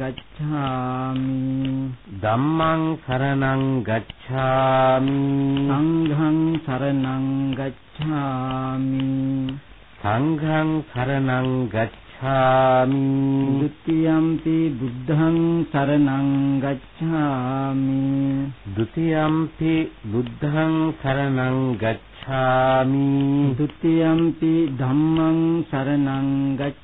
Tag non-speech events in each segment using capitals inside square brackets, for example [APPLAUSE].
गच्छामि धम्मं शरणं गच्छामि सङ्घं शरणं गच्छामि सङ्घं शरणं गच्छामि द्वितीयं ति बुद्धं शरणं गच्छामि द्वितीयं ति बुद्धं शरणं गच्छामि द्वितीयं ति धम्मं शरणं गच्छ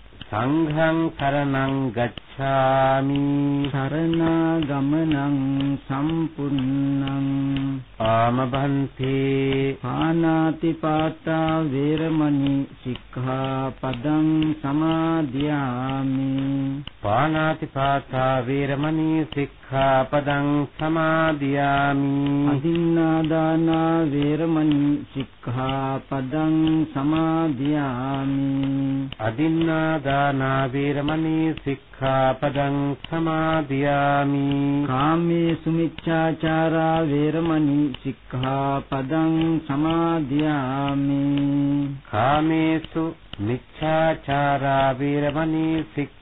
සංඝං සරණං ගච්ඡාමි। සරණාගමනං සම්පුන්නං ආමභන්තේ පානාති පාතා වේරමණී සික්ඛාපදං සමාදියාමි। පානාති පාතා වේරමණී සික්ඛාපදං සමාදියාමි। අදින්නාදානා වේරමණී සික්ඛාපදං සමාදියාමි අදින්නාදානා වේරමණී සික්ඛාපදං සමාදියාමි। කාමේ සුමිච්ඡාචාරා වේරමණී සික්ඛාපදං සමාදියාමි। කාමේසු මිච්ඡාචාරා වේරමණී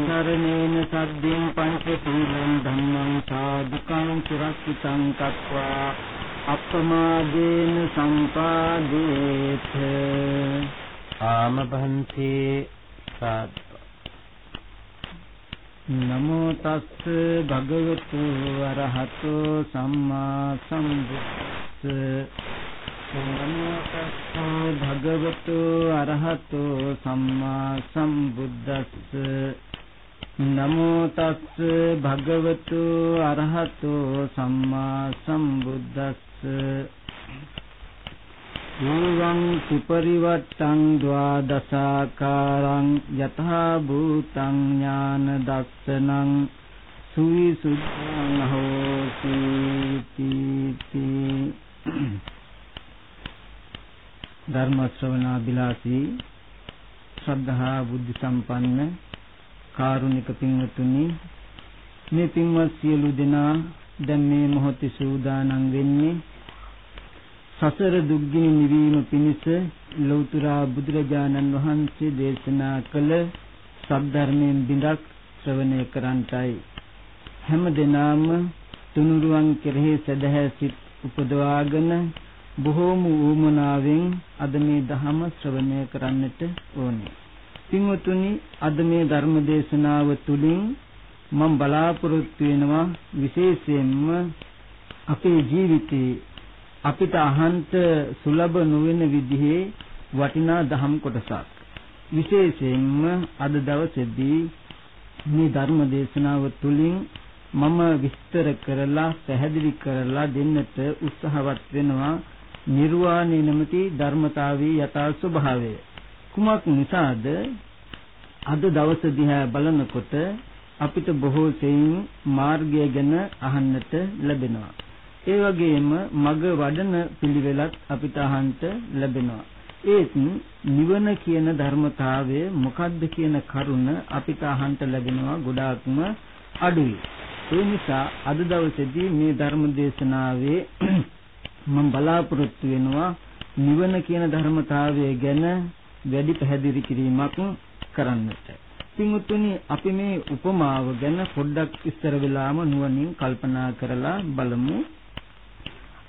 සරණේන සද්දින් පංච සීලං ධම්මං සාදුකං සුරක්ෂිතං කତ୍වා අප්පමාදේන සම්පාදේත ආමභන්තේ සාද් නමෝ තස්ස භගවතු වරහතෝ සම්මා සම්බුද්දස්ස නමෝ තස්ස භගවතු අරහතෝ සම්මා සම්බුද්දස්ස නමෝ තස්ස භගවතු අරහතෝ සම්මා සම්බුද්දස්ස. ඌවං සුපරිවට්ටං ද්වාදසාකාරං යථා භූතං ඥාන දස්සනං සුවිසුද්ධං හෝති තීති. ධර්ම ශ්‍රවණාබිලාසී ශ්‍රද්ධා බුද්ධ සම්පන්න කාරුණික පින්වතුනි මේ පින්වත් සියලු දෙනා දැන් මේ මොහොතේ සූදානම් වෙන්නේ සසර දුක්ගිනි නිවීම පිණිස ලෞතර බුදුරජාණන් වහන්සේ දේශනා කළ සද්ධර්මයෙන් බිඳක් ශ්‍රවණය කරන්ටයි හැම දිනාම තුනුරුවන් කෙරෙහි සදහැ සිත් උපදවාගෙන බොහෝම ඌමනාවෙන් අද මේ ධහම ශ්‍රවණය කරන්නට ඕනේ. පින්වතුනි අද මේ ධර්ම දේශනාව තුළින් මම බලාපොරොත්තු වෙනවා විශේෂයෙන්ම අපේ ජීවිතේ අපිට අහන්ත සුලභ නොවන විදිහේ වටිනා දහම් කොටසක්. විශේෂයෙන්ම අද දවසේදී මේ ධර්ම දේශනාව තුළින් මම විස්තර කරලා පැහැදිලි කරලා දෙන්නට උත්සාහවත් වෙනවා නිර්වාණය නැමැති ධර්මතාවයේ යථා ස්වභාවය. කුමක් නිසාද අද දවස දිහා බලනකොට අපිට බොහෝ සෙයින් මාර්ගය ගැන අහන්නට ලැබෙනවා. ඒ වගේම මග වඩන පිළිවෙලත් අපිට අහන්නට ලැබෙනවා. ඒත් නිවන කියන ධර්මතාවය මොකක්ද කියන කරුණ අපිට අහන්නට ලැබෙනවා ගොඩාක්ම අඩුයි. ඒ නිසා අද දවසේදී මේ ධර්ම දේශනාවේ [CLEARS THROAT] මම බලාපොරොත්තු වෙනවා නිවන කියන ධර්මතාවය ගැන වැඩි පැහැදිලි කිරීමක් කරන්නට. පින්වතුනි අපි මේ උපමාව ගැන පොඩ්ඩක් ඉස්සර වෙලාම නුවණින් කල්පනා කරලා බලමු.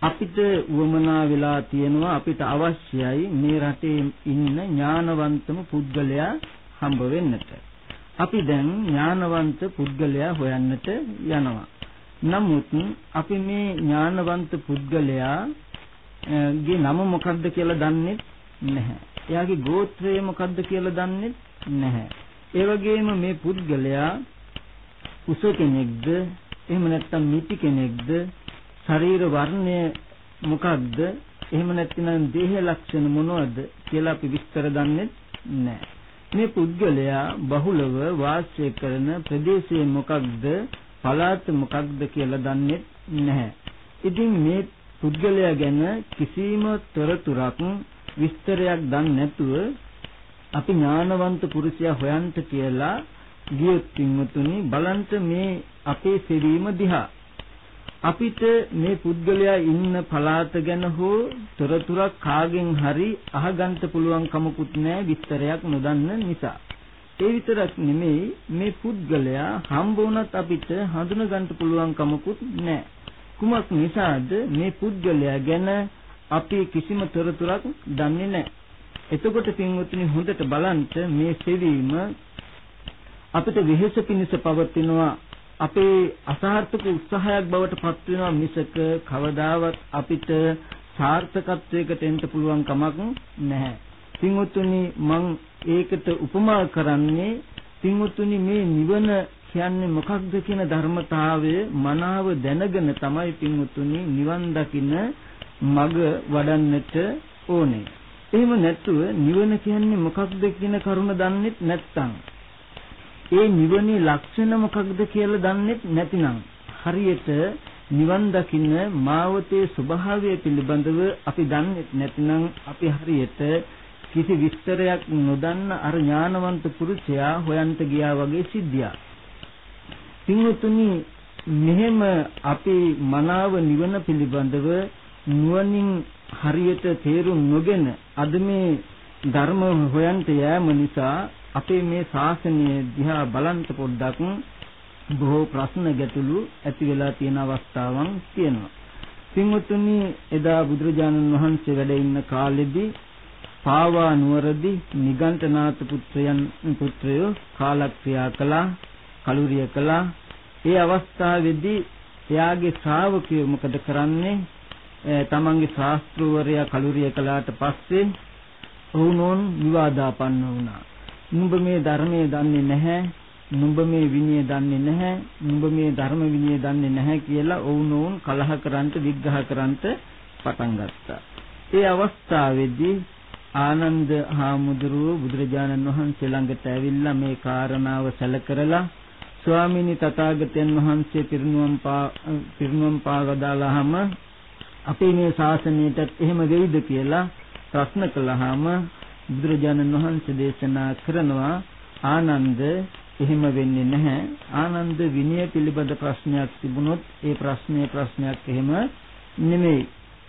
අපිට උවමනා වෙලා තියෙනවා අපිට අවශ්‍යයි මේ රටේ ඉන්න ඥානවන්තම පුද්ගලයා හම්බ වෙන්නට. අපි දැන් ඥානවන්ත පුද්ගලයා හොයන්නට යනවා. නමුත් අපි මේ ඥානවන්ත පුද්ගලයා ගේ නම මොකක්ද කියලා දන්නේ නැහැ. එයාගේ ගෝත්‍රය මොකක්ද කියලා දන්නේ නැහැ. ඒ වගේම මේ පුද්ගලයා උස කෙනෙක්ද එහෙම නැත්නම් මිටි කෙනෙක්ද ශරීර වර්ණය මොකක්ද එහෙම නැත්නම් දේහ ලක්ෂණ මොනවද කියලා අපි විස්තර දන්නේ නැහැ. මේ පුද්ගලයා බහුලව වාසය කරන ප්‍රදේශය මොකක්ද පළාත මොකක්ද කියලා දන්නේ නැහැ. ඉතින් මේ පුද්ගලයා ගැන කිසිම තොරතුරක් විස්තරයක් දන්නේ නැතුව අපි ඥානවන්ත පුරුෂයා හොයන්ට කියලා ගියොත් පින්වතුනි බලන්ට මේ අපේ සෙවීම දිහා අපිට මේ පුද්ගලයා ඉන්න පළාත ගැන හෝ තොරතුරක් කාගෙන් හරි අහගන්න පුළුවන් කමකුත් නැහැ විස්තරයක් නොදන්න නිසා. ඒ විතරක් නෙමෙයි මේ පුද්ගලයා හම්බ වුණත් අපිට හඳුන ගන්න පුළුවන් කමකුත් නැහැ. කුමක් නිසාද මේ පුද්ගලයා ගැන අපි කිසිම තොරතුරක් දන්නේ නැහැ. එතකොට පින්වත්නි හොඳට බලන්න මේ සෙවීම අපිට වෙහෙස පිණිස පවතිනවා අපේ අසාර්ථක උත්සාහයක් බවට පත් වෙනවා මිසක කවදාවත් අපිට සාර්ථකත්වයකට එන්න පුළුවන් කමක් නැහැ. පින්වත්නි මම ඒකට උපමා කරන්නේ පින්වත්නි මේ නිවන කියන්නේ මොකක්ද කියන ධර්මතාවය මනාව දැනගෙන තමයි පින්වත්නි නිවන් දකින්න මඟ වඩන්නට ඕනේ. එහෙම නැතුව නිවන කියන්නේ මොකක්ද කියන කරුණ දන්නෙත් නැත්නම් ඒ නිවනේ ලක්ෂණ මොකක්ද කියලා දන්නෙත් නැතිනම් හරියට නිවන් දකින්න මාවතේ ස්වභාවය පිළිබඳව අපි දන්නේ නැතිනම් අපි හරියට කිසි විස්තරයක් නොදන්න අර ඥානවන්ත පුරුෂයා හොයන්ට ගියා වගේ සිද්ධියක්. පින්වතුනි මෙහෙම අපි මනාව නිවන පිළිබඳව නුවණින් හරියට තේරුම් නොගෙන අද මේ ධර්ම හොයන්ට යෑම නිසා අපේ මේ ශාසනය දිහා බලන්න පොඩ්ඩක් බොහෝ ප්‍රශ්න ගැටලු ඇති වෙලා තියෙන අවස්ථාවන් තියෙනවා. පින්වතුනි එදා බුදුරජාණන් වහන්සේ වැඩ ඉන්න කාලෙදී පාවා නුවරදී නිගණ්ඨනාත පුත්‍රයන් පුත්‍රයෝ කාලක්‍රියා කළා කලුරිය කළා ඒ අවස්ථාවේදී එයාගේ ශ්‍රාවකයෝ මොකද කරන්නේ තමන්ගේ ශාස්ත්‍රවරයා කලුරිය කළාට පස්සේ ඔවුනෝන් විවාදාපන්න වුණා. නුඹ මේ ධර්මයේ දන්නේ නැහැ. නුඹ මේ විනය දන්නේ නැහැ. නුඹ මේ ධර්ම විනය දන්නේ නැහැ කියලා ඔවුනෝන් කලහ කරන්ට විග්‍රහ කරන්ට පටන් ගත්තා. ඒ අවස්ථාවේදී ආනන්ද හාමුදුරුව බුදුරජාණන් වහන්සේ ළඟට ඇවිල්ලා මේ කාරණාව සැලකරලා ස්වාමීනි තථාගතයන් වහන්සේ පිරිනුවම් පා පිරිනුවම් පාවදාලාම අපේ මේ ශාසනයටත් එහෙම වෙයිද කියලා ප්‍රශ්න කළාම බුදුරජාණන් වහන්සේ දේශනා කරනවා ආනන්ද එහෙම වෙන්නේ නැහැ ආනන්ද විනය පිළිබඳ ප්‍රශ්නයක් තිබුණොත් ඒ ප්‍රශ්නේ ප්‍රශ්නයක් එහෙම නෙමෙයි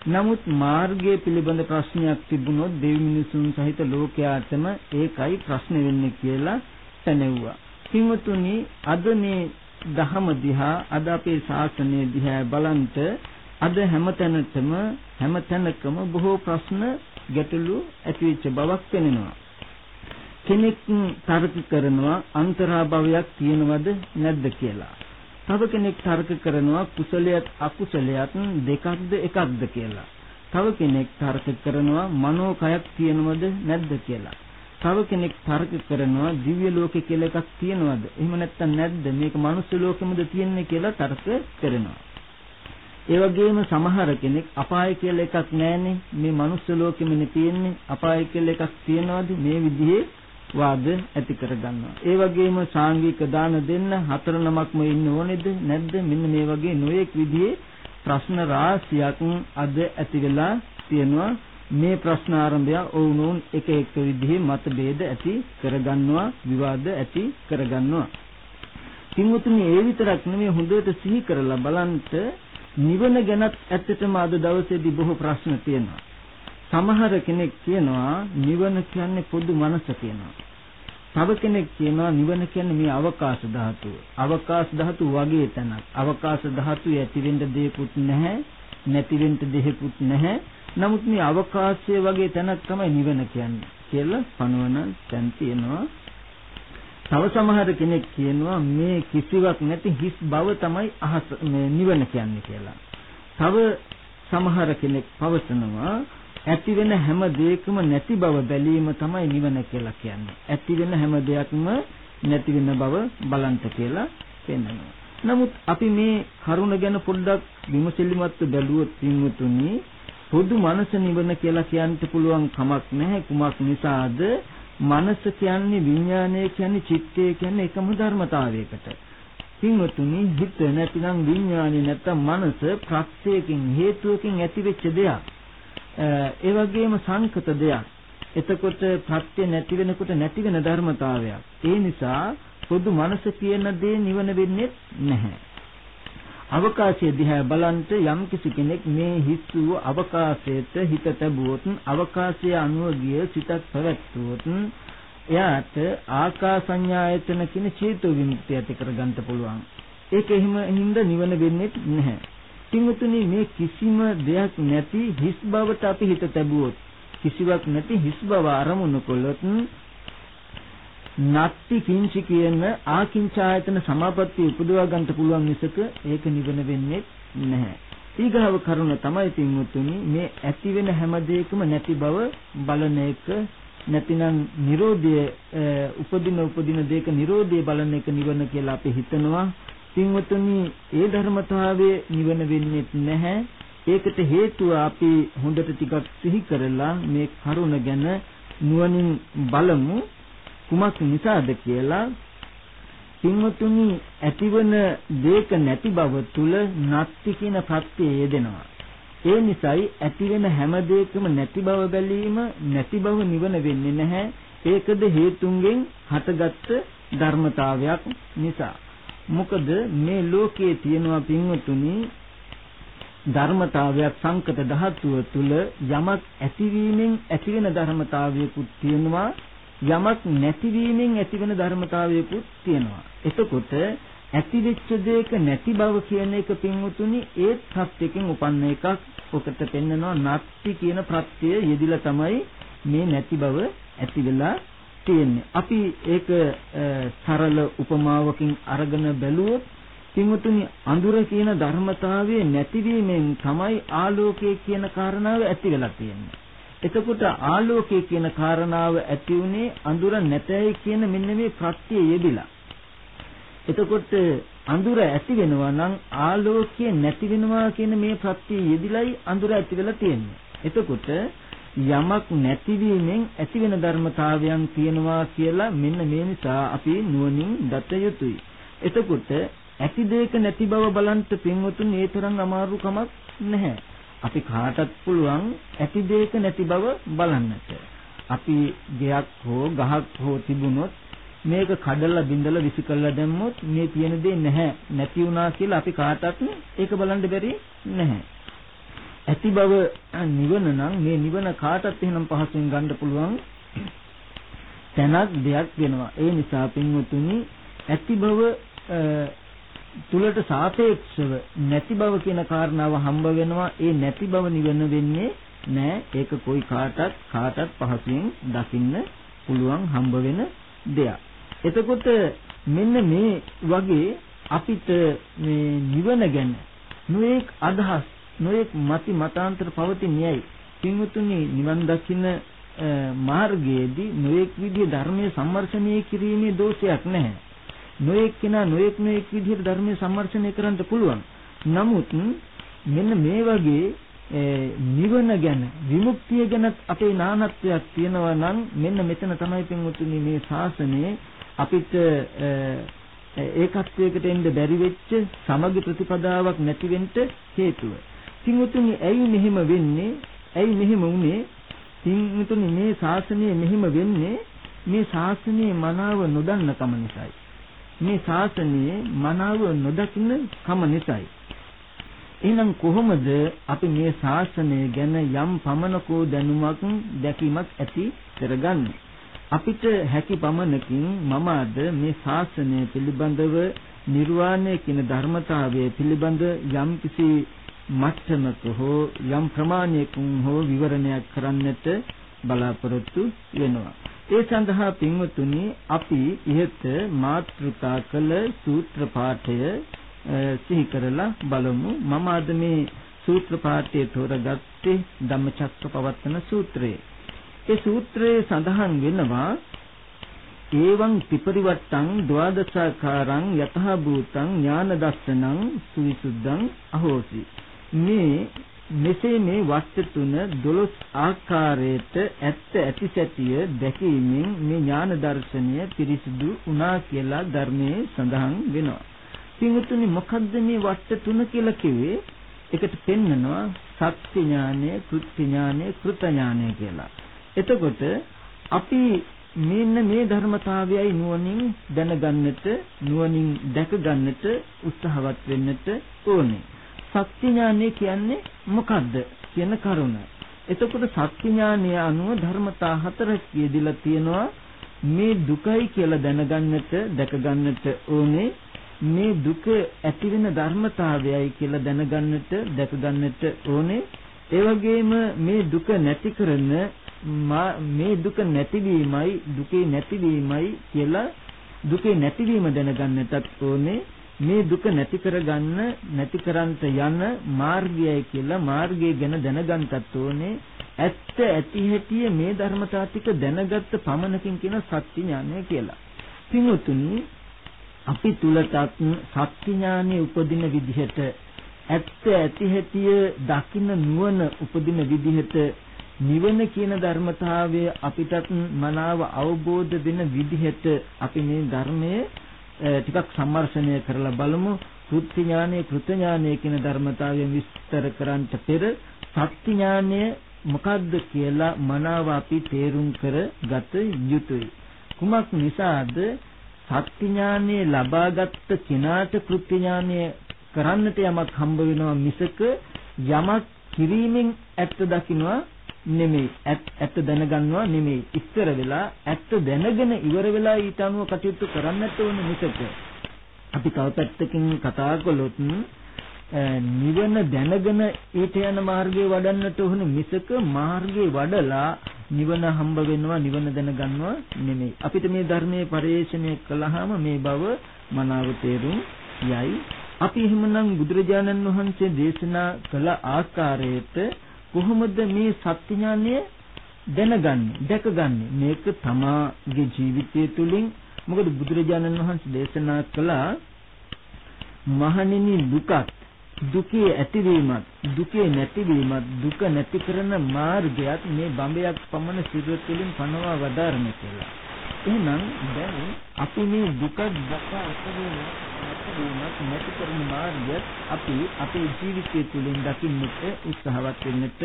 නමුත් මාර්ගය පිළිබඳ ප්‍රශ්නයක් තිබුණොත් දෙවි මිනිසුන් සහිත ලෝකයාටම ඒකයි ප්‍රශ්න වෙන්නේ කියලා පැනෙව්වා. පින්වතුනි අද මේ දහම දිහා අද අපේ ශාසනය දිහා බලන්ට අද හැමතැනටම හැමතැනකම බොහෝ ප්‍රශ්න ගැටලු ඇතිවෙච්ච බවක් පෙනෙනවා. කෙනෙක් තර්ක කරනවා අන්තරාභවයක් තියෙනවද නැද්ද කියලා. තව කෙනෙක් තර්ක කරනවා කුසලයට අකුසලයට දෙකක්ද එකක්ද කියලා. තව කෙනෙක් තර්ක කරනවා මනෝකයක් තියෙනවද නැද්ද කියලා. තව කෙනෙක් තර්ක කරනවා දිව්‍ය ලෝකේ කියලා එකක් තියෙනවද? එහෙම නැත්නම් නැද්ද? මේක මනුස්ස ලෝකෙමද තියෙන්නේ කියලා තර්ක කරනවා. ඒ වගේම සමහර කෙනෙක් අපාය කියලා එකක් නැහැනේ. මේ මනුස්ස ලෝකෙමනේ තියෙන්නේ අපාය කියලා එකක් තියනවාද? මේ විදිහේ වාද ඇති කරගන්නවා. ඒ වගේම සාංගික දාන දෙන්න හතර නමක්ම ඉන්න ඕනේද? නැද්ද? මෙන්න මේ වගේ නොයෙක් විදිහේ ප්‍රශ්න රාශියක් අද ඇති වෙලා තියෙනවා. මේ ප්‍රශ්න ආරම්භය ඔවුනොන් එක එක විදිහේ මතභේද ඇති කරගන්නවා විවාද ඇති කරගන්නවා. කිමුතුනි ඒ විතරක් නෙමෙයි හොඳට සිහි කරලා බලන්ට නිවන ගැනත් ඇත්තටම අද දවසේදී බොහෝ ප්‍රශ්න තියෙනවා. සමහර කෙනෙක් කියනවා නිවන කියන්නේ පොදු මනස කියනවා. තව කෙනෙක් කියනවා නිවන කියන්නේ මේ අවකාශ ධාතුව. අවකාශ ධාතුව වගේ තැනක්. අවකාශ ධාතුවේ ඇති වෙන්න දෙයක්වත් නැහැ, නැති වෙන්න දෙයක්වත් නැහැ. නමුත් මේ අවකාශය වගේ තැනක් තමයි නිවන කියන්නේ කියලා පනවන තැන් තියෙනවා. තව සමහර කෙනෙක් කියනවා මේ කිසිවක් නැති හිස් බව තමයි අහස මේ නිවන කියන්නේ කියලා. තව සමහර කෙනෙක් පවසනවා ඇති වෙන හැම දෙයකම නැති බව බැලීම තමයි නිවන කියලා කියන්නේ. ඇති වෙන හැම දෙයක්ම නැති වෙන බව බලන්ත කියලා පෙන්වනවා. නමුත් අපි මේ කරුණ ගැන පොඩ්ඩක් විමසිලිමත්ව බැලුවොත් පින්වතුනි පොදු මනස නිවන කියලා කියන්න පුළුවන් කමක් නැහැ. කුමක් නිසාද? මනස කියන්නේ විඥානය කියන්නේ චිත්තය කියන්නේ එකම ධර්මතාවයකට. පින්වතුනි හිත නැතිනම් විඥානය නැත්තම් මනස ප්‍රත්‍යයෙන් හේතුවකින් ඇතිවෙච්ච දෙයක්. ඒ වගේම සංකත දෙයක්. එතකොට ප්‍රත්‍ය නැති වෙනකොට නැති වෙන ධර්මතාවයක්. ඒ නිසා පොදු මනස කියන දේ නිවන වෙන්නේ නැහැ. අවකාශය දිහා බලන්ට යම් කිසි කෙනෙක් මේ හිස් වූ අවකාශයට හිත තැබුවොත් අවකාශය අනුව ගිය සිතක් පැවැත්වුවොත් එයාට ආකාසඤ්ඤායතන කියන චේතෝ විමුක්තිය ඇති කරගන්න පුළුවන්. ඒක එහෙම හින්ද නිවන වෙන්නේ නැහැ. පින්වතුනි මේ කිසිම දෙයක් නැති හිස් බවට අපි හිත තැබුවොත් කිසිවක් නැති හිස් බව අරමුණු කළොත් නත්ති කිංචි කියන ආකින්චායතන සමාපත්තිය උපදවා ගන්න පුළුවන් මිසක ඒක නිවන වෙන්නේ නැහැ. ඊගාව කරුණ තමයි පින්වතුනි මේ ඇති වෙන හැම දෙයකම නැති බව බලන එක නැතිනම් Nirodha උපදින උපදින දෙයක Nirodha බලන එක නිවන කියලා අපි හිතනවා. පින්වතුනි ඒ ධර්මතාවයේ නිවන වෙන්නේ නැහැ. ඒකට හේතුව අපි හොඳට ටිකක් සිහි කරලා මේ කරුණ ගැන නුවණින් බලමු. කුමක් නිසාද කියලා පින්වතුනි ඇතිවන දේක නැති බව තුල නත්ති කියන ප්‍රත්‍යය යෙදෙනවා. ඒ නිසායි ඇතිවෙන හැම දෙයකම නැති බව බැලීම නැති බව නිවන වෙන්නේ නැහැ. ඒකද හේතුන්ගෙන් හටගත්ත ධර්මතාවයක් නිසා. මොකද මේ ලෝකයේ තියෙනවා පින්වතුනි ධර්මතාවයක් සංකත ධාතුව තුල යමක් ඇතිවීමෙන් ඇතිවෙන ධර්මතාවයකුත් තියෙනවා යමක් නැතිවීමෙන් ඇතිවෙන ධර්මතාවයකුත් තියෙනවා එතකොට ඇතිවෙච්ච දෙයක නැති බව කියන එක පින්වතුනි ඒ ප්‍රත්‍යයෙන් උපන්න එකක් ඔකට පෙන්නනවා නැති කියන ප්‍රත්‍යය යෙදිලා තමයි මේ නැති බව ඇති වෙලා තියෙන්නේ. අපි ඒක සරල උපමාවකින් අරගෙන බැලුවොත් පින්වතුනි අඳුර කියන ධර්මතාවයේ නැතිවීමෙන් තමයි ආලෝකය කියන කාරණාව ඇති වෙලා තියෙන්නේ. එතකොට ආලෝකය කියන කාරණාව ඇති උනේ අඳුර නැතයි කියන මෙන්න මේ ප්‍රත්‍ය යෙදිලා. එතකොට අඳුර ඇති වෙනවා නම් ආලෝකය නැති වෙනවා කියන මේ ප්‍රත්‍ය යෙදිලයි අඳුර ඇති වෙලා තියෙන්නේ. එතකොට යමක් නැතිවීමෙන් ඇතිවෙන ධර්මතාවයන් තියෙනවා කියලා මෙන්න මේ නිසා අපි නුවණින් දත යුතුයි. එතකොට ඇති දෙයක නැති බව බලන්ට පින්වතුන් ඒ තරම් අමාරු කමක් නැහැ. අපි කාටත් පුළුවන් ඇති දෙයක නැති බව බලන්නට. අපි ගයක් හෝ ගහක් හෝ තිබුණොත් මේක කඩලා බිඳලා විසි කළා දැම්මොත් මේ තියෙන දේ නැහැ නැති වුණා කියලා අපි කාටත් ඒක බලන්න බැරි නැහැ. ඇති බව නිවන නම් මේ නිවන කාටත් එහෙනම් පහසුවෙන් ගන්න පුළුවන් තැනක් දෙයක් වෙනවා. ඒ නිසා පින්වතුනි ඇති බව තුලට සාපේක්ෂව නැති බව කියන කාරණාව හම්බ වෙනවා. ඒ නැති බව නිවන වෙන්නේ නෑ. ඒක કોઈ කාටත් කාටත් පහසුවෙන් දකින්න පුළුවන් හම්බ වෙන දෙයක්. එතකොට මෙන්න මේ වගේ අපිට මේ නිවන ගැන නොඑක් අදහස් නොයෙක් මති මතාන්තර පවතින්නේයි පින්වතුනි නිවන් දකින්න මාර්ගයේදී නොයෙක් විදිහේ ධර්මයේ සම්මර්ෂණය කිරීමේ දෝෂයක් නැහැ. නොයෙක් කෙනා නොයෙක් නොයෙක් විදිහට ධර්මයේ සම්මර්ෂණය කරන්න පුළුවන්. නමුත් මෙන්න මේ වගේ නිවන ගැන විමුක්තිය ගැන අපේ නානත්වයක් තියෙනවා නම් මෙන්න මෙතන තමයි පින්වතුනි මේ ශාසනයේ අපිට ඒකත්වයකට එන්න බැරි වෙච්ච සමග ප්‍රතිපදාවක් නැති වෙන්න හේතුව. පින්වතුනි ඇයි මෙහෙම වෙන්නේ? ඇයි මෙහෙම වුනේ? පින්වතුනි මේ ශාසනය මෙහෙම වෙන්නේ මේ ශාසනයේ මනාව නොදන්න කම නිසායි. මේ ශාසනයේ මනාව නොදකින්න කම නිසායි. එහෙනම් කොහොමද අපි මේ ශාසනය ගැන යම් පමණකෝ දැනුමක් දැකීමක් ඇති කරගන්නේ? අපිට හැකි පමණකින් මම අද මේ ශාසනය පිළිබඳව නිර්වාණය කියන ධර්මතාවය පිළිබඳ යම් කිසි මට්ටමක හෝ යම් ප්‍රමාණයකින් හෝ විවරණයක් කරන්නට බලාපොරොත්තු වෙනවා. ඒ සඳහා පින්වතුනි අපි ඉහත මාතෘකා කළ සූත්‍ර පාඨය සිහි කරලා බලමු. මම අද මේ සූත්‍ර පාඨය තෝරගත්තේ ධම්මචක්කපවත්තන සූත්‍රය. ඒ සූත්‍රයේ සඳහන් වෙනවා ඒවං ත්‍රිපරිවට්ටං ද්වාදසාකාරං යතහ භූතං ඥාන දස්සනං සුවිසුද්ධං අහෝසි මේ මෙසේ මේ වස්තු තුන 12 ආකාරයට ඇත්ත ඇති සැටිය දැකීමෙන් මේ ඥාන දර්ශනය පිරිසිදු වුණා කියලා ධර්මයේ සඳහන් වෙනවා. පින්තුනි මොකද්ද මේ වස්තු තුන කියලා කිව්වේ? එකට පෙන්නනවා සත්‍ය ඥානය, කෘත්‍ය ඥානය, කෘත ඥානය කියලා. එතකොට අපි මෙන්න මේ ධර්මතාවයයි නුවණින් දැනගන්නට නුවණින් දැකගන්නට උත්සාහවත් වෙන්නට ඕනේ. සත්‍ය ඥානය කියන්නේ මොකද්ද කියන කරුණ. එතකොට සත්‍ය ඥානය අනුව ධර්මතා හතරක් යෙදিলা තියෙනවා. මේ දුකයි කියලා දැනගන්නට දැකගන්නට ඕනේ. මේ දුක ඇති වෙන ධර්මතාවයයි කියලා දැනගන්නට දැකගන්නට ඕනේ. ඒ වගේම මේ දුක නැති කරන මේ දුක නැතිවීමයි දුකේ නැතිවීමයි කියලා දුකේ නැතිවීම දැනගන්නටත් ඕනේ මේ දුක නැති කරගන්න නැති කරන්ට යන මාර්ගයයි කියලා මාර්ගය ගැන දැනගන්නටත් ඕනේ ඇත්ත ඇති හැටි මේ ධර්මතා ටික දැනගත්ත පමණකින් කියන සත්‍ය ඥානය කියලා. පින්වතුනි අපි තුලටත් සත්‍ය ඥානෙ උපදින විදිහට ඇත්ත ඇති හැටි දකින්න නුවණ උපදින විදිහට නිවන කියන ධර්මතාවය අපිටත් මනාව අවබෝධ වෙන විදිහට අපි මේ ධර්මයේ ටිකක් සම්මර්ෂණය කරලා බලමු. කෘත්‍ය ඥානය කෘත ඥානය කියන ධර්මතාවය විස්තර කරන්නට පෙර සත්‍ය ඥානය මොකද්ද කියලා මනාව අපි තේරුම් කර ගත යුතුයි. කුමක් නිසාද? සත්‍ය ඥානය ලබාගත් කෙනාට කෘත්‍ය ඥානය කරන්නට යමක් හම්බ වෙනවා මිසක යමක් කිරීමෙන් ඇත්ත දකින්නවා නෙමෙයි. ඇත්ත දැනගන්නවා නෙමෙයි. ඉස්සර වෙලා ඇත්ත දැනගෙන ඉවර වෙලා ඊට අනුව කටයුතු කරන්නට ඕන මිසක අපි තව පැත්තකින් කතා කළොත් නිවන දැනගෙන ඊට යන මාර්ගයේ වඩන්නට ඕන මිසක මාර්ගයේ වඩලා නිවන හම්බ වෙනවා නිවන දැනගන්නවා නෙමෙයි. අපිට මේ ධර්මයේ පරිශ්‍රණය කළාම මේ බව මනාව තේරුම් යයි. අපි එහෙමනම් බුදුරජාණන් වහන්සේ දේශනා කළ ආකාරයට කොහොමද මේ සත්‍ය ඥානය දැනගන්නේ දැකගන්නේ මේක තමාගේ ජීවිතය තුළින් මොකද බුදුරජාණන් වහන්සේ දේශනා කළා මහණෙනි දුකත් දුකේ ඇතිවීමත් දුකේ නැතිවීමත් දුක නැති කරන මාර්ගයත් මේ බඹයක් පමණ සිරුර තුළින් පනවා වදාරන කියලා. එහෙනම් දැන් අපි මේ දුක දැක ඇතිවීම වීමක් නැති කරන මාර්ගයත් අපි අපේ ජීවිතය තුළින් දකින්නට උත්සාහවත් වෙන්නට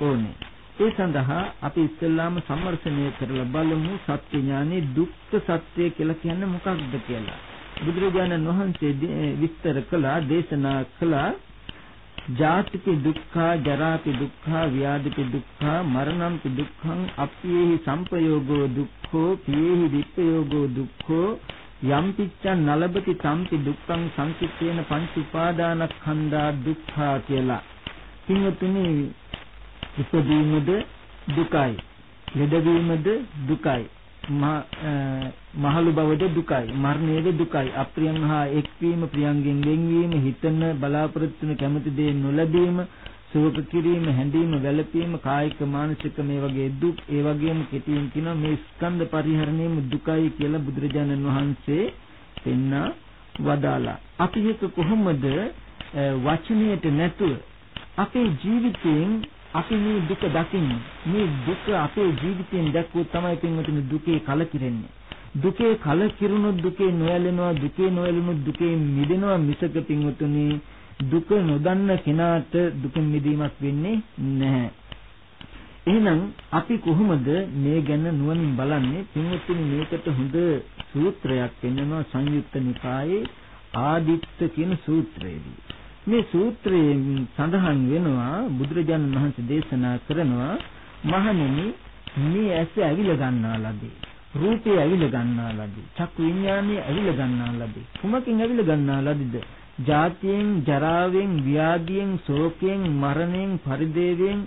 ඕනේ. ඒ සඳහා අපි ඉස්සෙල්ලාම සම්මර්ෂණය කරලා බලමු සත්‍ය ඥානෙ දුක්ඛ සත්‍ය කියලා කියන්නේ මොකක්ද කියලා. බුදුරජාණන් වහන්සේ විස්තර කළා දේශනා කළා ජාතිපි දුක්ඛා ජරාපි දුක්ඛා ව්‍යාධිපි දුක්ඛා මරණම්පි දුක්ඛං අප්පියේහි සම්පයෝගෝ දුක්ඛෝ පියේහි විප්පයෝගෝ දුක්ඛෝ යම් පිච්ඡන් නලබති සම්පි දුක්ඛං සංකිට්ඨේන පංච උපාදානස්කන්ධා දුක්ඛා කියලා. පින්වතුනි ඉපදීමද දුකයි. ලෙඩවීමද දුකයි. මහලු බවද දුකයි. මරණයද දුකයි. අප්‍රියං හා එක්වීම ප්‍රියංගෙන් වෙන්වීම හිතන බලාපොරොත්තු වෙන කැමති දේ නොලැබීම සුවප කිරීම, හැඳීම, වැළපීම, කායික මානසික මේ වගේ දුක්, ඒ වගේම කෙටියෙන් කියනවා මේ ස්කන්ධ පරිහරණයම දුකයි කියලා බුදුරජාණන් වහන්සේ පෙන්වා වදාලා. අපි ඒක කොහොමද වචනයට නැතුව අපේ ජීවිතයෙන් අපි මේ දුක දකින්නේ. මේ දුක අපේ ජීවිතයෙන් දැක්වුවොත් තමයි පින්වතුනි දුකේ කලකිරෙන්නේ. දුකේ කලකිරුණොත් දුකේ නොයැලෙනවා, දුකේ නොයැලුණොත් දුකේ මිදෙනවා මිසක පින්වතුනි දුක නොදන්න කෙනාට දුකින් මිදීමක් වෙන්නේ නැහැ. එහෙනම් අපි කොහොමද මේ ගැන නුවණින් බලන්නේ? පින්වත්නි මේකට හොඳ සූත්‍රයක් වෙනවා සංයුක්ත නිකායේ ආදිත්ත කියන සූත්‍රයේදී. මේ සූත්‍රයෙන් සඳහන් වෙනවා බුදුරජාණන් වහන්සේ දේශනා කරනවා මහණෙනි මේ ඇස ඇවිල ගන්නා ලදී. රූපය ඇවිල ගන්නා ලදී. චක්කු විඥානය ඇවිල ගන්නා ලදී. කුමකින් ඇවිල ගන්නා ලදීද? ජාතියෙන්, ජරාවෙන්, ව්‍යාධියෙන්, ශෝකයෙන්, මරණයෙන්, පරිදේවයෙන්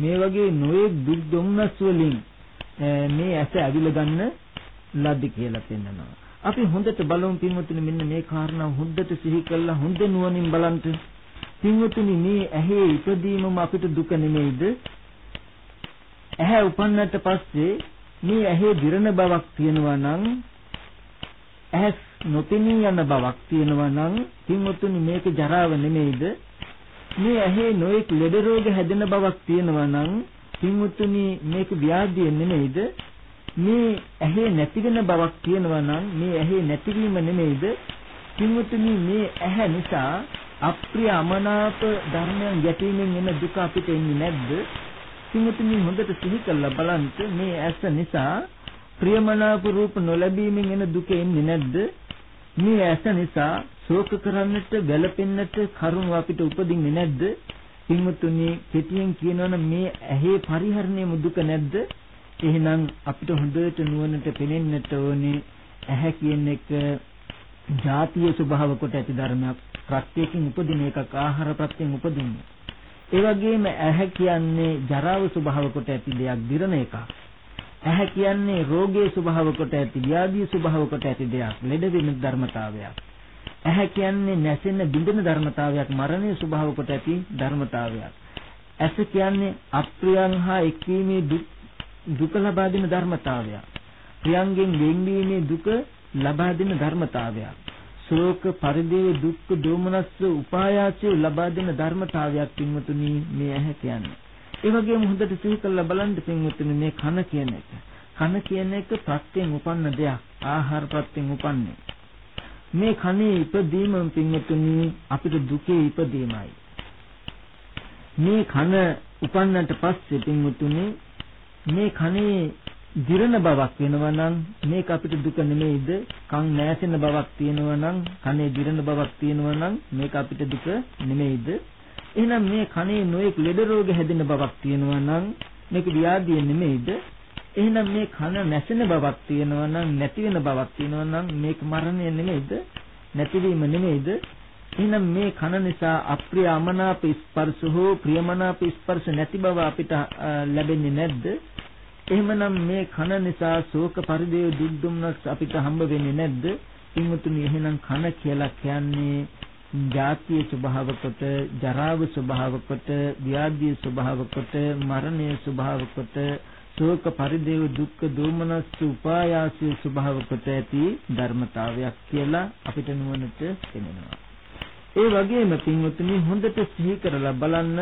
මේ වගේ නොයෙක් දුක් දුම්නස් වලින් මේ ඇස ඇවිල ගන්න ලද්දි කියලා පෙන්නනවා. අපි හොඳට බලමු පින්වතුනි මෙන්න මේ කාරණා හොඳට සිහි කළා හොඳ නුවණින් බලන්න. පින්වතුනි මේ ඇහි ඉපදීමම අපිට දුක නෙමෙයිද? ඇහැ උපන්නට පස්සේ මේ ඇහි දිරන බවක් තියෙනවා නම් ඇස් නොපෙනී යන බවක් තියෙනවා නම් පින්වතුනි මේක ජරාව නෙමෙයිද? මේ ඇහි නොඑක් ලෙඩ රෝග හැදෙන බවක් තියෙනවා නම් පින්වතුනි මේක ව්‍යාධිය නෙමෙයිද? මේ ඇහි නැතිවෙන බවක් තියෙනවා නම් මේ ඇහි නැතිවීම නෙමෙයිද? පින්වතුනි මේ ඇහැ නිසා අප්‍රිය අමනාප ධර්මයන් ගැටීමෙන් එන දුක අපිට එන්නේ නැද්ද? පින්වතුනි හොඳට සිහි කරලා බලන්න මේ ඇස නිසා ප්‍රියමනාප රූප නොලැබීමෙන් එන දුක එන්නේ නැද්ද? මේ ඇස නිසා ශෝක කරන්නට වැළපෙන්නට කරුණ අපිට උපදින්නේ නැද්ද? පින්වතුනි කෙටියෙන් කියනවනම් මේ ඇහි පරිහරණයම දුක නැද්ද? එහෙනම් අපිට හොඳට නුවණට පෙනෙන්නට ඕනේ ඇහැ කියන එක ජාතිය ස්වභාව කොට ඇති ධර්මයක්. ප්‍රත්‍යයෙන් උපදින එකක් ආහාර ප්‍රත්‍යයෙන් උපදින්නේ ඒ වගේම ඇහැ කියන්නේ ජරාව ස්වභාව කොට ඇති දෙයක් දිරන එකක්. ඇහැ කියන්නේ රෝගයේ ස්වභාව කොට ඇති ව්‍යාධියේ ස්වභාව කොට ඇති දෙයක් ලෙඩ වෙන ධර්මතාවයක්. ඇහැ කියන්නේ නැසෙන බිඳෙන ධර්මතාවයක් මරණයේ ස්වභාව කොට ඇති ධර්මතාවයක්. ඇස කියන්නේ අප්‍රියං හා එක්වීමේ දුක් දුක ලබා දෙන ධර්මතාවයක්. ප්‍රියංගෙන් වෙන්වීමේ දුක ලබා දෙන ධර්මතාවයක්. ශෝක පරිදේව දුක්ඛ දෝමනස්ස උපායාසය ලබා දෙන ධර්මතාවයක් පින්වතුනි මේ ඇහැ කියන්නේ. ඒ වගේම හොඳට සිහි කරලා බලන්න පින්වතුනි මේ කන කියන එක. කන කියන එක ප්‍රත්‍යයෙන් උපන්න දෙයක්. ආහාර ප්‍රත්‍යයෙන් උපන්නේ. මේ කනේ ඉපදීම පින්වතුනි අපිට දුකේ ඉපදීමයි. මේ කන උපන්නට පස්සේ පින්වතුනි මේ කනේ දිරන බවක් වෙනවා නම් මේක අපිට දුක නෙමෙයිද? කන් නැසෙන බවක් තියෙනවා නම් කනේ දිරන බවක් තියෙනවා නම් මේක අපිට දුක නෙමෙයිද? එහෙනම් මේ කනේ නොයෙක් ලෙඩ රෝග හැදෙන බවක් තියෙනවා නම් මේක ව්‍යාධිය නෙමෙයිද? එහෙනම් මේ කන නැසෙන බවක් තියෙනවා නම් නැති වෙන බවක් තියෙනවා නම් මේක මරණය නෙමෙයිද? නැතිවීම නෙමෙයිද? එහෙනම් මේ කන නිසා අප්‍රිය අමනාප ස්පර්ශ හෝ ප්‍රියමනාප ස්පර්ශ නැති බව අපිට ලැබෙන්නේ නැද්ද? එහෙමනම් මේ කන නිසා ශෝක පරිදේව දුක් දුම්නස් අපිට හම්බ වෙන්නේ නැද්ද? පින්වතුනි එහෙනම් කන කියලා කියන්නේ ජාතිය ස්වභාව කොට, ජරාව ස්වභාව කොට, ව්‍යාධිය ස්වභාව කොට, මරණය ස්වභාව කොට, ශෝක පරිදේව දුක්ඛ දෝමනස් උපායාසී ස්වභාව කොට ඇති ධර්මතාවයක් කියලා අපිට නුවණට පෙනෙනවා. ඒ වගේම පින්වතුනි හොඳට සිහි කරලා බලන්න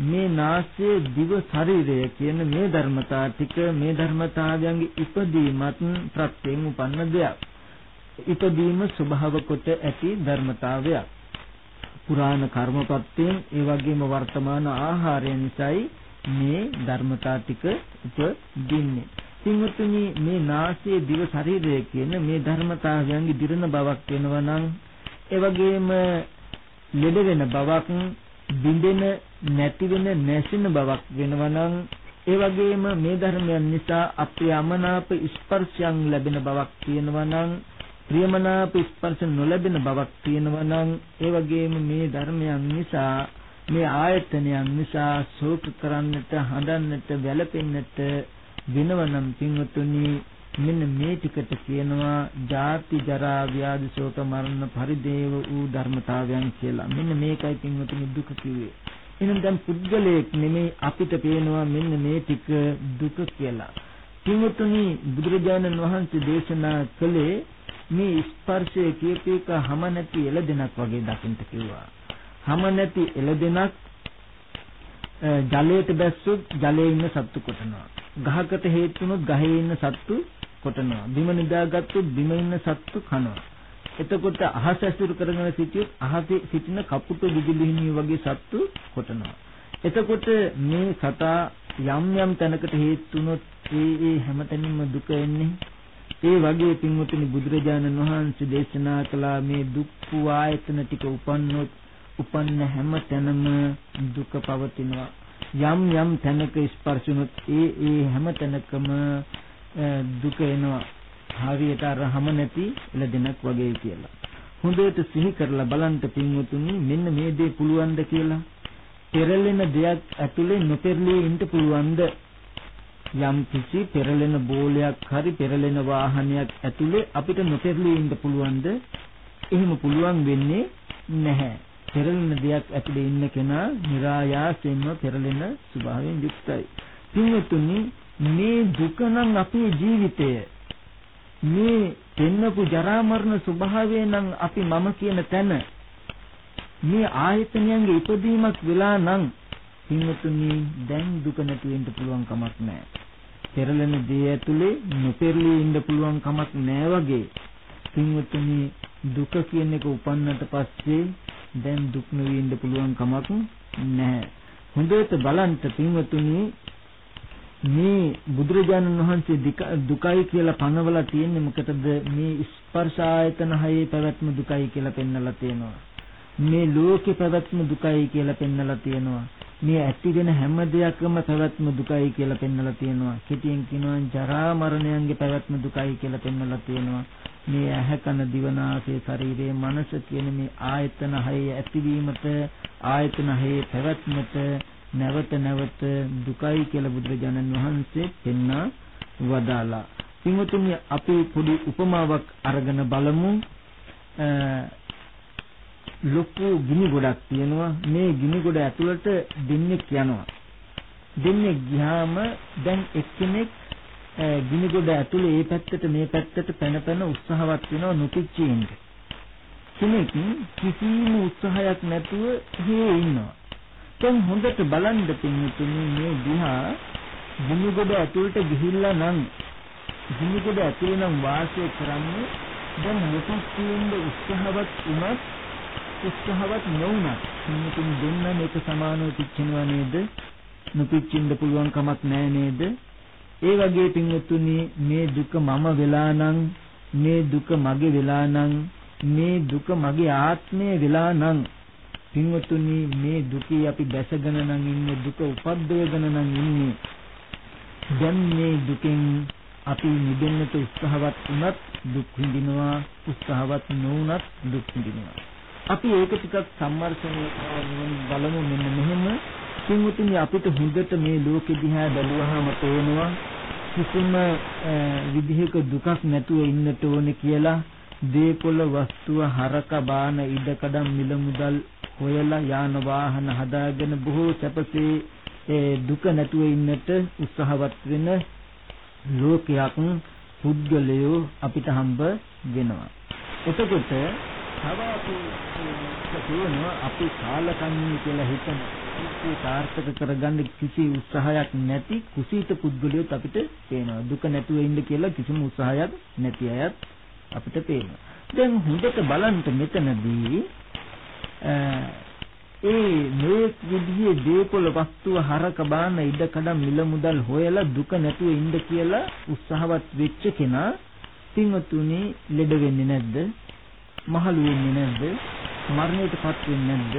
මේ නාසය දිව ශරීරය කියන මේ ධර්මතා ටික මේ ධර්මතාවයන්ගේ ඉපදීමත් ප්‍රත්‍යයෙන් උපන්න දෙයක්. ඉපදීම ස්වභාව කොට ඇති ධර්මතාවයක්. පුරාණ කර්මපත්තෙන් ඒ වගේම වර්තමාන ආහාරය නිසායි මේ ධර්මතා ටික උපදින්නේ. පින්වතුනි මේ නාසය දිව ශරීරය කියන මේ ධර්මතාවයන්ගේ දිරන බවක් වෙනවා නම් ඒ වගේම ලෙඩ වෙන බවක් බින්දෙන නැති වෙන නැසෙන බවක් වෙනවා නම් ඒ වගේම මේ ධර්මයන් නිසා අපේ අමනාප ස්පර්ශයන් ලැබෙන බවක් තියෙනවා නම් ප්‍රියමනාප ස්පර්ශ නොලැබෙන බවක් තියෙනවා නම් ඒ වගේම මේ ධර්මයන් නිසා මේ ආයතනයන් නිසා ශෝක කරන්නට හඬන්නට වැළපෙන්නට වෙනවනම් පින්වතුනි මෙන්න මේ ටිකට කියනවා ජාති ජරා ව්‍යාධි ශෝක මරණ පරිදේව වූ ධර්මතාවයන් කියලා. මෙන්න මේකයි පින්වතුනි දුක කිව්වේ. එහෙනම් දැන් පුද්ගලයෙක් නෙමෙයි අපිට පේනවා මෙන්න මේ ටික දුක කියලා. පින්වතුනි බුදුරජාණන් වහන්සේ දේශනා කළේ මේ ස්පර්ශයේ කීපයක හැම නැති එළදෙනක් වගේ දකින්න කිව්වා. හැම නැති එළදෙනක් ජලයට බැස්සොත් ජලයේ ඉන්න සත්තු කොටනවා. ගහකට හේතුනොත් ගහේ ඉන්න සත්තු කොටනවා. බිම නිදාගත්තොත් බිම ඉන්න සත්තු කනවා. එතකොට අහස ඇසුරු කරගෙන සිටියොත් අහසේ සිටින කපුටු විදුලිහිණිය වගේ සත්තු කොටනවා. එතකොට මේ සතා යම් යම් තැනකට හේතුනොත් ඒ ඒ හැමතැනින්ම දුක එන්නේ. ඒ වගේ පින්වතුනි බුදුරජාණන් වහන්සේ දේශනා කළා මේ දුක් ආයතන ටික උපන්නොත් උපන්න හැම තැනම දුක පවතිනවා. යම් යම් තැනක ස්පර්ශ වුණොත් ඒ ඒ හැම තැනකම දුක එනවා හරියට අර හැම නැති එළදෙනක් වගේ කියලා. හොඳට සිහි කරලා බලන්න පින්වතුනි මෙන්න මේ දේ පුළුවන්ද කියලා. පෙරලෙන දෙයක් ඇතුලේ නොපෙරළී ඉන්න පුළුවන්ද? යම් කිසි පෙරලෙන බෝලයක් හරි පෙරලෙන වාහනයක් ඇතුලේ අපිට නොපෙරළී ඉන්න පුළුවන්ද? එහෙම පුළුවන් වෙන්නේ නැහැ. පෙරලෙන දෙයක් ඇතුලේ ඉන්න කෙනා નિરાයාසයෙන්ම පෙරලෙන ස්වභාවයෙන් යුක්තයි. පින්වතුනි මේ දුක නම් අපේ ජීවිතය මේ පෙන්නපු ජරා මරණ ස්වභාවය නම් අපි මම කියන තැන මේ ආයතනයන්ගේ ඉපදීමක් වෙලා නම් පින්වතුනි දැන් දුක නැති වෙන්න පුළුවන් කමක් නැහැ. පෙරලෙන දේ ඇතුලේ නොපෙරළී ඉන්න පුළුවන් කමක් නැහැ වගේ. පින්වතුනි දුක කියන එක උපන්නට පස්සේ දැන් දුක් නොවී ඉන්න පුළුවන් කමක් නැහැ. හොඳට බලන්න පින්වතුනි මේ බුදුරජාණන් වහන්සේ දුකයි කියලා පනවලා තියෙන්නේ මොකටද? මේ ස්පර්ශ ආයතන හයේ පැවැත්ම දුකයි කියලා පෙන්වලා තියෙනවා. මේ ලෝකේ පැවැත්ම දුකයි කියලා පෙන්වලා තියෙනවා. මේ ඇති වෙන හැම දෙයක්ම පැවැත්ම දුකයි කියලා පෙන්වලා තියෙනවා. කෙටියෙන් කියනවා ජරා මරණයන්ගේ පැවැත්ම දුකයි කියලා පෙන්වලා තියෙනවා. මේ ඇහැ කන දිවනාසය ශරීරය මනස කියන මේ ආයතන හයේ ඇතිවීමට ආයතන හයේ පැවැත්මට නැවත නැවත දුකයි කියලා බුදුරජාණන් වහන්සේ පෙන්වා වදාලා. පින්වතුනි අපි පොඩි උපමාවක් අරගෙන බලමු. ලොකු ගිනි ගොඩක් තියෙනවා. මේ ගිනි ගොඩ ඇතුළට දෙන්නෙක් යනවා. දෙන්නෙක් ගියාම දැන් එක්කෙනෙක් ගිනි ගොඩ ඇතුලේ මේ පැත්තට මේ පැත්තට පැන පැන උත්සාහවත් වෙනවා නොපිච්චින්න. කෙනෙක් කිසිම උත්සාහයක් නැතුව හේ ඉන්නවා. දැන් හොඳට බලන්න පින්තුනි මේ දිහා ගිනිගොඩ ඇතුළට ගිහිල්ලා නම් ගිනිගොඩ ඇතුළේ නම් වාසය කරන්නේ දැන් මොකක් කියන්නේ උත්සාහවත් වුණත් උත්සාහවත් නොවුණත් පින්තුනි දෙන්න මේක සමානව පිච්චෙනවා නේද? නොපිච්චෙන්න පුළුවන් කමක් නැහැ නේද? ඒ වගේ පින්තුනි මේ දුක මම වෙලා නම් මේ දුක මගේ වෙලා නම් මේ දුක මගේ ආත්මය වෙලා නම් පින්වතුනි මේ දුකේ අපි දැසගෙන නම් ඉන්නේ දුක උපද්දවගෙන නම් ඉන්නේ. දැන් මේ දුකෙන් අපි නිදෙන්නට උත්සාහවත් වුණත් දුක් විඳිනවා උත්සාහවත් නොවුණත් දුක් විඳිනවා. අපි ඒක ටිකක් සම්මර්ෂණය බලමු මෙන්න මෙහෙම. පින්වතුනි අපිට හොඳට මේ ලෝකෙ දිහා බැලුවහම තේනවා කිසිම විදිහක දුකක් නැතුව ඉන්නට ඕනේ කියලා දේපොළ වස්තුව හරක බාන ඉඩකඩම් මිල මුදල් හොයලා යාන වාහන හදාගෙන බොහෝ සැපසේ ඒ දුක නැතුව ඉන්නට උත්සාහවත් වෙන ලෝකයක් පුද්ගලයෝ අපිට හම්බ වෙනවා. එතකොට තව අපි කියනවා අපි කාලකන්ණි කියලා හිතන කිසි සාර්ථක කරගන්න කිසි උත්සාහයක් නැති කුසීත පුද්ගලයෝත් අපිට පේනවා. දුක නැතුව ඉන්න කියලා කිසිම උත්සාහයක් නැති අයත් අපිට පේනවා. දැන් හොඳට බලන්න මෙතනදී ඒ මේ විදිහේ දීපොළ වස්තුව හරක බාන ඉඩ කඩම් මිල මුදල් හොයලා දුක නැතුව ඉන්න කියලා උත්සාහවත් වෙච්ච කෙනා පින්වතුනි ලෙඩ වෙන්නේ නැද්ද? මහලු වෙන්නේ නැද්ද? මරණයටපත් වෙන්නේ නැද්ද?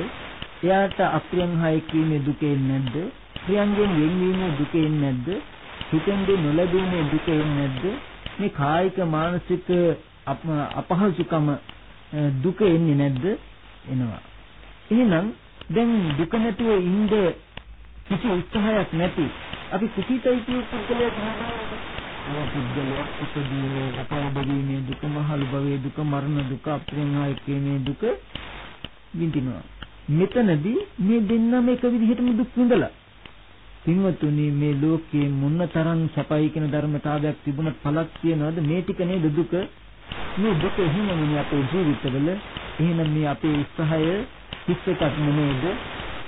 එයාට අප්‍රියන් හය කීමේ දුක එන්නේ නැද්ද? ප්‍රියංගෙන් වෙන්වීමේ දුක එන්නේ නැද්ද? හිතෙන් නොලැබීමේ දුක එන්නේ නැද්ද? මේ කායික මානසික අපහසුකම දුක එන්නේ නැද්ද? එනවා. එහෙනම් දැන් දුක නැතුව ඉන්න කිසි උත්සාහයක් නැති අපි කුසීතයි කියන පුද්ගලයෙක් නෑ පුද්ගලයා උපදීනේ අපවදීනේ දුක මහලු භවයේ දුක මරණ දුක අප්‍රියංගාය කියන්නේ දුක විඳිනවා. මෙතනදී මේ දෙන්නම එක විදිහටම දුක් විඳලා. පින්වතුනි මේ ලෝකයේ මොන තරම් සපයි කියන ධර්මතාවයක් තිබුණත් පළක් තියනවද? මේ ටික නේද දුක? මේ දුක එහෙමනේ අපේ ජීවිතවල එහෙනම් මේ අපේ උත්සාහය කිස් එකක් නෙමෙයිද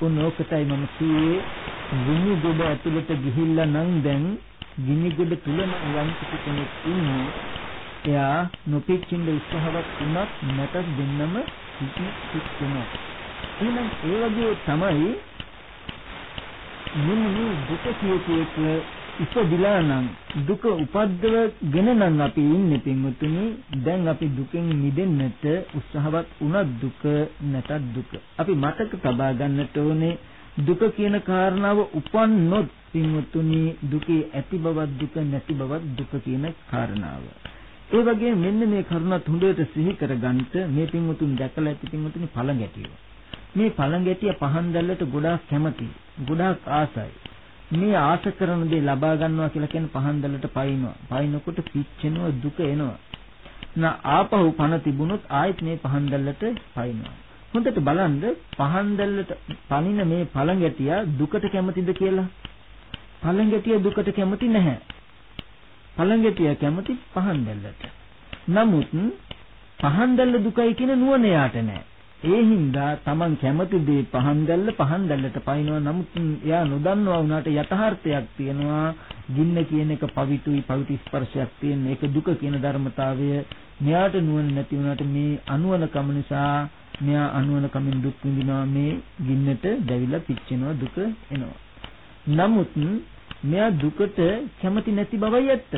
උනෝකටයි මම කියේ. ගිනි ගොඩ ඇතුළට ගිහිල්ලා නම් දැන් ගිනි ගොඩ තුල යම් කිසි කෙනෙක් ඉන්නේ එයා නොපිච්චින්න උත්සාහවත් වුණත් නැතත් දෙන්නම පිච්චෙනවා එහෙනම් ඒ වගේ තමයි මෙන්න මේ දුක කියපු ඉපදිලා නම් දුක උපද්දවගෙන නම් අපි ඉන්නේ පින්වතුනි දැන් අපි දුකෙන් මිදෙන්නට උත්සාහවත් වුණත් දුක නැතත් දුක අපි මතක තබා ගන්නට ඕනේ දුක කියන කාරණාව උපන්නොත් පින්වතුනි දුකේ ඇති බවත් දුක නැති බවත් දුක කියන කාරණාව. ඒ වගේ මෙන්න මේ කරුණත් හොඳට සිහි කරගන්නට මේ පින්වතුන් දැකලා ඇති පින්වතුනි පළඟැටිය. මේ පළඟැටිය පහන් දැල්ලට ගොඩාක් කැමතියි. ගොඩාක් ආසයි. මේ ආස කරන දේ ලබා ගන්නවා කියලා කියන්නේ පහන් දැල්ලට පයින්නවා. පයින්නකොට පිච්චෙනවා දුක එනවා. නා ආපහු පණ තිබුණොත් ආයෙත් මේ පහන් දැල්ලට පයින්නවා. හොඳට බලන්න පහන් දැල්ලට පනින මේ පළඟැටිය දුකට කැමතිද කියලා? පළඟැටිය දුකට කැමති නැහැ. පළඟැටිය කැමති පහන් දැල්ලට. නමුත් පහන් දැල්ල දුකයි කියන නුවණ යාට නැහැ. ඒ හින්දා Taman කැමති දේ පහන් දැල්ල පහන් දැල්ලට පයින්නවා. නමුත් එයා නොදන්නවා වුණාට යථාර්ථයක් තියෙනවා. ගින්න කියන එක පවිතුයි පවිතු ස්පර්ශයක් තියෙන ඒක දුක කියන ධර්මතාවය මෙයාට නුවණ නැති වුණාට මේ අනුවනකම නිසා මෙයා අනුවනකමින් දුක් විඳිනවා මේ ගින්නට දැවිලා පිච්චෙනවා දුක එනවා. නමුත් මෙයා දුකට කැමති නැති බවයි ඇත්ත.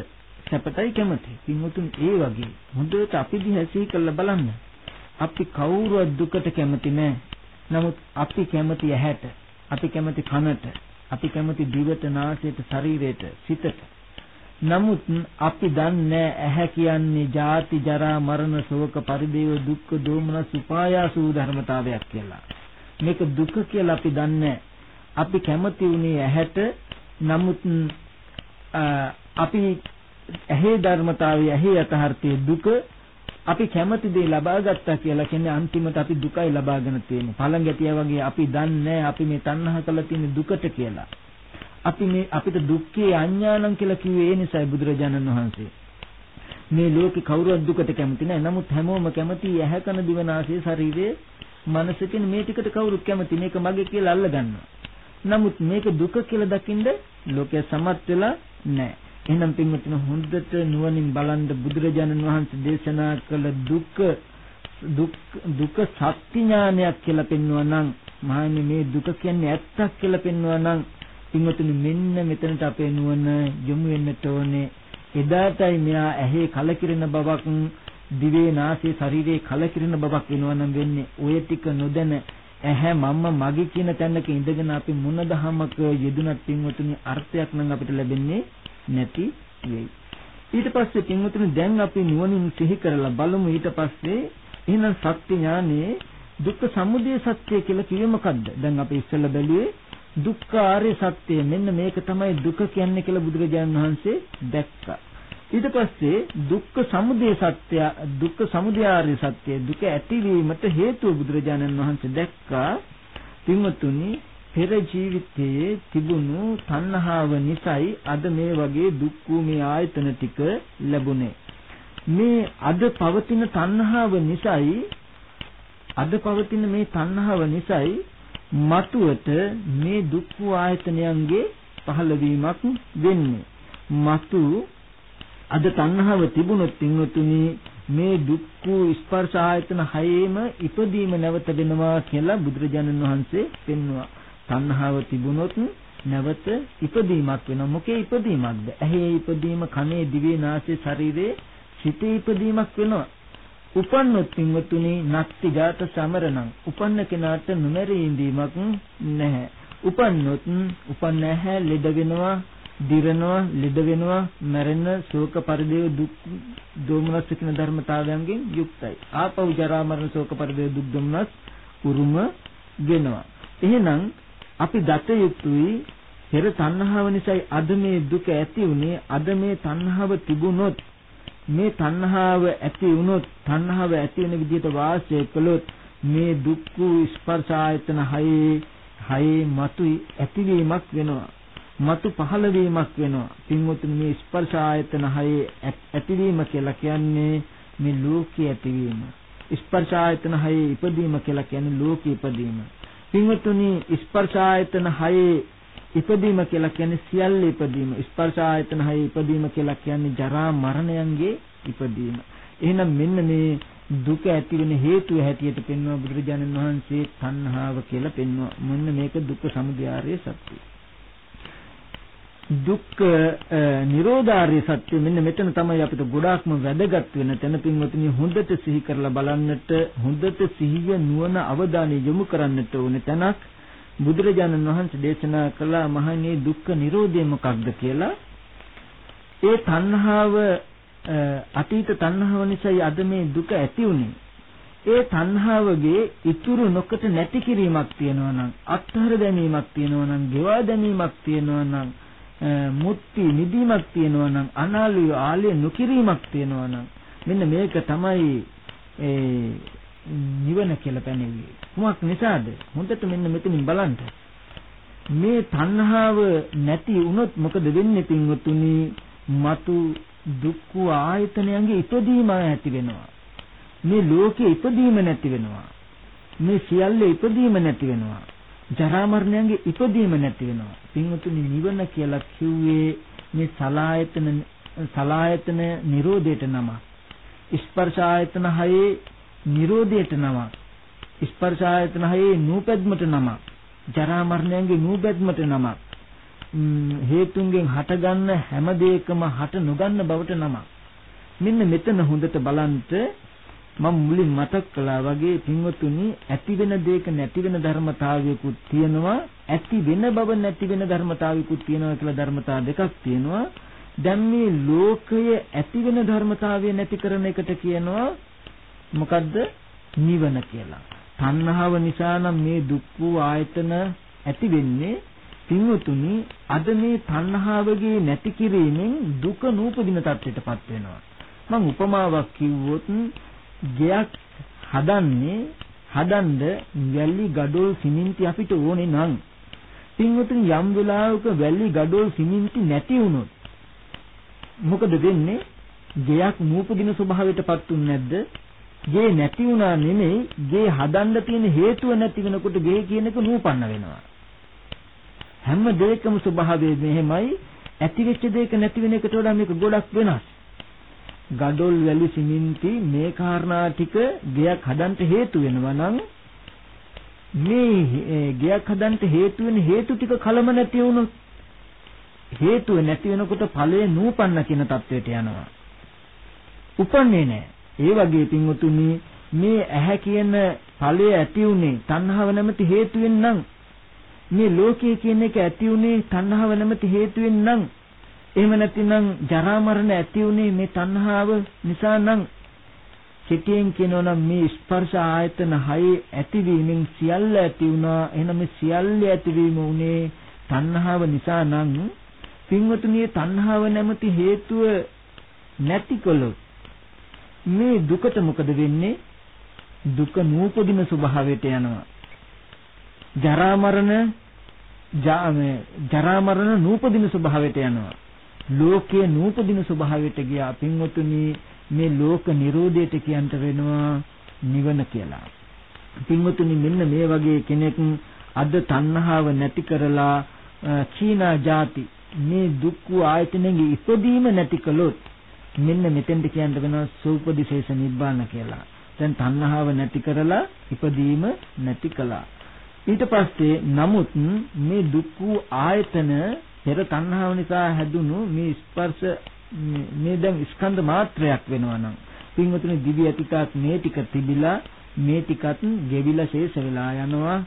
සැපටයි කැමති. පින්වතුන් ඒ වගේ හොඳට අපි දිහා සිහි කරලා බලන්න. අපි කවුරුවත් දුකට කැමති නැහැ. නමුත් අපි කැමති ඇහැට, අපි කැමති කනට, අපි කැමති දිවට, නාසයට, ශරීරයට, සිතට. නමුත් අපි දන්නේ ඇහැ කියන්නේ ජාති ජරා මරණ ශෝක පරිදේව දුක්ඛ දෝමනස් උපායාස වූ ධර්මතාවයක් කියලා. මේක දුක කියලා අපි දන්නේ අපි කැමති උනේ ඇහැට නමුත් අපි ඇහි ධර්මතාවය ඇහි යථාර්ථයේ දුක අපි කැමති දේ ලබා ගත්තා කියලා කියන්නේ අන්තිමට අපි දුකයි ලබාගෙන තියෙන්නේ. පළඟැටිය වගේ අපි දන්නේ අපි මේ තණ්හා කළ තියෙන දුකට කියලා. අපි මේ අපිට දුක්ඛේ අඥානං කියලා කිව්වේ ඒ නිසායි බුදුරජාණන් වහන්සේ. මේ ලෝකේ කවුරුවත් දුකට කැමති නැහැ. නමුත් හැමෝම කැමති ඇහැ කන දිව නාසය ශරීරය මනස කියන මේ ටිකට කවුරුත් කැමති. මේක මගේ කියලා අල්ල ගන්නවා. නමුත් මේක දුක කියලා දකින්ද ලෝකය සමත් වෙලා නැහැ. එහෙනම් පින්වත්නි හොඳට නුවණින් බලන්න බුදුරජාණන් වහන්සේ දේශනා කළ දුක් දුක් දුක සත්‍ය ඥානයක් කියලා පෙන්වනවා නම් මහන්නේ මේ දුක කියන්නේ ඇත්තක් කියලා පෙන්වනවා නම් පින්වත්නි මෙන්න මෙතනට අපේ නුවණ යොමු වෙන්නට ඕනේ. එදාටයි මෙයා ඇහි කලකිරෙන බවක් දිවේ නාසයේ ශරීරයේ කලකිරෙන බවක් වෙනවා නම් වෙන්නේ ඔය ටික නොදැන ඇහැ මම්ම මගේ කියන තැනක ඉඳගෙන අපි මොන දහමක යෙදුනත් පින්වතුනි අර්ථයක් නම් අපිට ලැබෙන්නේ නැති වෙයි. ඊට පස්සේ පින්වතුනි දැන් අපි නුවණින් සිහි කරලා බලමු ඊට පස්සේ එහෙනම් සත්‍ය ඥානේ දුක්ඛ සමුදය සත්‍ය කියලා කිව්වේ මොකද්ද? දැන් අපි ඉස්සෙල්ලා බැලුවේ දුක්ඛ ආර්ය සත්‍ය මෙන්න මේක තමයි දුක කියන්නේ කියලා බුදුරජාණන් වහන්සේ දැක්කා. ඊට පස්සේ දුක්ඛ සමුදය සත්‍ය දුක්ඛ සමුදය ආර්ය සත්‍ය දුක ඇතිවීමට හේතුව බුදුරජාණන් වහන්සේ දැක්කා පින්වතුනි පෙර ජීවිතයේ තිබුණු තණ්හාව නිසායි අද මේ වගේ දුක් මේ ආයතන ටික ලැබුණේ මේ අද පවතින තණ්හාව නිසායි අද පවතින මේ තණ්හාව නිසායි මතුවට මේ දුක් ආයතනයන්ගේ පහළවීමක් වෙන්නේ මතු අද තණ්හාව තිබුණොත් පින්වතුනි මේ දුක්ඛ ස්පර්ශ ආයතන හයේම ඉපදීම නැවත වෙනවා කියලා බුදුරජාණන් වහන්සේ පෙන්වුවා. තණ්හාව තිබුණොත් නැවත ඉපදීමක් වෙනවා. මොකේ ඉපදීමක්ද? ඇහි ඉපදීම, කනේ, දිවේ, නාසයේ, ශරීරයේ සිතේ ඉපදීමක් වෙනවා. උපන්නොත් පින්වතුනි නක්ති ජාත සමරණං. උපන්න කෙනාට නොමැරී ඉඳීමක් නැහැ. උපන්නොත් උපන්න නැහැ ලෙඩ වෙනවා දිරනවා, ලෙඩ වෙනවා, මැරෙන, ශෝක පරිදේව දුක් දෝමනස් කියන ධර්මතාවයන්ගෙන් යුක්තයි. ආපහු ජරා මරණ ශෝක පරිදේව දුක් දෝමනස් උරුම වෙනවා. එහෙනම් අපි දත යුතුයි පෙර තණ්හාව නිසායි අද මේ දුක ඇති උනේ අද මේ තණ්හාව තිබුණොත් මේ තණ්හාව ඇති වුණොත් තණ්හාව ඇති වෙන විදිහට වාසය කළොත් මේ දුක්ඛ ස්පර්ශ ආයතන හයේ හයේ මතුයි ඇතිවීමක් වෙනවා මතු පහළ වීමක් වෙනවා. පින්වතුනි මේ ස්පර්ශ ආයතන හයේ ඇතිවීම කියලා කියන්නේ මේ ලෝකයේ ඇතිවීම. ස්පර්ශ ආයතන හයේ ඉපදීම කියලා කියන්නේ ලෝකයේ ඉපදීම. පින්වතුනි ස්පර්ශ ආයතන හයේ ඉපදීම කියලා කියන්නේ සියල්ල ඉපදීම. ස්පර්ශ ආයතන හයේ ඉපදීම කියලා කියන්නේ ජරා මරණයන්ගේ ඉපදීම. එහෙනම් මෙන්න මේ දුක ඇති වෙන හේතුව හැටියට පෙන්වන බුදුරජාණන් වහන්සේ තණ්හාව කියලා පෙන්වන මොන්න මේක දුක්ඛ සමුදය ආර්ය සත්‍යය. දුක්ඛ නිරෝධාර්ය සත්‍ය මෙන්න මෙතන තමයි අපිට ගොඩාක්ම වැදගත් වෙන තැන පින්වතුනි හොඳට සිහි කරලා බලන්නට හොඳට සිහිය නුවණ අවධානය යොමු කරන්නට ඕනේ තැනක් බුදුරජාණන් වහන්සේ දේශනා කළා මහණේ දුක්ඛ නිරෝධය මොකක්ද කියලා. ඒ තණ්හාව අතීත තණ්හාව නිසායි අද මේ දුක ඇති උනේ. ඒ තණ්හාවගේ ඉතුරු නොකට නැති කිරීමක් තියෙනවා නම් අත්හර දැමීමක් තියෙනවා නම් ගෙවා දැමීමක් තියෙනවා නම් මුක්ති නිදීමක් තියෙනවා නම් අනාලිය ආලය නොකිරීමක් තියෙනවා නම් මෙන්න මේක තමයි ඒ නිවන කියලා පැනෙන්නේ. කුමක් නිසාද? හොඳට මෙන්න මෙතනින් බලන්න. මේ තණ්හාව නැති වුණොත් මොකද වෙන්නේ පින්වතුනි? మతు දුක්ඛ ආයතනයන්ගේ ඉපදීම ඇති වෙනවා. මේ ලෝකේ ඉපදීම නැති වෙනවා. මේ සියල්ල ඉපදීම නැති වෙනවා. ජරා මරණයන්ගේ ඉපදීම නැති වෙනවා. පින්වතුනි නිවන කියලා කිව්වේ මේ සලායතන සලායතන නිරෝධයට නම. ස්පර්ශ ආයතන හයේ නිරෝධයට නම. ස්පර්ශ ආයතන හයේ නූපැද්මට නම. ජරා මරණයන්ගේ නූපැද්මට නම. හේතුන්ගෙන් හටගන්න හැම දෙයකම හට නොගන්න බවට නම. මෙන්න මෙතන හොඳට බලන්ට මම මුලින් මතක් කළා වගේ පින්වතුනි ඇති වෙන දෙයක නැති වෙන ධර්මතාවයකුත් තියෙනවා. ඇති වෙන බව නැති වෙන ධර්මතාවයකුත් තියෙනවා කියලා ධර්මතා දෙකක් තියෙනවා. දැන් මේ ලෝකය ඇති වෙන ධර්මතාවය නැති කරන එකට කියනවා මොකද්ද? නිවන කියලා. තණ්හාව නිසා නම් මේ දුක් වූ ආයතන ඇති වෙන්නේ. පින්වතුනි අද මේ තණ්හාවගේ නැති කිරීමෙන් දුක නූපදින තත්ත්වයටපත් වෙනවා. මම උපමාවක් කිව්වොත් ගෙයක් හදන්නේ හදන්න වැලි ගඩොල් සිමෙන්ති අපිට ඕනේ නම්. පින්වතුනි යම් වෙලාවක වැලි ගඩොල් සිමෙන්ති නැති වුණොත් මොකද වෙන්නේ? ගෙයක් නූපදින ස්වභාවයටපත් උන්නේ නැද්ද? ගේ නැති වුණා නෙමෙයි ගේ හදන්න තියෙන හේතුව නැති වෙනකොට ගේ කියන එක නූපන්න වෙනවා. හැම දෙයකම ස්වභාවය මෙහෙමයි. ඇති වෙච්ච දෙයක නැති වෙන එකට වඩා මේක ගොඩක් වෙනස්. ගඩොල් වැලි සිමෙන්ති මේ කාරණා ටික ගයක් හදන්න හේතු වෙනවා නම් මේ ගයක් හදන්න හේතු වෙන හේතු ටික කලම නැති වුණොත් හේතුව නැති වෙනකොට ඵලය නූපන්න කියන தത്വයට යනවා. උපන්නේ නැහැ. ඒ වගේ පින්වතුනි මේ ඇහැ කියන ඵලය ඇති උනේ තණ්හාව නැමැති හේතුවෙන් නම් මේ ලෝකයේ කියන එක ඇති උනේ තණ්හාව නැමැති හේතුවෙන් නම් එහෙම නැතිනම් ජරා මරණ ඇති උනේ මේ තණ්හාව නිසා නම් සිටියෙන් කියනවා නම් මේ ස්පර්ශ ආයතන හයේ ඇතිවීමෙන් සියල්ල ඇති වුණා. එහෙනම් මේ සියල්ල ඇතිවීම උනේ තණ්හාව නිසා නම් පින්වතුනි තණ්හාව නැමැති හේතුව නැතිකොලොත් මේ දුකට මොකද වෙන්නේ? දුක නූපදින ස්වභාවයට යනවා. ජරා මරණ ජරා මරණ නූපදින ස්වභාවයට යනවා. ලෝකයේ නූපදින ස්වභාවයට ගියා පින්වතුනි මේ ලෝක නිරෝධයට කියන්ට වෙනවා නිවන කියලා. පින්වතුනි මෙන්න මේ වගේ කෙනෙක් අද තණ්හාව නැති කරලා චීනා ಜಾති මේ දුක් ආයතනෙගේ ඉපදීම නැති කළොත් මෙන්න මෙතෙන්ට කියන්න වෙනවා සූපදිශේෂ නිබ්බාන කියලා. දැන් තණ්හාව නැති කරලා ඉපදීම නැති කළා. ඊට පස්සේ නමුත් මේ දුක් ආයතන පෙර තණ්හාව නිසා හැදුණු මේ ස්පර්ශ මේ දැන් ස්කන්ධ මාත්‍රයක් වෙනවා නම් පින්වතුනි දිව්‍ය අතිකාත් මේ ටික තිබිලා මේ ටිකත් ගෙවිලා ශේෂ වෙලා යනවා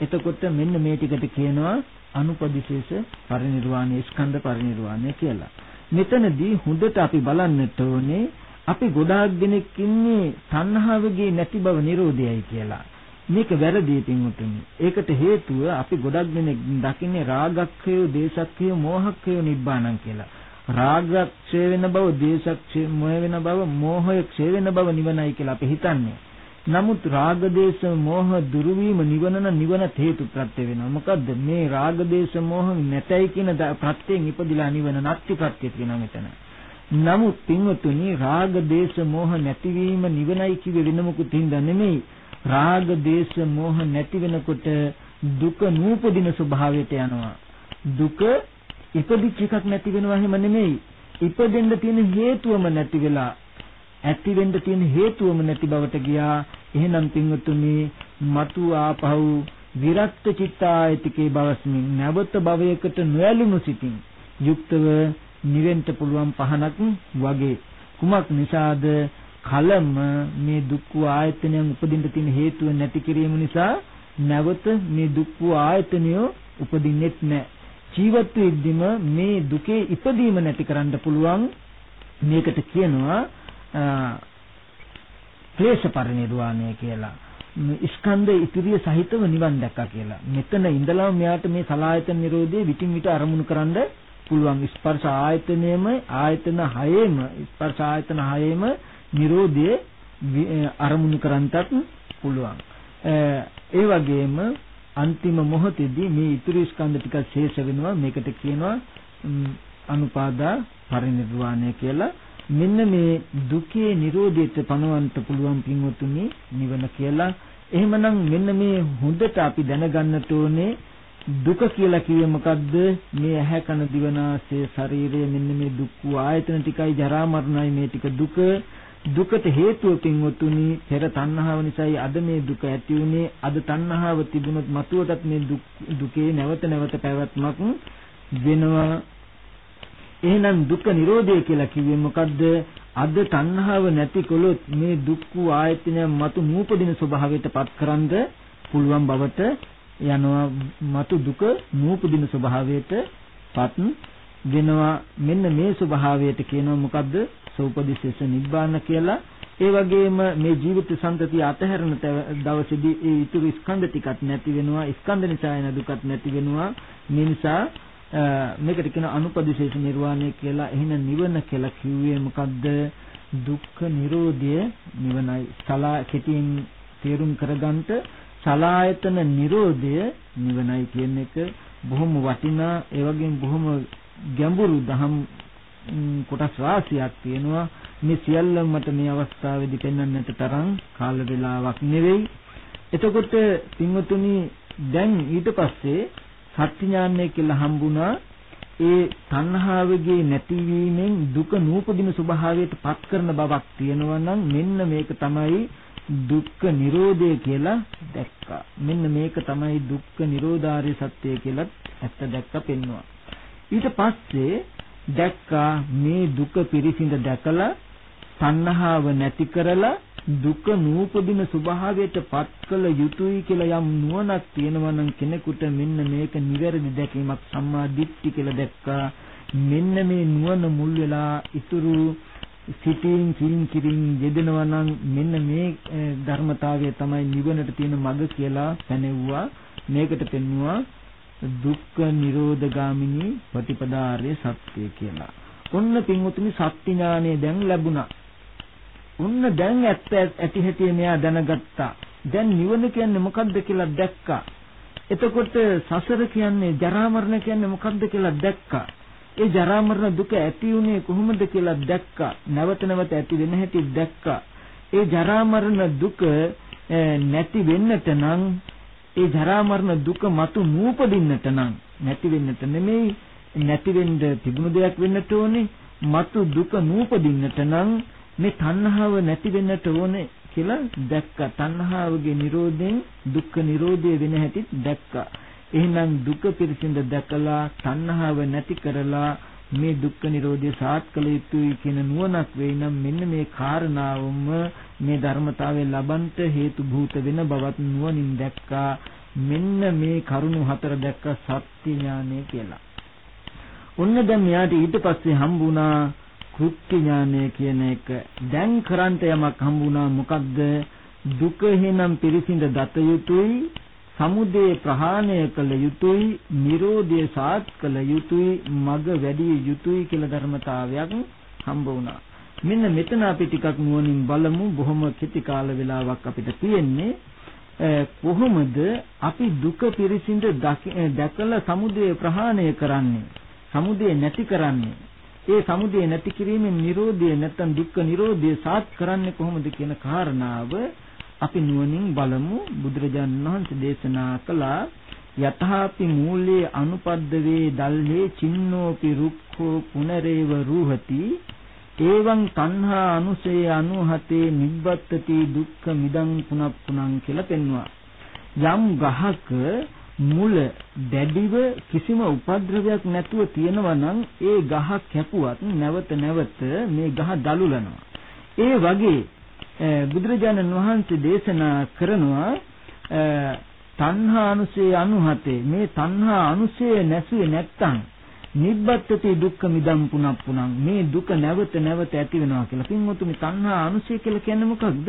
එතකොට මෙන්න මේ ටිකට කියනවා අනුපදිශේෂ පරිනිර්වාණය ස්කන්ධ පරිනිර්වාණය කියලා. මෙතනදී හොඳට අපි බලන්නට ඕනේ අපි ගොඩාක් දෙනෙක් ඉන්නේ තණ්හාවගේ නැති බව නිරෝධයයි කියලා. මේක වැරදි පින්වතුනි. ඒකට හේතුව අපි ගොඩක් දෙනෙක් දකින්නේ රාගක්ඛය, දේශක්ඛය, මෝහක්ඛය නිබ්බාණං කියලා. රාගක් ක්ෂය වෙන බව, දේශක් ක්ෂය වෙන බව, මෝහය ක්ෂය වෙන බව නිවනයි කියලා අපි හිතන්නේ. නමුත් රාග දේශ මොහ දුරු වීම නිවන නිවන හේතු ප්‍රත්‍ය වෙනවා. මොකද්ද මේ රාග දේශ මොහ නැතයි කියන ප්‍රත්‍යයෙන් ඉපදිලා නිවන නැති ප්‍රත්‍ය කියනවා මෙතන. නමුත් පින්වතුනි රාග දේශ මොහ නැතිවීම නිවනයි කිව්වේ වෙන මොකුත් හින්දා නෙමෙයි. රාග දේශ මොහ නැති වෙනකොට දුක නූපදින ස්වභාවයට යනවා. දුක ඉපදිච්ච එකක් නැති වෙනවා එහෙම නෙමෙයි. ඉපදෙන්න තියෙන හේතුවම නැති වෙලා ඇති වෙන්න තියෙන හේතුවම නැති බවට ගියා. එහෙනම් පින්වතුනි మతు ආපහු විරක්ත චිත්තායතිකේ බවස්මින් නැවත භවයකට නොඇලුණු සිටින් යුක්තව නිවෙන්න පුළුවන් පහනක් වගේ. කුමක් නිසාද? කලම මේ දුක් වූ ආයතනයන් උපදින්න තියෙන හේතුව නැති කිරීම නිසා නැවත මේ දුක් වූ ආයතනය උපදින්නෙත් නැහැ. ජීවත් වෙද්දිම මේ දුකේ ඉපදීම නැති කරන්න පුළුවන් මේකට කියනවා ක්ලේශ පරිනිර්වාණය කියලා. ස්කන්ධ ඉතිරිය සහිතව නිවන් දැක්කා කියලා. මෙතන ඉඳලා මෙයාට මේ සලායතන නිරෝධයේ විтин විට අරමුණු කරන්න පුළුවන් ස්පර්ශ ආයතනයේම ආයතන හයේම ස්පර්ශ ආයතන හයේම නිරෝධයේ අරමුණු කරන්නටත් පුළුවන්. ඒ වගේම අන්තිම මොහොතේදී මේ ඉතුරු ස්කන්ධ ටික ශේෂ වෙනවා. මේකට කියනවා අනුපාදා පරිනිර්වාණය කියලා. මෙන්න මේ දුකේ Nirodheට පණවන්න පුළුවන් පින්වතුනි නිවන කියලා. එහෙමනම් මෙන්න මේ හොඳට අපි දැනගන්නට ඕනේ දුක කියලා කිව්වේ මොකද්ද? මේ ඇහැ කන දිවනාසය ශරීරය මෙන්න මේ දුක් ආයතන ටිකයි ජරා මරණයි මේ ටික දුක. දුකට හේතුව පින්වතුනි පෙර තණ්හාව නිසායි අද මේ දුක ඇති වුනේ. අද තණ්හාව තිබුණොත් මතුවටත් මේ දුකේ නැවත නැවත පැවැත්මක් වෙනවා. එහෙනම් දුක්ඛ නිරෝධය කියලා කිව්වේ මොකද්ද? අද තණ්හාව නැතිකොලොත් මේ දුක් වූ ආයතනය මතු නූපදින ස්වභාවයට පත්කරන්ද පුළුවන් බවට යනවා. මතු දුක නූපදින ස්වභාවයට පත් වෙනවා. මෙන්න මේ ස්වභාවයට කියනවා මොකද්ද? සෝපදිශේෂ නිබ්බාන කියලා. ඒ වගේම මේ ජීවිත සම්පතිය අතහැරන දවසේදී ඒ ඉතුරු ස්කන්ධ ටිකක් නැති වෙනවා ස්කන්ධ නිසා එන දුකත් නැති වෙනවා. මේ නිසා මේකට කියන අනුපදිශේෂ නිර්වාණය කියලා එහෙනම් නිවන කියලා කිව්වේ මොකද්ද? දුක්ඛ නිරෝධය නිවනයි. සලා කෙටියෙන් තේරුම් කරගන්නට සලායතන නිරෝධය නිවනයි කියන එක බොහොම වටිනා ඒ වගේම බොහොම ගැඹුරු දහම් කොටස් රාශියක් තියෙනවා මේ සියල්ලම මට මේ අවස්ථාවේදී පෙන්වන්නට තරම් කාල වේලාවක් නෙවෙයි එතකොට පින්වතුනි දැන් ඊට පස්සේ සත්‍ය ඥානය කියලා හම්බුණා ඒ තණ්හාවගේ නැතිවීමෙන් දුක නූපදින ස්වභාවයට පත් කරන බවක් තියෙනවා නම් මෙන්න මේක තමයි දුක්ඛ නිරෝධය කියලා දැක්කා. මෙන්න මේක තමයි දුක්ඛ නිරෝධාරිය සත්‍යය කියලා ඇත්ත දැක්ක පෙන්නවා. ඊට පස්සේ දැක්කා මේ දුක පිරිසිඳ දැකලා තණ්හාව නැති කරලා දුක නූපදින ස්වභාවයට පත් කළ යුතුයි කියලා යම් නුවණක් තියෙනවා නම් කෙනෙකුට මෙන්න මේක නිවැරදි දැකීමක් සම්මා දිට්ඨි කියලා දැක්කා. මෙන්න මේ නුවණ මුල් වෙලා ඉතුරු සිතින් කිරින් කිරින් යෙදෙනවා නම් මෙන්න මේ ධර්මතාවය තමයි නිවනට තියෙන මඟ කියලා පැනෙව්වා. මේකට පෙන්වුවා දුක්ඛ නිරෝධ ගාමිනී ප්‍රතිපදාර්ය සත්‍ය කියලා. ඔන්න පින්වතුනි සත්‍ය ඥානය දැන් ලැබුණා. ඔන්න දැන් ඇත්ත ඇති හැටි මෙයා දැනගත්තා. දැන් නිවන කියන්නේ මොකක්ද කියලා දැක්කා. එතකොට සසර කියන්නේ ජරා මරණ කියන්නේ මොකක්ද කියලා දැක්කා. ඒ ජරා මරණ දුක ඇති උනේ කොහොමද කියලා දැක්කා. නැවත නැවත ඇති වෙන හැටි දැක්කා. ඒ ජරා මරණ දුක නැති වෙන්නට නම් ඒ ජරා මරණ දුක මතු නූපදින්නට නම් නැති වෙන්නට නෙමෙයි නැති වෙන්න තිබුණු දෙයක් වෙන්නට ඕනේ මතු දුක නූපදින්නට නම් මේ තණ්හාව නැති වෙන්නට ඕනේ කියලා දැක්කා. තණ්හාවගේ Nirodhen දුක්ඛ Nirodhe වෙන හැටි දැක්කා. එහෙනම් දුක පිරිසිඳ දැකලා තණ්හාව නැති කරලා මේ දුක්ඛ නිරෝධය සාත් කළ යුතුයි කියන නුවණක් වෙයි නම් මෙන්න මේ කාරණාවම මේ ධර්මතාවය ලබන්ට හේතු භූත වෙන බවත් නුවණින් දැක්කා මෙන්න මේ කරුණු හතර දැක්ක සත්‍ය ඥානය කියලා. ඔන්න දැන් මෙයාට ඊට පස්සේ හම්බුණා කෘත්‍ය ඥානය කියන එක. දැන් කරන්ට යමක් හම්බුණා මොකද්ද? දුක හේනම් පිරිසිඳ දත යුතුයි සමුදය ප්‍රහාණය කළ යුතුයි නිරෝධය සාත් කළ යුතුයි මග වැඩි යුතුයි කියලා ධර්මතාවයක් හම්බ වුණා. මෙන්න මෙතන අපි ටිකක් නුවණින් බලමු. බොහොම කෙටි කාල වේලාවක් අපිට තියෙන්නේ. කොහොමද අපි දුක පිරිසිඳ දැකලා සමුදය ප්‍රහාණය කරන්නේ? සමුදය නැති කරන්නේ? ඒ සමුදය නැති කිරීමෙන් නිරෝධය නැත්නම් දුක්ඛ නිරෝධය සාත් කරන්නේ කොහොමද කියන කාරණාව අපි නුවණින් බලමු. බුදුරජාණන් වහන්සේ දේශනා කළා යතහාපි මූලේ අනුපද්දවේ දල්හේ චින්නෝපි රුක්ඛෝ පුනරේව රූහති. එවං තණ්හා අනුසේ අනුහතේ නිබ්බත්තති දුක්ඛ මිදං පුනප්පුනං කියලා පෙන්වුවා. යම් ගහක මුල දැඩිව කිසිම උපද්‍රවයක් නැතුව තියෙනවා නම් ඒ ගහ කැපුවත් නැවත නැවත මේ ගහ දලුලනවා. ඒ වගේ බුදුරජාණන් වහන්සේ දේශනා කරනවා තණ්හා අනුසය 97 මේ තණ්හා අනුසය නැසුවේ නැත්තම් නිබ්බත්ති දුක්ඛ මිදම් පුනප්පුනං මේ දුක නැවත නැවත ඇති වෙනවා කියලා. පින්වතුනි තණ්හා අනුසය කියලා කියන්නේ මොකක්ද?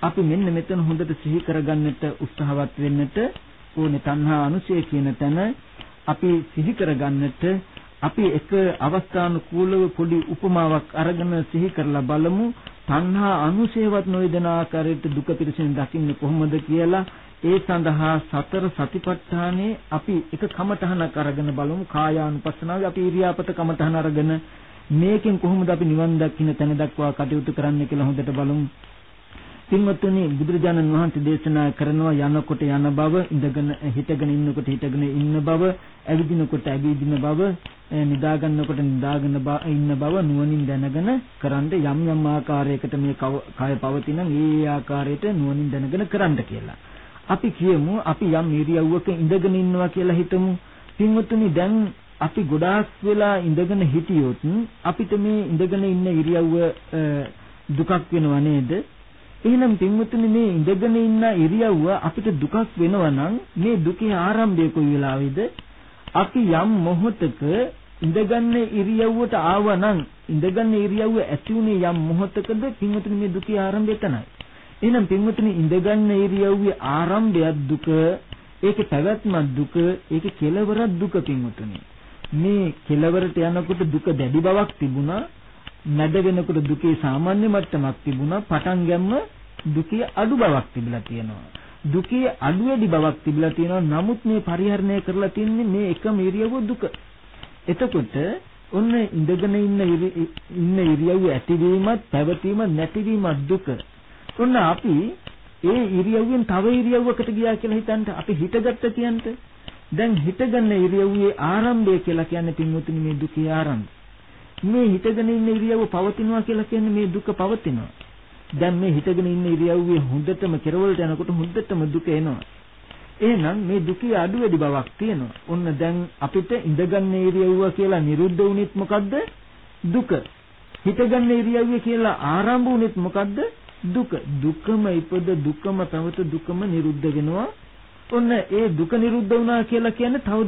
අපි මෙන්න මෙතන හොඳට සිහි කරගන්නට උත්සාහවත් වෙන්නට ඕනේ තණ්හා අනුසය කියන තැන අපි සිහි කරගන්නට අපි එක අවස්ථානුකූලව පොඩි උපමාවක් අරගෙන සිහි කරලා බලමු තණ්හා අනුසේවත් නොයදන ආකාරයට දුක පිරසෙන් දකින්නේ කොහොමද කියලා ඒ සඳහා සතර සතිපට්ඨානේ අපි එක කමඨහනක් අරගෙන බලමු. කායානුපස්සනාවේ අපි ඉරියාපත කමඨහන අරගෙන මේකෙන් කොහොමද අපි නිවන් දකින්න තැන දක්වා කටයුතු කරන්න කියලා හොඳට බලමු. පින්වත්නි බුදුරජාණන් වහන්සේ දේශනා කරනවා යනකොට යන බව ඉඳගෙන හිටගෙන ඉන්නකොට හිටගෙන ඉන්න බව ඇවිදිනකොට ඇවිදින බව නිදා ගන්නකොට නිදාගෙන ඉන්න බව නුවණින් දැනගෙන කරන්න යම් යම් ආකාරයකට මේ කය පවතින ඒ ආකාරයට නුවණින් දැනගෙන කරන්න කියලා. අපි කියමු අපි යම් ඉරියව්වක ඉඳගෙන ඉන්නවා කියලා හිතමු. පින්වත්නි දැන් අපි ගොඩාක් වෙලා ඉඳගෙන හිටියොත් අපිට මේ ඉඳගෙන ඉන්න ඉරියව්ව දුකක් වෙනව නේද? එහෙනම් පින්වතුනි මේ ඉඳගෙන ඉන්න ඉරියව්ව අපිට දුකක් වෙනවා නම් මේ දුකේ ආරම්භය කොයි වෙලාවේද? අපි යම් මොහොතක ඉඳගන්න ඉරියව්වට ආවනම් ඉඳගන්න ඉරියව්ව ඇති උනේ යම් මොහොතකද පින්වතුනි මේ දුකේ ආරම්භය එතනයි. එහෙනම් පින්වතුනි ඉඳගන්න ඉරියව්වේ ආරම්භය දුක, ඒකේ පැවැත්ම දුක, ඒකේ කෙලවරක් දුක පින්වතුනි. මේ කෙලවරට යනකොට දුක දැඩි බවක් තිබුණා නැද වෙනකොට දුකේ සාමාන්‍ය මට්ටමක් තිබුණා පටන් ගැම්ම දුකේ අඩු බවක් තිබිලා තියෙනවා. දුකේ අඩු වැඩි බවක් තිබිලා තියෙනවා. නමුත් මේ පරිහරණය කරලා තින්නේ මේ එකම ඉරියව්ව දුක. එතකොට ඔන්න ඉඳගෙන ඉන්න ඉන්න ඉරියව්ව ඇතිවීමත් පැවතීමත් නැතිවීමත් දුක. ඔන්න අපි ඒ ඉරියව්වෙන් තව ඉරියව්වකට ගියා කියලා හිතන්න අපි හිතගත්ත කියන්ට. දැන් හිතගන්න ඉරියව්වේ ආරම්භය කියලා කියන්නේ පින්වතුනි මේ දුකේ ආරම්භය. මේ හිතගෙන ඉන්න ඉරියව්ව පවතිනවා කියලා කියන්නේ මේ දුක පවතිනවා. දැන් මේ හිතගෙන ඉන්න ඉරියව්වේ හොඳටම කෙරවලට යනකොට හොඳටම දුක එනවා. එහෙනම් මේ දුකේ අඩු වැඩි බවක් තියෙනවා. ඔන්න දැන් අපිට ඉඳගන්න ඉරියව්ව කියලා නිරුද්ධ වුණෙත් මොකද්ද? දුක. හිතගන්න ඉරියව්වේ කියලා ආරම්භ වුණෙත් මොකද්ද? දුක. දුකම ඉපද දුකම පැවත දුකම නිරුද්ධ වෙනවා. ඔන්න ඒ දුක නිරුද්ධ වුණා කියලා කියන්නේ තව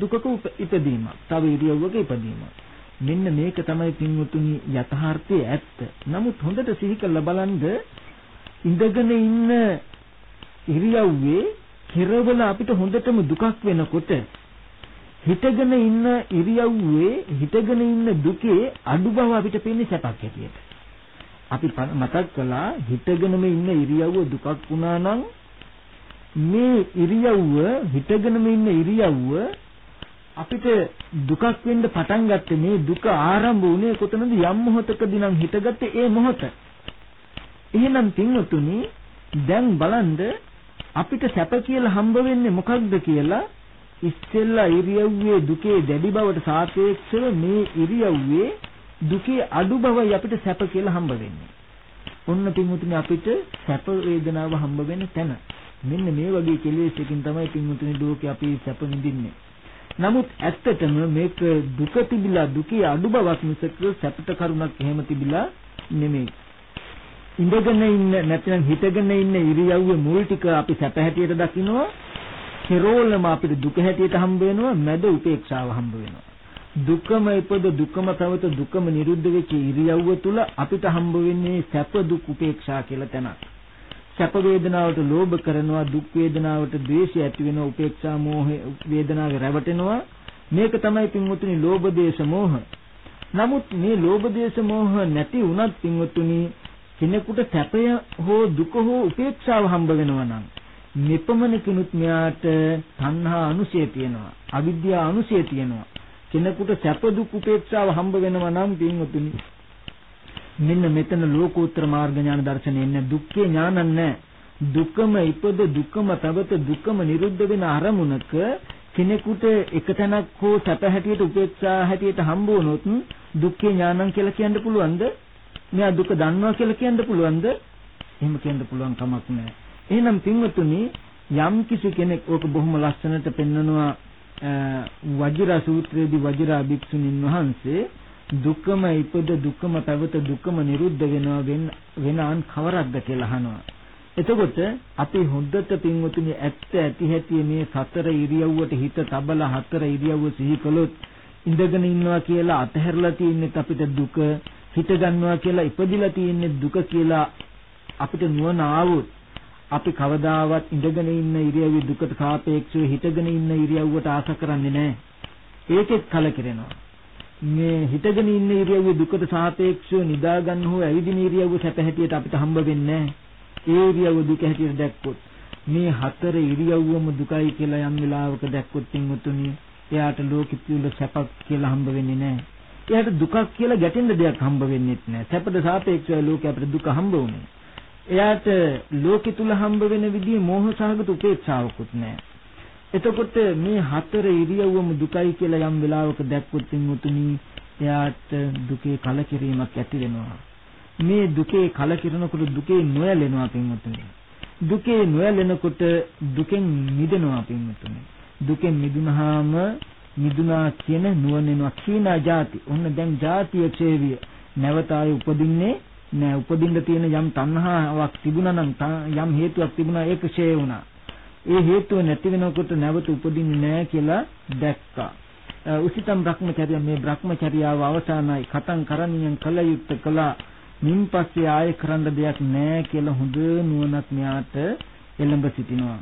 දුකක ඉපදීමක්. තව ඉරියව්වක ඉපදීමක්. මෙන්න මේක තමයි පින්වතුනි යථාර්ථයේ ඇත්ත. නමුත් හොඳට සිහි කරලා බලන්න ඉඳගෙන ඉන්න ඉරියව්වේ කෙරවල අපිට හොඳටම දුකක් වෙනකොට හිටගෙන ඉන්න ඉරියව්වේ හිටගෙන ඉන්න දුකේ අඩු බව අපිට පේන්නේ සැපක් හැටියට. අපි මතක් කළා හිටගෙනම ඉන්න ඉරියව්ව දුකක් වුණා නම් මේ ඉරියව්ව හිටගෙනම ඉන්න ඉරියව්ව අපිට දුකක් වෙන්න පටන් ගත්තේ මේ දුක ආරම්භ වුණේ කොතනද යම් මොහොතකදී නම් හිතගත්තේ ඒ මොහොත. එහෙනම් පින්වතුනි දැන් බලන්න අපිට සැප කියලා හම්බ වෙන්නේ මොකක්ද කියලා ඉස්සෙල්ලා ඉරියව්වේ දුකේ දැඩි බවට සාපේක්ෂව මේ ඉරියව්වේ දුකේ අඩු බවයි අපිට සැප කියලා හම්බ වෙන්නේ. ඔන්න පින්වතුනි අපිට සැප වේදනාව හම්බ වෙන තැන. මෙන්න මේ වගේ කෙලෙසකින් තමයි පින්වතුනි ලෝකේ අපි සැප විඳින්නේ. නමුත් ඇත්තටම මේක දුක තිබිලා දුකේ අඩු බවක් මිසක සැපට කරුණක් එහෙම තිබිලා නෙමෙයි. ඉඳගෙන ඉන්න නැත්නම් හිටගෙන ඉන්න ඉරියව්වේ මුල් ටික අපි සැප හැටියට දකිනවා. කෙරෝලම අපිට දුක හැටියට හම්බ වෙනවා, මැද උපේක්ෂාව හම්බ වෙනවා. දුකම ඉපද දුකම පැවත දුකම නිරුද්ධ වෙච්ච ඉරියව්ව තුල අපිට හම්බ වෙන්නේ සැප දුක් උපේක්ෂා කියලා තැනක්. සැප වේදනාවට ලෝභ කරනවා දුක් වේදනාවට ද්වේෂය ඇති වෙනවා උපේක්ෂා මෝහ වේදනාවේ රැවටෙනවා. මේක තමයි පින්වතුනි ලෝභ දේශ මෝහ. නමුත් මේ ලෝභ දේශ මෝහ නැති වුණත් පින්වතුනි කෙනෙකුට සැපය හෝ දුක හෝ උපේක්ෂාව හම්බ වෙනවා නම් නිපමණකිනුත් මෙයාට තණ්හා අනුසය තියෙනවා අවිද්‍යා අනුසය තියෙනවා. කෙනෙකුට සැප දුක් උපේක්ෂාව හම්බ වෙනවා නම් පින්වතුනි මෙන්න මෙතන ලෝකෝත්තර මාර්ග ඥාන දර්ශනේ ඉන්නේ දුක්ඛේ ඥානක් නැහැ. දුකම ඉපද දුකම තවත දුකම නිරුද්ධ වෙන අරමුණක කෙනෙකුට එක තැනක් හෝ සැප හැටියට උපේක්ෂා හැටියට හම්බ වුණොත් දුක්ඛේ ඥානං කියලා කියන්න පුළුවන්ද? මෙයා දුක දන්නවා කියලා කියන්න පුළුවන්ද? එහෙම කියන්න පුළුවන් කමක් නැහැ. එහෙනම් පින්වතුනි යම් කිසි කෙනෙක් ඕක බොහොම ලස්සනට පෙන්වනවා වජිරා සූත්‍රයේදී වජිරා භික්ෂුණීන් වහන්සේ දුකම ඉපද දුකම පැවත දුකම නිරුද්ධ වෙනවා වෙන අන් කවරක්ද කියලා අහනවා. එතකොට අපි හොඳට පින්වතුනි ඇත්ත ඇති හැටි මේ සතර ඉරියව්වට හිත තබලා හතර ඉරියව්ව සිහි කළොත් ඉඳගෙන ඉන්නවා කියලා අතහැරලා තින්නේ අපිට දුක හිත ගන්නවා කියලා ඉපදිලා තින්නේ දුක කියලා අපිට නුවණ ආවොත් අපි කවදාවත් ඉඳගෙන ඉන්න ඉරියව්වේ දුකට සාපේක්ෂව හිතගෙන ඉන්න ඉරියව්වට ආස කරන්නේ නැහැ. ඒකෙත් කලකිරෙනවා. මේ හිතගෙන ඉන්න ඉරියව්වේ දුකට සාපේක්ෂව නිදා ගන්න හෝ ඇවිදින ඉරියව්ව සැප හැටියට අපිට හම්බ වෙන්නේ නැහැ. ඒ ඉරියව්ව දුක හැටියට දැක්කොත් මේ හතර ඉරියව්වම දුකයි කියලා යම් වෙලාවක දැක්කොත් තින්වතුනි එයාට ලෝකෙ තුල සැපක් කියලා හම්බ වෙන්නේ නැහැ. එයාට දුකක් කියලා ගැටෙන්න දෙයක් හම්බ වෙන්නේ නැහැ. සැපට සාපේක්ෂව ලෝකෙ අපිට දුක හම්බ වුනේ. එයාට ලෝකෙ තුල හම්බ වෙන විදිහේ මෝහ සහගත උපේක්ෂාවකුත් නැහැ. එතකොට මේ හතර ඉරියව්වම දුකයි කියලා යම් වෙලාවක දැක්කොත් තින්වතුනි එයාට දුකේ කලකිරීමක් ඇති වෙනවා. මේ දුකේ කලකිරනකොට දුකේ නොයැලෙනවා පින්වතුනි. දුකේ නොයැලෙනකොට දුකෙන් මිදෙනවා පින්වතුනි. දුකෙන් මිදුනහම මිදුනා කියන නුවණෙනවා කීනා ಜಾති. ඔන්න දැන් ಜಾතිය ඡේවිය. නැවත ආයේ උපදින්නේ නෑ. උපදින්න තියෙන යම් තණ්හාවක් තිබුණා නම් යම් හේතුවක් තිබුණා ඒක ඡේ වුණා. ඒ හේතුව නැති වෙනකොට නැවත උපදින්නේ නෑ කියලා දැක්කා. උසිතම් භ්‍රමචර්ය මේ භ්‍රමචර්යාව අවසానයි කතං කරණියන් කල යුක්ත කළා මින් පස්සේ ආයෙ කරන්න දෙයක් නැහැ කියලා හොඳ නුවණක් මෙයාට එළඹ සිටිනවා.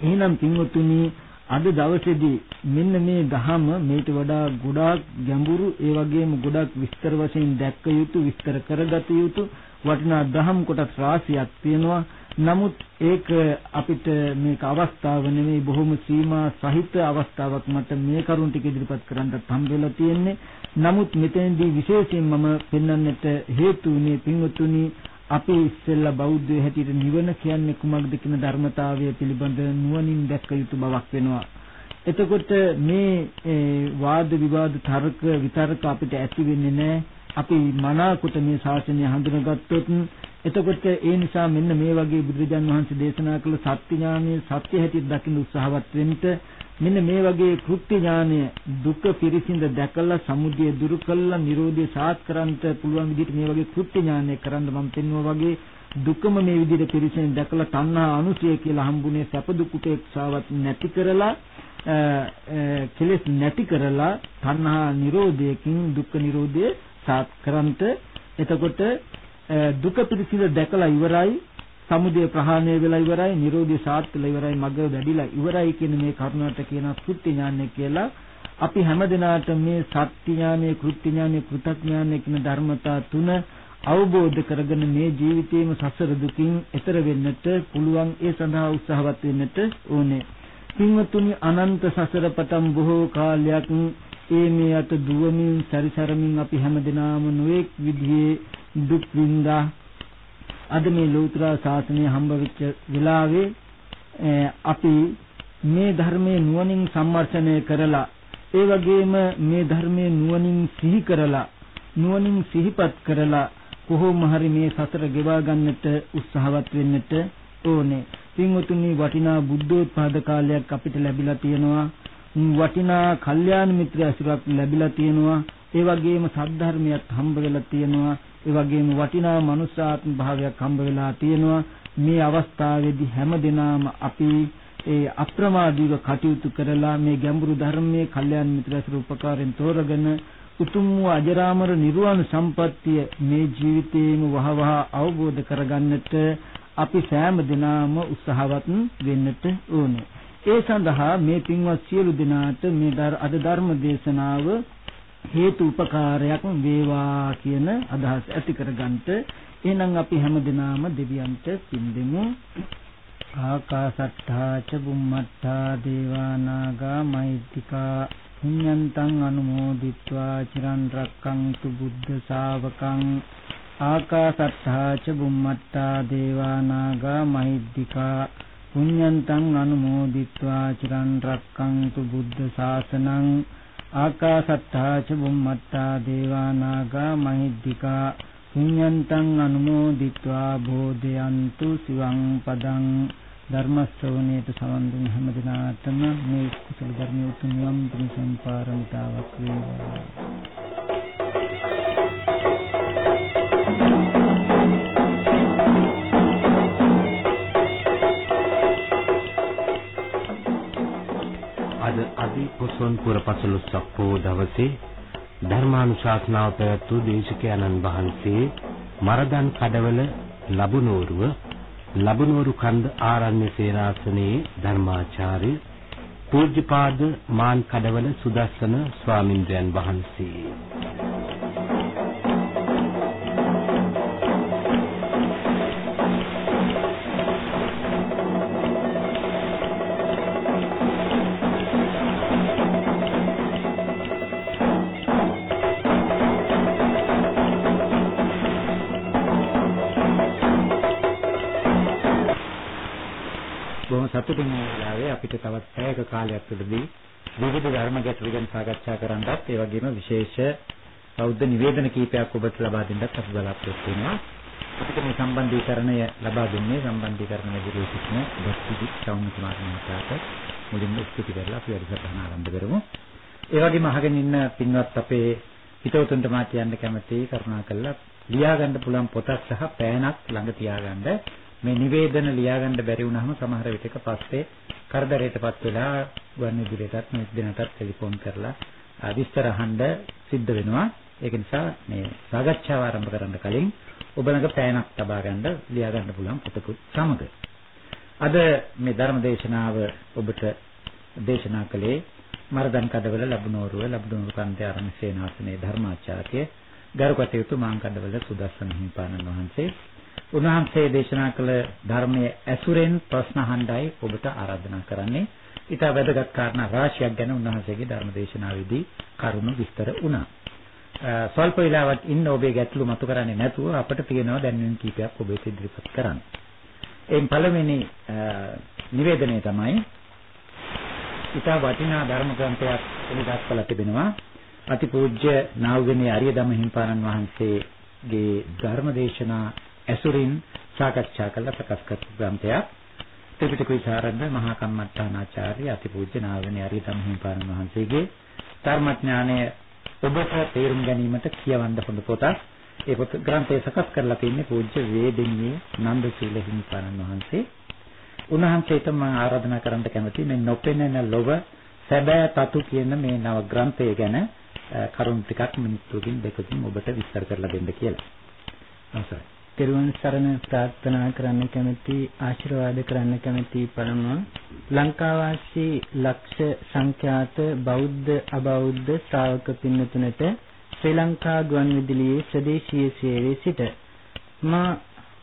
එහෙනම් පින්වතුනි අද දවසේදී මෙන්න මේ දහම මේට වඩා ගොඩාක් ගැඹුරු ඒ වගේම ගොඩාක් විස්තර වශයෙන් දැක්ක යුතු විස්තර කරගත යුතු වටිනා දහම් කොටස් රාශියක් තියෙනවා. නමුත් ඒක අපිට මේක අවස්ථාව නෙමෙයි බොහොම සීමා සහිත අවස්ථාවක් මට මේ කරුණ ටික ඉදිරිපත් කරන්නත් හම්බෙලා තියෙන්නේ. නමුත් මෙතෙන්දී විශේෂයෙන් මම පෙන්වන්නට හේතු වුණේ පින්වතුනි අපේ ඉස්සෙල්ලා බෞද්ධය හැටියට නිවන කියන්නේ කුමක්ද කියන ධර්මතාවය පිළිබඳ නුවණින් දැක්ක යුතු බවක් වෙනවා. එතකොට මේ වාද විවාද තර්ක විතර්ක අපිට ඇති වෙන්නේ නැහැ. අපි මනාකොට මේ ශාසනය හඳුනගත්තොත් එතකොට ඒ නිසා මෙන්න මේ වගේ බුදුරජාන් වහන්සේ දේශනා කළ සත්‍ය ඥානයේ සත්‍ය හැටියට දකින්න උත්සාහවත් වෙන්න මෙන්න මේ වගේ කෘත්‍ය ඥානය දුක පිරිසිඳ දැකලා සමුදය දුරු කළා නිරෝධය සාත් කරන්නට පුළුවන් විදිහට මේ වගේ කෘත්‍ය ඥානය කරන්න මම පෙන්වුවා වගේ දුකම මේ විදිහට පිරිසිඳ දැකලා තණ්හා අනුසය කියලා හම්බුනේ සැප දුක් උපේක්ෂාවත් නැති කරලා කෙලෙස් නැති කරලා තණ්හා නිරෝධයකින් දුක්ඛ නිරෝධය සාත් කරන්ට එතකොට දුක පිරිසිඳ දැකලා ඉවරයි සමුදය ප්‍රහාණය වෙලා ඉවරයි නිරෝධය සාත් වෙලා ඉවරයි මග වැඩිලා ඉවරයි කියන මේ කරුණාට කියන කෘත්‍ය ඥානය කියලා අපි හැමදෙනාට මේ සත්‍ය ඥානය කෘත්‍ය ඥානය කෘතඥානය කියන ධර්මතා තුන අවබෝධ කරගෙන මේ ජීවිතේම සසර දුකින් එතර වෙන්නට පුළුවන් ඒ සඳහා උත්සාහවත් වෙන්නට ඕනේ. පින්වතුනි අනන්ත සසර පතම් බොහෝ කාලයක් ඒ මේ අත දුවමින් සැරිසරමින් අපි හැමදෙනාම නොඑක් විදිහේ දුක් විඳා අද මේ ලෞතර ශාසනය හම්බ වෙච්ච වෙලාවේ අපි මේ ධර්මයේ නුවණින් සම්මර්ෂණය කරලා ඒ වගේම මේ ධර්මයේ නුවණින් සිහි කරලා නුවණින් සිහිපත් කරලා කොහොම හරි මේ සසර ගෙවා ගන්නට උත්සාහවත් වෙන්නට ඕනේ. පින්වතුනි වටිනා බුද්ධෝත්පාද කාලයක් අපිට ලැබිලා තියෙනවා. වටිනා කල්යාණ මිත්‍ර ඇසුරක් ලැබිලා තියෙනවා. ඒ වගේම සද්ධර්මයක් හම්බ වෙලා තියෙනවා. ඒ වගේම වටිනා මනුෂ්‍යාත්ම භාවයක් හම්බ වෙලා තියෙනවා. මේ අවස්ථාවේදී හැම දිනම අපි ඒ අප්‍රමාදීව කටයුතු කරලා මේ ගැඹුරු ධර්මයේ කල්යාණ මිත්‍රසර උපකාරයෙන් තෝරගෙන උතුම් වූ අජරාමර නිර්වාණ සම්පත්තිය මේ ජීවිතේම වහවහ අවබෝධ කරගන්නට අපි සෑම දිනම උත්සාහවත් වෙන්නට ඕනේ. ඒ සඳහා මේ පින්වත් සියලු දෙනාට මේ අද ධර්ම දේශනාව හේතු උපකාරයක් වේවා කියන අදහස ඇති කරගන්නට එහෙනම් අපි හැමදෙනාම දෙවියන්ට පින් දෙමු. ආකාසට්ඨා ච බුම්මට්ඨා දේවා නාග මෛත්‍තිකා පුඤ්ඤන්තං අනුමෝදිත්වා චිරන් රැක්කන්තු බුද්ධ ශාවකං. ආකාසට්ඨා ච බුම්මට්ඨා දේවා නාග මෛත්‍තිකා පුඤ්ඤන්තං අනුමෝදිත්වා චිරන් රැක්කන්තු බුද්ධ ශාසනං. ආකාසත්තා ච බුම්මත්තා දේවා නාග මහිද්దికා පුඤ්ඤන්තං අනුමෝදිත්වා බෝධයන්තු සිවං පදං ධර්ම ශ්‍රවණේට සමන් දුන් හැම දිනාටම මේ කුසල ධර්මයේ උතුම් නිවන් පිණිසම් පාරමිතාවක් වේවා අද අදි පොසොන් පුර පසළොස්වක පෝ දවසේ ධර්මානුශාසනාව පැවැත්වූ දේශකයන්න් වහන්සේ මරදන් කඩවල ලබුනෝරුව ලබුනෝරු කන්ද ආරණ්‍ය සේනාසනයේ ධර්මාචාර්ය පූජ්‍යපාද මාන් කඩවල සුදස්සන ස්වාමින්ද්‍රයන් වහන්සේ බොහොම සතුටින් මේ වෙලාවේ අපිට තවත් පැයක කාලයක් තුළදී විවිධ ධර්ම ගැටළු ගැන සාකච්ඡා කරන්නත් ඒ වගේම විශේෂ බෞද්ධ නිවේදන කීපයක් ඔබට ලබා දෙන්නත් අපි බලාපොරොත්තු වෙනවා. අපිට මේ සම්බන්ධීකරණය ලබා දුන්නේ සම්බන්ධීකරණ වැඩිදුර සිටින දොස්තිදි චෞන් කුමාර මහතාට මුලින්ම ස්තුති කරලා අපි වැඩසටහන ආරම්භ කරමු. ඒ වගේම අහගෙන ඉන්න පින්වත් අපේ හිතවතුන්ට මා කියන්න කැමතියි කරුණාකරලා ලියා ගන්න පුළුවන් පොතක් සහ පෑනක් ළඟ තියාගන්න මේ නිවේදන ලියාගන්න බැරි වුණාම සමහර විටක පස්සේ කරදරයටපත් වෙලා ගුවන් විදුලියටත් මේ දෙනටත් ටෙලිෆෝන් කරලා විස්තර අහන්න සිද්ධ වෙනවා. ඒක නිසා මේ සාකච්ඡාව ආරම්භ කරන්න කලින් ඔබ ළඟ පෑනක් තබා ගන්න ලියා ගන්න පුළුවන් පොතකුත් සමග. අද මේ ධර්ම දේශනාව ඔබට දේශනා කළේ මරදන් කඩවල ලබනෝරුව ලබනෝරු කන්දේ ආරණ්‍ය සේනාසනයේ ධර්මාචාර්ය ගරුකටයුතු මාංකඩවල සුදස්සන හිමිපාණන් වහන්සේ උන්වහන්සේ දේශනා කළ ධර්මයේ ඇසුරෙන් ප්‍රශ්න අහන්නයි ඔබට ආරාධනා කරන්නේ. ඊට වැදගත් කාරණා රාශියක් ගැන උන්වහන්සේගේ ධර්ම දේශනාවේදී කරුණු විස්තර වුණා. ස්වල්ප වේලාවක් ඉන්න ඔබේ ගැටලු මතු කරන්නේ නැතුව අපිට තියෙනවා දැන්වීම් කීපයක් ඔබට ඉදිරිපත් කරන්න. එයින් පළවෙනි නිවේදනය තමයි ඊට වටිනා ධර්ම ග්‍රන්ථයක් එළිදක් කළ තිබෙනවා. අතිපූජ්‍ය නාවුගනේ අරියදම හිමිපාණන් වහන්සේගේ ධර්ම දේශනා ඇසුරින් සාකච්ඡා කළ ප්‍රකාශ කරපු ග්‍රන්ථයක්. ත්‍රිපිටක විචාරණ මහා කම්මට්ටානාචාර්ය අතිපූජ්‍ය නාවගනේ අරියදම හිමිපාණන් වහන්සේගේ ධර්මඥානය ඔබට තේරුම් ගැනීමට කියවන්න හොඳ පොතක්. ඒ පොත ග්‍රන්ථය සකස් කරලා තින්නේ පූජ්‍ය වේදිනියේ නන්දසීල හිමිපාණන් වහන්සේ. උන්වහන්සේට මම ආරාධනා කරන්න කැමතියි මේ නොපෙනෙන ලොව සැබෑ තතු කියන මේ නව ග්‍රන්ථය ගැන කරුණු ටිකක් මිනිත්තුකින් දෙකකින් ඔබට විස්තර කරලා දෙන්න කියලා. අවසරයි. තෙරුවන් සරණ ප්‍රාර්ථනා කරන්න කැමති ආශිර්වාද කරන්න කැමති පළමුව ලංකාවාසී ලක්ෂ සංඛ්‍යාත බෞද්ධ අබෞද්ධ ශ්‍රාවක පින්නතුනට ශ්‍රී ලංකා ගුවන්විදුලියේ ස්වදේශීය සේවයේ සිට මා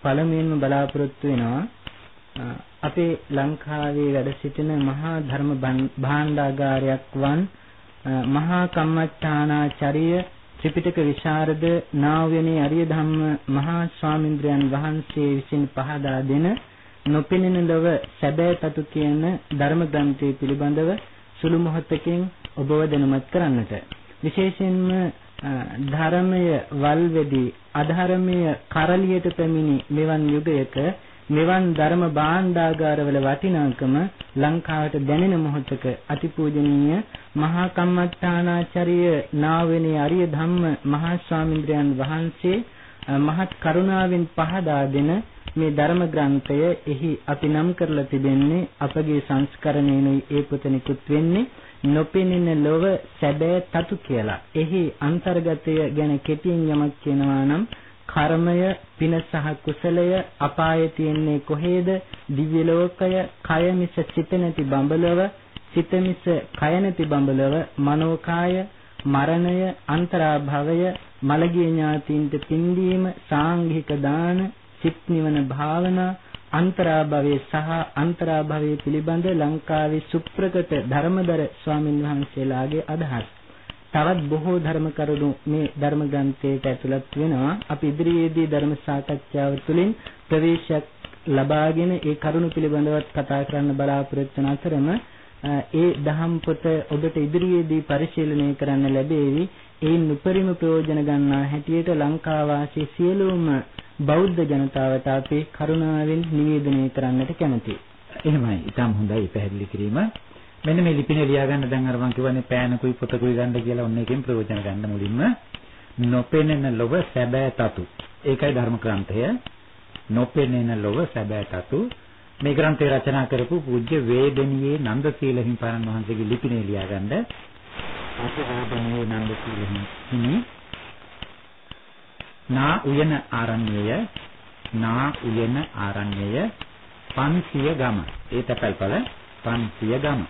පළමුවෙන්ම බලාපොරොත්තු වෙනවා අපේ ලංකාවේ වැඩ සිටින මහා ධර්ම භාණ්ඩාගාරයක් වන් මහා කම්මඨානාචාර්ය ත්‍රිපිටක විශාරද නාවයනේ අරිය ධම්ම මහා ස්වාමින්ද්‍රයන් වහන්සේ විසින් පහදා දෙන නොපෙනෙන ලොව සැබෑ තතු කියන ධර්ම ග්‍රන්ථය පිළිබඳව සුළු මොහොතකින් ඔබව දැනුවත් කරන්නට. විශේෂයෙන්ම ධර්මය වල්වැදී අධර්මය කරලියට පැමිණි මෙවන් යුගයක මෙවන් ධර්ම භාණ්ඩාගාරවල වටිනාකම ලංකාවට දැනෙන මොහොතක අතිපූජනීය මහා කම්මඨානාචාර්ය නාවෙනේ අරිය ධම්ම මහා ස්වාමීන්ද්‍රයන් වහන්සේ මහත් කරුණාවෙන් පහදා දෙන මේ ධර්ම ග්‍රන්ථය එහි අපි නම් කරලා තිබෙන්නේ අපගේ සංස්කරණයනුයි ඒ පොත නිකුත් වෙන්නේ නොපෙනෙන ලොව සැබෑ තතු කියලා. එහි අන්තර්ගතය ගැන කෙටියෙන් යමක් කියනවා නම් කර්මය පින සහ කුසලය අපායේ තියෙන්නේ කොහේද? දිව්‍ය ලෝකය කය මිස සිත නැති බඹලව සිත මිස කය නැති බඹලව මනෝකාය මරණය අන්තරාභවය මලගිය ඥාතින්ට පින්දීම සාංඝික දාන සිත් නිවන භාවනා අන්තරාභවයේ සහ අන්තරාභවයේ පිළිබඳ ලංකාවේ සුප්‍රකට ධර්මදර ස්වාමින් වහන්සේලාගේ අදහස්. තවත් බොහෝ ධර්ම කරුණු මේ ධර්ම ග්‍රන්ථයට ඇතුළත් වෙනවා. අපි ඉදිරියේදී ධර්ම සාකච්ඡාව තුළින් ප්‍රවේශයක් ලබාගෙන ඒ කරුණු පිළිබඳව කතා කරන්න බලාපොරොත්තු වන අතරම ඒ දහම් පොත ඔබට ඉදිරියේදී පරිශීලනය කරන්න ලැබේවි. ඒන් උපරිම ප්‍රයෝජන ගන්නා හැටියට ලංකා වාසී සියලුම බෞද්ධ ජනතාවට අපි කරුණාවෙන් නිවේදනය කරන්නට කැමැතියි. එහෙමයි. ඊටම හොඳයි පැහැදිලි කිරීම. මෙන්න මේ ලිපිනේ ලියා ගන්න දැන් අර මම කියවනේ පෑනකුයි පොතකුයි ගන්න කියලා ඔන්න එකෙන් ප්‍රයෝජන ගන්න මුලින්ම නොපෙනෙන ලොව සැබෑ තතු. ඒකයි ධර්ම ක්‍රාන්තය. නොපෙනෙන ලොව සැබෑ තතු. මේ ග්‍රන්ථය රචනා කරපු පූජ්‍ය වේදනියේ නන්දසීල හිමිපාණන් වහන්සේගේ ලිපිනේ ලියාගන්න. අසවේදනියේ නන්දසීල හිමි නා උයන ආරණ්‍යය නා උයන ආරණ්‍යය 500 ගම. ඒ තැපල්පල 500 ගම.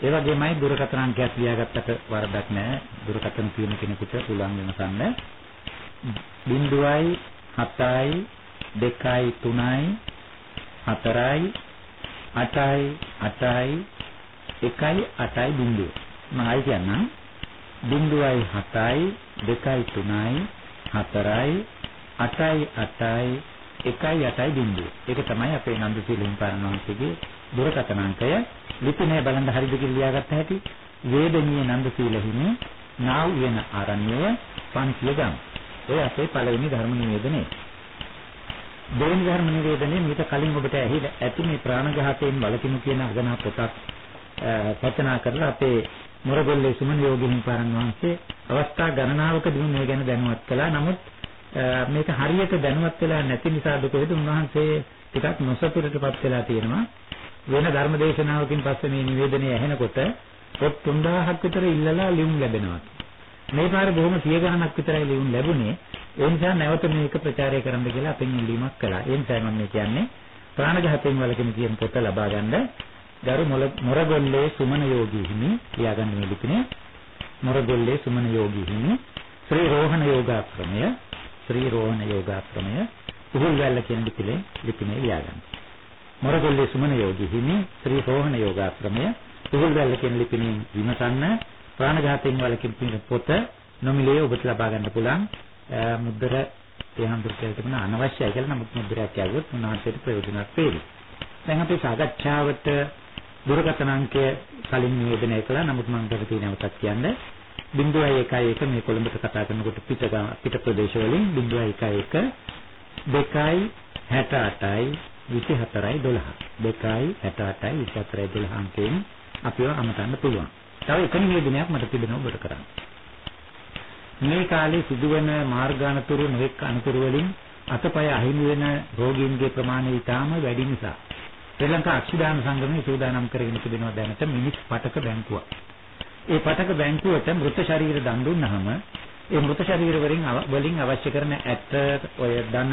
ඒ වගේමයි දුරකථන අංකයක් ලියාගත්තට වරදක් නැහැ. දුරකථන තියෙන කෙනෙකුට පුළුවන් වෙනසන්න 0යි 7යි 2යි 3යි 4යි 8යි 8යි 1යි 8යි බිඳුව. මම ආයි කියන්නම් 0යි 7යි 2යි 3යි 4යි 8යි 8යි 1යි 8යි බිඳුව. ඒක තමයි අපේ නන්දසීල හිමිපාණන් වහන්සේගේ දුරකථන අංකය. ලිපිනේ බලන්න හරිද කියලා ලියාගත්ත හැටි වේදනීය නන්දසීල හිමි නාව් වෙන ආරණ්‍යය 500 ගම්. ඔය අපේ පළවෙනි ධර්ම නිවේදනය. දෙවෙනි ධර්ම නිවේදනයේ මීට කලින් ඔබට ඇහිලා ඇති මේ ප්‍රාණඝාතයෙන් වළකිනු කියන අගනා පොතක් රචනා කරලා අපේ මුරගොල්ලේ සුමන යෝගිනී පාරන් වහන්සේ අවස්ථා ගණනාවකදී මේ ගැන දැනුවත් කළා. නමුත් මේක හරියට දැනුවත් වෙලා නැති නිසා දුකෙද උන්වහන්සේ ටිකක් නොසතුටටපත් වෙලා තියෙනවා. වෙන ධර්ම දේශනාවකින් පස්සේ මේ නිවේදනය ඇහෙනකොට පොත් 3000ක් විතර ඉල්ලලා ලියුම් ලැබෙනවා. මේ පාර බොහොම සිය ගණනක් විතරයි ලියුම් ලැබුණේ. ඒ නිසා නැවත මේක ප්‍රචාරය කරන්න කියලා අපෙන් ඉල්ලීමක් කළා. ඒ නිසා මම කියන්නේ ප්‍රාණඝාතයෙන් වළකින කියන පොත ලබා ගන්න ගරු මොරගොල්ලේ සුමන යෝගී හිමි ලියාගන්න මේ ලිපිනේ මොරගොල්ලේ සුමන යෝගී හිමි ශ්‍රී රෝහණ යෝගාශ්‍රමය ශ්‍රී රෝහණ යෝගාශ්‍රමය උහුල්වැල්ල කියන ලිපිනේ ලිපිනේ ලියාගන්න. මොරගොල්ලේ සුමන යෝගී හිමි ශ්‍රී රෝහණ යෝගාශ්‍රමය උහුල්වැල්ල කියන ලිපිනේ විමසන්න ප්‍රාණඝාතයෙන් වළකින පොත නොමිලේ ඔබට ලබා ගන්න පුළුවන්. මුද්දර තේහඳුර කියලා තිබුණ අනවශ්‍යයි කියලා නමුත් මුද්දරයක් යවුවොත් උන්වහන්සේට ප්‍රයෝජනවත් වේවි. දැන් අපි සාකච්ඡාවට දුරකථන අංකය කලින් නිවේදනය කළා. නමුත් මම කරේ නැවතත් කියන්නේ. 0.11 මේ කොළඹට කතා කරනකොට පිට පිට ප්‍රදේශ වලින් 0.11 2යි 68යි 24යි 12 2යි 68යි 24යි 12 අංකයෙන් අපිව අමතන්න පුළුවන්. තව එක නිවේදනයක් මට තිබෙනවා ඔබට කරන්න. මේ කාලේ සිදුවන මාර්ගානතුරු නොඑක් අනතුරු වලින් අතපය අහිමි වෙන රෝගීන්ගේ ප්‍රමාණය ඉතාම වැඩි නිසා ශ්‍රී ලංකා අක්ෂිදාන සංගමයේ සූදානම් කරගෙන තිබෙනවා දැනට මිනිස් පටක බැංකුවක්. ඒ පටක බැංකුවට මృత ශරීර දන් දුන්නාම ඒ මృత ශරීර වලින් වලින් අවශ්‍ය කරන ඇට ඔය ධන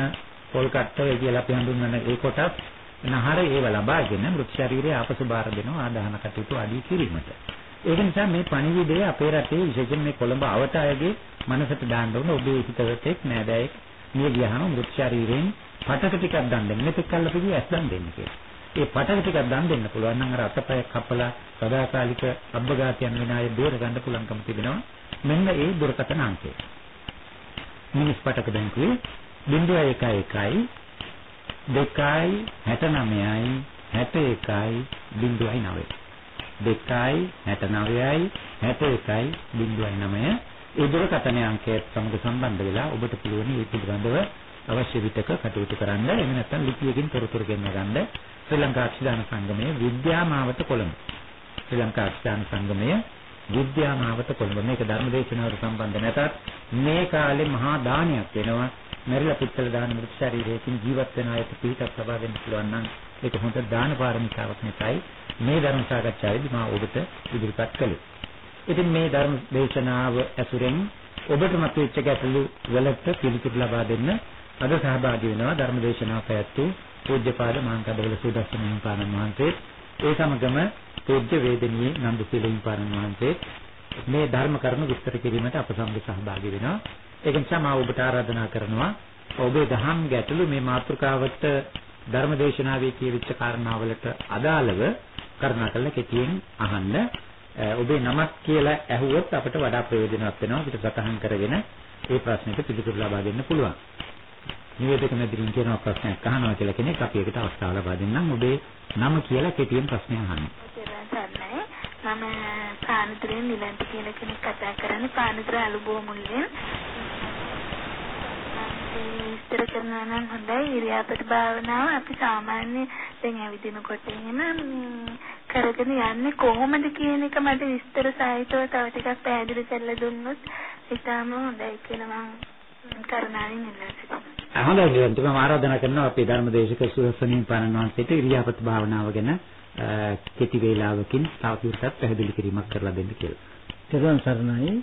පොල් කට්ට ඔය කියලා අපි හඳුන්වන ඒ කොටස් නහර ඒව ලබාගෙන මృత ශරීරය ආපසු බාර දෙනවා ආදාන කටයුතු ආදී කිරීමට. ඒක නිසා මේ පණිවිඩය අපේ රටේ විශේෂයෙන් මේ කොළඹ අවත අයගේ මනසට දාන්න ඕන ඔබේ හිතවතෙක් නෑදෑයෙක් මිය ගියාම මృత ශරීරයෙන් පටක ටිකක් දන් දෙන්න. මෙතෙක් කල් අපි ඇස් දන් දෙන්න කියලා. ඒ පටක ටිකක් දන් දෙන්න පුළුවන් නම් අර අතපය කපලා සදාකාලික අබ්බගාතියන් වෙන අය බේර ගන්න පුළුවන්කම තිබෙනවා. මෙන්න ඒ දුරකථන අංකය. මිනිස් පටක බැංකුවේ 011යි 2යි 69යි 61යි 0.9 2යි 69යි 61යි 0.9 ඒ දුරකථන අංකයත් සමග සම්බන්ධ වෙලා ඔබට පුළුවන් ඒ පිළිබඳව අවශ්‍ය විටක කටයුතු කරන්න. එහෙම නැත්නම් ලිපියකින් තොරතුරු ගෙන්න ගන්න. ශ්‍රී ලංකා අක්ෂදාන සංගමයේ විද්‍යාමාවත කොළඹ. ශ්‍රී ලංකා අක්ෂදාන සංගමයේ විද්‍යාමාවත කොළඹ. මේක ධර්මදේශනාවට සම්බන්ධ නැතත් මේ කාලේ මහා දානයක් වෙනවා. මෙරිලා පිටකල දාන මෘත ශරීරයෙන් ජීවත් වෙන අයට පිටක් ලබා දෙන්න පුළුවන් නම් ඒක හොඳ දාන පාරමිතාවක් නිසායි මේ ධර්ම සාකච්ඡාවේදී මා ඔබට ඉදිරිපත් කළේ. ඉතින් මේ ධර්ම දේශනාව ඇසුරෙන් ඔබට මතුවෙච්ච ගැටලු වලට පිළිතුරු ලබා දෙන්න අද සහභාගී වෙනවා ධර්ම දේශනාව පැවැත්වූ පූජ්‍යපාද මහාන්තඩවල සුදස්ස මහින්පාණන් වහන්සේ ඒ සමගම පූජ්‍ය වේදනීය නන්දසීල හිමිපාණන් වහන්සේ මේ ධර්ම කරුණු විස්තර කිරීමට අප සමග සහභාගී වෙනවා ඒක නිසා මා ඔබට ආරාධනා කරනවා ඔබේ දහම් ගැටලු මේ මාතෘකාවට ධර්ම දේශනාවේ කියවිච්ච කාරණාවලට අදාළව කරුණාකරලා කෙටියෙන් අහන්න ඔබේ නමක් කියලා ඇහුවොත් අපිට වඩා ප්‍රයෝජනවත් වෙනවා අපිට සටහන් කරගෙන ඒ ප්‍රශ්නෙට පිළිතුරු ලබා දෙන්න පුළුවන්. නිවේදක මැදිරින් කියන ප්‍රශ්නයක් අහනවා කියලා කෙනෙක් අපි ඒකට අවස්ථාව ලබා දෙන්නම්. ඔබේ නම කියලා කෙටියෙන් ප්‍රශ්නය අහන්න. මම පානදුරෙන් නිලන්ත කියන කෙනෙක් කතා කරන්නේ පානදුර අලුබෝ මුල්ලෙන්. විස්තර කරනවා නම් හොඳයි. ඉරියාපත භාවනාව අපි සාමාන්‍ය දැන් ඇවිදිනකොට එහෙම කරගෙන යන්නේ කොහොමද කියන එක මට විස්තර සහිතව තව ටිකක් පැහැදිලි කරලා දුන්නොත් ඉතාලම හොඳයි කියලා මම කරුණාවෙන් ඉල්ලා සිටිනවා. හොඳයි නිරන්තර මම ආරාධනා කරනවා අපේ ධර්මදේශක සුරසනීය පාරණ වහන්සේට ඉරියාපත භාවනාව ගැන කෙටි වේලාවකින් තවදුරටත් පැහැදිලි කිරීමක් කරලා දෙන්න කියලා. තෙරුවන් සරණයි.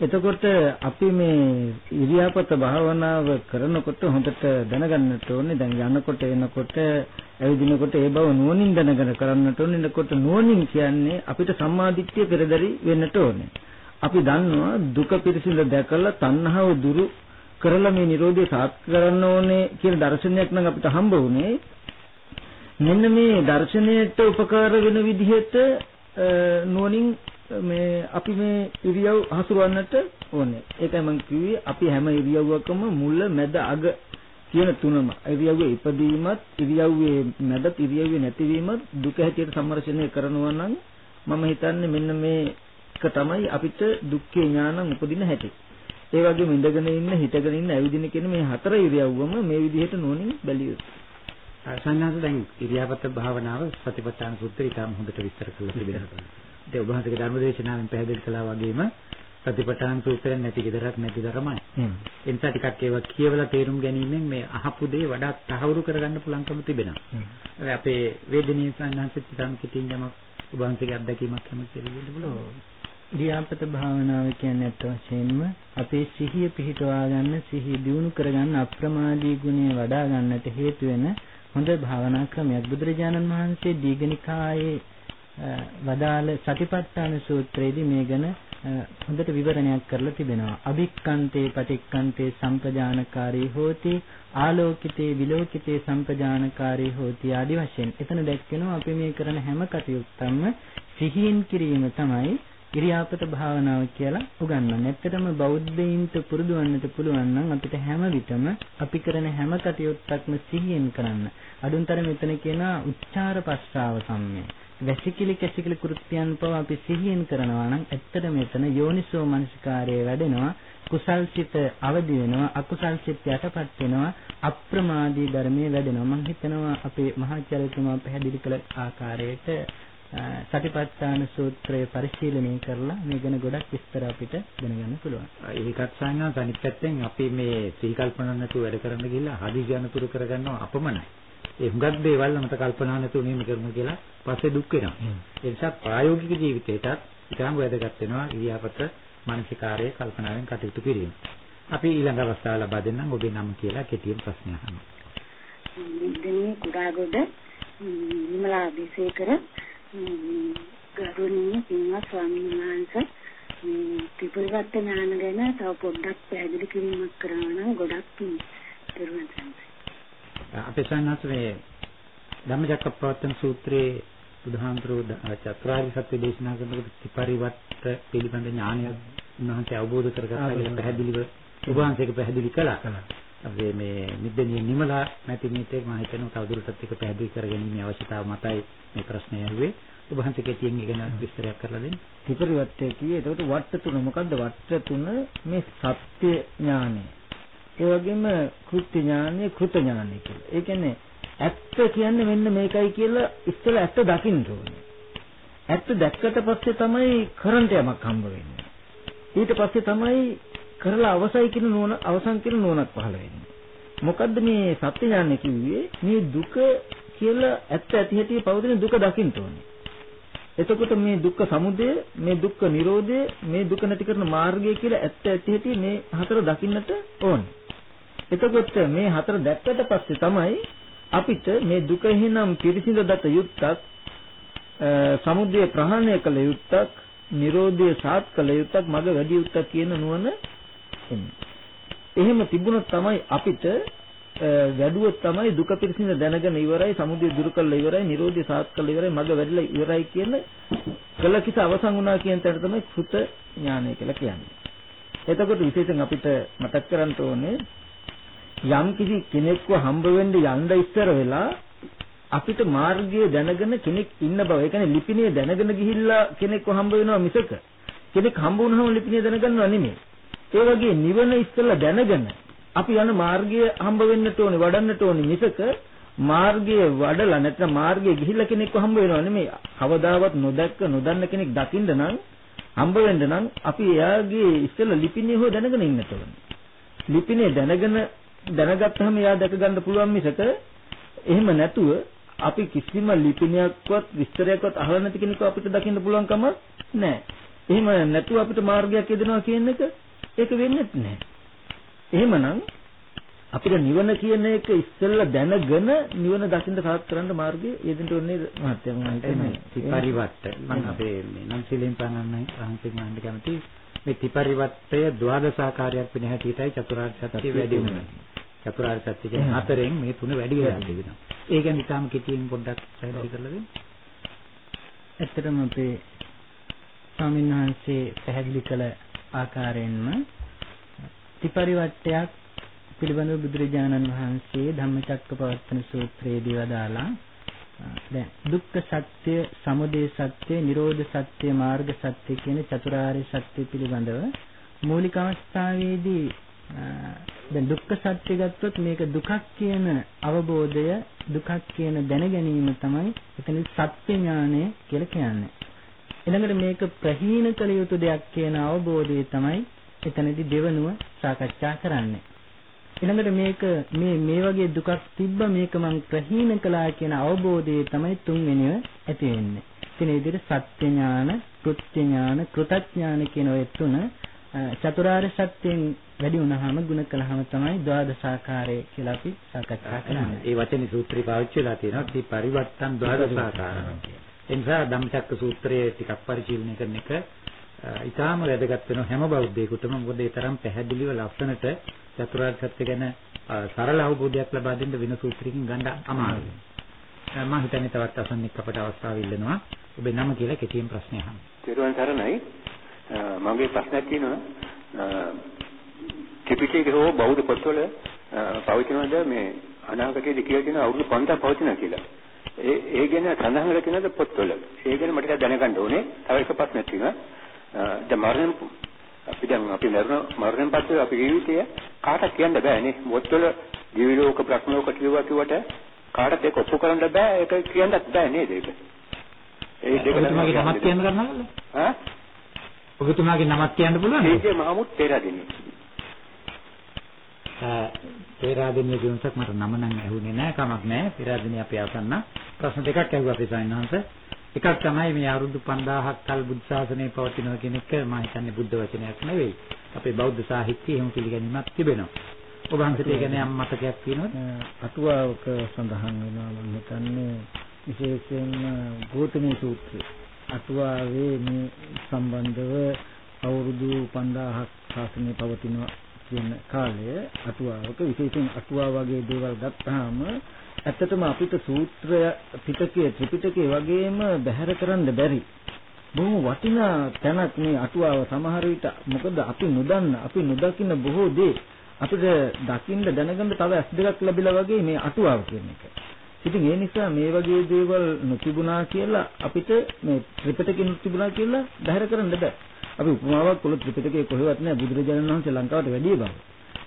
එතකොට අපි මේ ඉරියාපත භාවනාව කරනකොට හොඳට දැනගන්නට ඕනේ දැන් යනකොට එනකොට ඇවිදිනකොට ඒ බව නුවණින් දැනගෙන කරන්නට ඕනේ. එනකොට නුවණින් කියන්නේ අපිට සම්මාදිට්ඨිය පෙරදරි වෙන්නට ඕනේ. අපි දන්නවා දුක පිරිසිඳ දැකලා තණ්හාව දුරු කරලා මේ Nirodha සාත් කරන්න ඕනේ කියන දර්ශනයක් නම් අපිට හම්බ වුණේ මෙන්න මේ දර්ශනයට උපකාර වෙන විදිහට අ, නුවණින් මේ අපි මේ ඉරියව් හසුරවන්නට ඕනේ. ඒකයි මම කිව්වේ අපි හැම ඉරියව්වකම මුල මැද අග කියන තුනම ඉරියව්වේ ඉපදීමත් ඉරියව්වේ මැදත් ඉරියව්වේ නැතිවීමත් දුක හැටියට සම්මර්ෂණය කරනවා නම් මම හිතන්නේ මෙන්න මේක තමයි අපිට දුක්ඛේ ඥානං උපදින හැටි. ඒ වගේම ඉඳගෙන ඉන්න හිටගෙන ඉන්න ඇවිදින කියන මේ හතර ඉරියව්වම මේ විදිහට නුවණින් බැලිය යුතුයි. සංඥාස දැන් ඉරියාපත භාවනාව සතිපට්ඨාන සූත්‍රය ඉතාම හොඳට විස්තර කරලා තිබෙනවා. ඒ ඔබ වහන්සේගේ ධර්මදේශනාවෙන් පැහැදිලි කළා වගේම සතිපට්ඨාන සූත්‍රයෙන් නැති gedarak නැති ධර්මයි. ඒ නිසා ටිකක් ඒවා කියවලා තේරුම් ගැනීමෙන් මේ අහපු දේ වඩා තහවුරු කරගන්න පුළුවන්කම තිබෙනවා. අපේ වේදනීය සංඥාන්සිත ඉතාම කිටින් යමක් ඔබ වහන්සේගේ අත්දැකීමක් හැම කියලා දෙන්න පුළුවන්. ඉරියාපත භාවනාව කියන්නේ අත් වශයෙන්ම අපේ සිහිය පිහිටවා ගන්න සිහිය දියුණු කරගන්න අප්‍රමාදී ගුණය වඩා ගන්නට හේතු වෙන හොඳ භාවනා ක්‍රමයක්. බුදුරජාණන් වහන්සේ දීඝනිකායේ අ, වදාළ සතිපට්ඨාන සූත්‍රයේදී මේ ගැන අ, හොඳට විවරණයක් කරලා තිබෙනවා. අභික්කන්තේ පටික්කන්තේ සම්පජානකාරී හෝති ආලෝකිතේ විලෝකිතේ සම්පජානකාරී හෝති ආදි වශයෙන්. එතන දැක්වෙනවා අපි මේ කරන හැම කටයුත්තක්ම සිහියෙන් කිරීම තමයි ඉරියාපත භාවනාව කියලා උගන්වන්නේ. ඇත්තටම බෞද්ධයින්ට පුරුදු වන්නට පුළුවන් නම් අපිට හැම විටම අපි කරන හැම කටයුත්තක්ම සිහියෙන් කරන්න. අඩුන්තර මෙතන කියනවා උච්චාර පස්සාව සම්මය. වැසිකිලි කැසිකිලි කෘත්‍යයන් පව අපි සිහියෙන් කරනවා නම් ඇත්තට මෙතන යෝනිසෝ මනසිකාරය වැඩෙනවා. කුසල් සිත අවදි වෙනවා අකුසල් සිත යටපත් වෙනවා අප්‍රමාදී ධර්මයේ වැඩෙනවා මම හිතනවා අපේ මහාචාර්යතුමා පැහැදිලි කළ ආකාරයට අ, සතිපට්ඨාන සූත්‍රය පරිශීලනය කරලා මේ ගැන ගොඩක් විස්තර අපිට දැනගන්න පුළුවන්. ඒකත් සංඥා අනිත් පැත්තෙන් අපි මේ සිහි කල්පනා නැතුව වැඩ කරන්න ගිහලා හදිසි අනතුරු කරගන්නවා අපමණයි. ඒ හුඟක් දේවල් මත කල්පනා නැතුව නියම කරමු කියලා පස්සේ දුක් වෙනවා. ඒ නිසා ප්‍රායෝගික ජීවිතේටත් ඉතාම වැදගත් වෙනවා ඉරියාපත මානසිකාරයේ කල්පනාවෙන් කටයුතු කිරීම. අපි ඊළඟ අවස්ථාව ලබා දෙන්නම් ඔබේ නම කියලා කෙටියෙන් ප්‍රශ්න අහන්න. ඉන්දනේ කුඩාගොඩ විමලා අභිෂේකර ගරුණීය පින්වත් ස්වාමීන් වහන්සේ මේ ත්‍රිපිටක ඥාන ගැන තව පොඩ්ඩක් පැහැදිලි කිරීමක් කරනවා නම් ගොඩක් පිං දරුවන් සංසයි. අපේ සංඝාස මේ ධම්මචක්කප්පවත්තන සූත්‍රයේ බුදුහාමුදුරුවෝ චතුරාර්ය සත්‍ය දේශනා කරනකොට ත්‍රිපරිවර්ත පිළිබඳ ඥානය උන්වහන්සේ අවබෝධ කරගත්තා කියලා පැහැදිලිව වහන්සේක පැහැදිලි කළා. අපි මේ නිද්දේ නිමලා නැති මේකේ මම හිතනවා තවදුරටත් ඒක පැහැදිලි කරගැනීමේ අවශ්‍යතාව මතයි මේ ප්‍රශ්නය ඇහුවේ. ඔබ වහන්සේ කෙටියෙන් ඉගෙන විස්තරයක් කරලා දෙන්න. ත්‍රිපරිවර්තය කියේ එතකොට වට්ට තුන මොකද්ද වට්ට තුන මේ සත්‍ය ඥානය ඒ වගේම කෘත්‍ය ඥානය කෘත ඥානය කියලා. ඒ කියන්නේ ඇත්ත කියන්නේ මෙන්න මේකයි කියලා ඉස්සෙල්ලා ඇත්ත දකින්න ඕනේ. ඇත්ත දැක්කට පස්සේ තමයි කරන්ට යමක් හම්බ වෙන්නේ. ඊට පස්සේ තමයි කරලා අවසයි කියන නුවණ අවසන් කියන නුවණක් පහළ වෙන්නේ. මොකද්ද මේ සත්‍ය ඥානය කිව්වේ? මේ දුක කියලා ඇත්ත ඇති හැටි පවතින දුක දකින්න ඕනේ. එතකොට මේ දුක්ඛ සමුදය, මේ දුක්ඛ නිරෝධය, මේ දුක නැති කරන මාර්ගය කියලා ඇත්ත ඇති හැටි මේ හතර දකින්නට ඕනේ. එතකොට මේ හතර දැක්කට පස්සේ තමයි අපිට මේ දුක එහෙනම් පිරිසිඳ දත යුක්තක්, සමුදය ප්‍රහාණය කළ යුක්තක්, නිරෝධය සාත් කළ යුක්තක්, මඟ වැඩි යුක්තක් කියන නුවණ එන්නේ. එහෙම තිබුණොත් තමයි අපිට වැඩුවොත් තමයි දුක පිරිසිඳ දැනගෙන ඉවරයි සමුදය දුරු කළා ඉවරයි නිරෝධය සාත් කළා ඉවරයි මඟ වැඩිලා ඉවරයි කියන කළ කිස අවසන් වුණා කියන තැන තමයි කෘත ඥානය කියලා කියන්නේ. එතකොට විශේෂයෙන් අපිට මතක් කරගන්න ඕනේ යම් කිසි කෙනෙක්ව හම්බ වෙන්න යන්න ඉස්සර වෙලා අපිට මාර්ගය දැනගෙන කෙනෙක් ඉන්න බව. ඒ කියන්නේ ලිපිනේ දැනගෙන ගිහිල්ලා කෙනෙක්ව හම්බ වෙනවා මිසක කෙනෙක් හම්බ වුණාම ලිපිනේ දැනගන්නව නෙමෙයි. ඒ වගේ නිවන ඉස්සෙල්ලා දැනගෙන අපි යන මාර්ගය හම්බ වෙන්නට ඕනේ වඩන්නට ඕනේ මිසක මාර්ගයේ වඩලා නැත්නම් මාර්ගයේ ගිහිල්ලා කෙනෙක්ව හම්බ වෙනව නෙමෙයි. කවදාවත් නොදැක්ක නොදන්න කෙනෙක් දකින්න නම් හම්බ වෙන්න නම් අපි එයාගේ ඉස්සෙල්ලා ලිපිනේ හො දැනගෙන ඉන්නට ඕනේ. ලිපිනේ දැනගෙන දැනගත්තාම එයා දැක ගන්න පුළුවන් මිසක එහෙම නැතුව අපි කිසිම ලිපිනයක්වත් විස්තරයක්වත් අහලා නැති කෙනෙක් අපිට දකින්න පුළුවන් කම නැහැ. එහෙම නැතුව අපිට මාර්ගයක් යදෙනවා කියන එක ඒක වෙන්නේ නැහැ. එහෙමනම් අපිට නිවන කියන එක ඉස්සෙල්ලා දැනගෙන නිවන දකින්න සාත් කරන්න මාර්ගය යෙදෙන්න ඕනේ මහත්මයා මම හිතන්නේ. ත්‍රිපරිවට්ට මම අපේ මේ නම් සිලින් පන්නන්නයි අහන්සින් මහන්න කැමති මේ ත්‍රිපරිවට්ටය ද්වාදශාකාරයක් වෙන හැටියටයි චතුරාර්ය සත්‍ය වැඩි වෙනවා. චතුරාර්ය සත්‍ය කියන්නේ හතරෙන් මේ තුන වැඩි වෙලා තිබෙනවා. ඒ ගැන ඉතාලම කෙටියෙන් පොඩ්ඩක් පැහැදිලි කරලා දෙන්න. ඇත්තටම අපේ ස්වාමීන් වහන්සේ පැහැදිලි කළ ආකාරයෙන්ම ත්‍රිපරිවට්ටයක් පිළිබඳව බුදුරජාණන් වහන්සේ ධම්මචක්කපවත්තන සූත්‍රයේදී වදාලා දැන් දුක්ඛ සත්‍ය, සමුදය සත්‍ය, නිරෝධ සත්‍ය, මාර්ග සත්‍ය කියන චතුරාර්ය සත්‍ය පිළිබඳව මූලික අවස්ථාවේදී දැන් දුක්ඛ සත්‍ය ගත්තොත් මේක දුකක් කියන අවබෝධය දුකක් කියන දැනගැනීම තමයි එතන සත්‍ය ඥානය කියලා කියන්නේ. ඊළඟට මේක ප්‍රහීන කළ යුතු දෙයක් කියන අවබෝධය තමයි එතනදී දෙවනුව සාකච්ඡා කරන්නේ. ඊළඟට මේක මේ මේ වගේ දුකක් තිබ්බ මේක මං ප්‍රහීන කළා කියන අවබෝධය තමයි තුන්වෙනිව ඇති වෙන්නේ. ඉතින් මේ විදිහට සත්‍ය ඥාන, කෘත්‍ය ඥාන, කෘතඥාන කියන ඔය තුන චතුරාර්ය සත්‍යයෙන් වැඩි වුණාම ගුණ කළාම තමයි ද්වාදසාකාරය කියලා අපි සාකච්ඡා කරන්නේ. ඒ වචනේ සූත්‍රي පාවිච්චි වෙලා තියෙනවා ත්‍රි පරිවර්තන් ද්වාදශාකාරම්. ඒ නිසා ධම්මචක්ක සූත්‍රයේ ටිකක් පරිශීලනය කරන එක ඉතාම වැදගත් වෙනවා හැම බෞද්ධයෙකුටම මොකද ඒ තරම් පැහැදිලිව ලස්සනට චතුරාර්ය සත්‍ය ගැන සරල අවබෝධයක් ලබා දෙන්න වෙන සූත්‍රයකින් ගන්න අමාරුයි. මම හිතන්නේ තවත් අසන්නෙක් අපට අවස්ථාව ඉල්ලනවා. ඔබේ නම කියලා කෙටියෙන් ප්‍රශ්නය අහන්න. තිරුවන් සරණයි. මගේ ප්‍රශ්නයක් තියෙනවා. ත්‍රිපිටකයේ හෝ බෞද්ධ පොත්වල පවතිනවද මේ අනාගතයේදී කියලා තියෙන අවුරුදු 5000 පවතිනවා කියලා. ඒ ඒ ගැන සඳහන් කරලා තියෙනවද පොත්වල? ඒ ගැන මට දැනගන්න ඕනේ. තව එක ප්‍රශ්නයක් තියෙනවා. දැන් මරණ අපි දැන් අපි මරණ මරණයෙන් පස්සේ අපි ජීවිතය කාටවත් කියන්න බෑනේ. පොත්වල දිවි ලෝක ප්‍රඥ ලෝක කිව්වා කිව්වට කාටවත් ඒක ඔප්පු කරන්න බෑ. ඒක කියන්නත් බෑ නේද ඒක? ඒ දෙක ඔබතුමාගේ නමක් කියන්න කරනවද? ඈ? ඔබතුමාගේ නමක් කියන්න පුළුවන්ද? ඒකේ මහමුත් තේරෙන්නේ. පෙරාදෙනිය කියනසක් මට නම නම් ඇහුනේ නෑ කමක් නෑ. පෙරාදෙනිය අපි අසන්න. ප්‍රශ්න දෙකක් ඇහුවා අපි සයන්හන්ස එකක් තමයි මේ අවුරුදු 5000ක් කල් බුද්ධ ශාසනය පවතිනවා කියන එක මම හිතන්නේ බුද්ධ වචනයක් නෙවෙයි. අපේ බෞද්ධ සාහිත්‍යයේ එහෙම පිළිගැනීමක් තිබෙනවා. ඔබ හන්සට ඒ ගැන යම් මතකයක් තියෙනවද? අටුවාවක සඳහන් වෙනවා මම හිතන්නේ විශේෂයෙන්ම ගෝතමී සූත්‍රය. අටුවාවේ මේ සම්බන්ධව අවුරුදු 5000ක් ශාසනය පවතිනවා. කියන කාලය අටුවාවක විශේෂයෙන් අටුවා වගේ දේවල් ගත්තාම ඇත්තටම අපිට සූත්‍රය පිටකයේ ත්‍රිපිටකයේ වගේම බැහැර කරන්න බැරි බොහොම වටිනා තැනක් මේ අටුවාව සමහර විට මොකද අපි නොදන්න අපි නොදකින්න බොහෝ දේ අපිට දකින්න දැනගන්න තව ඇස් දෙකක් ලැබිලා වගේ මේ අටුවාව කියන එක. ඉතින් ඒ නිසා මේ වගේ දේවල් නොතිබුණා කියලා අපිට මේ ත්‍රිපිටකේ නොතිබුණා කියලා බැහැර කරන්න බෑ. අපි උපමාවක් කළොත් ත්‍රිපිටකේ කොහෙවත් නැහැ බුදුරජාණන් වහන්සේ ලංකාවට වැඩිය බව.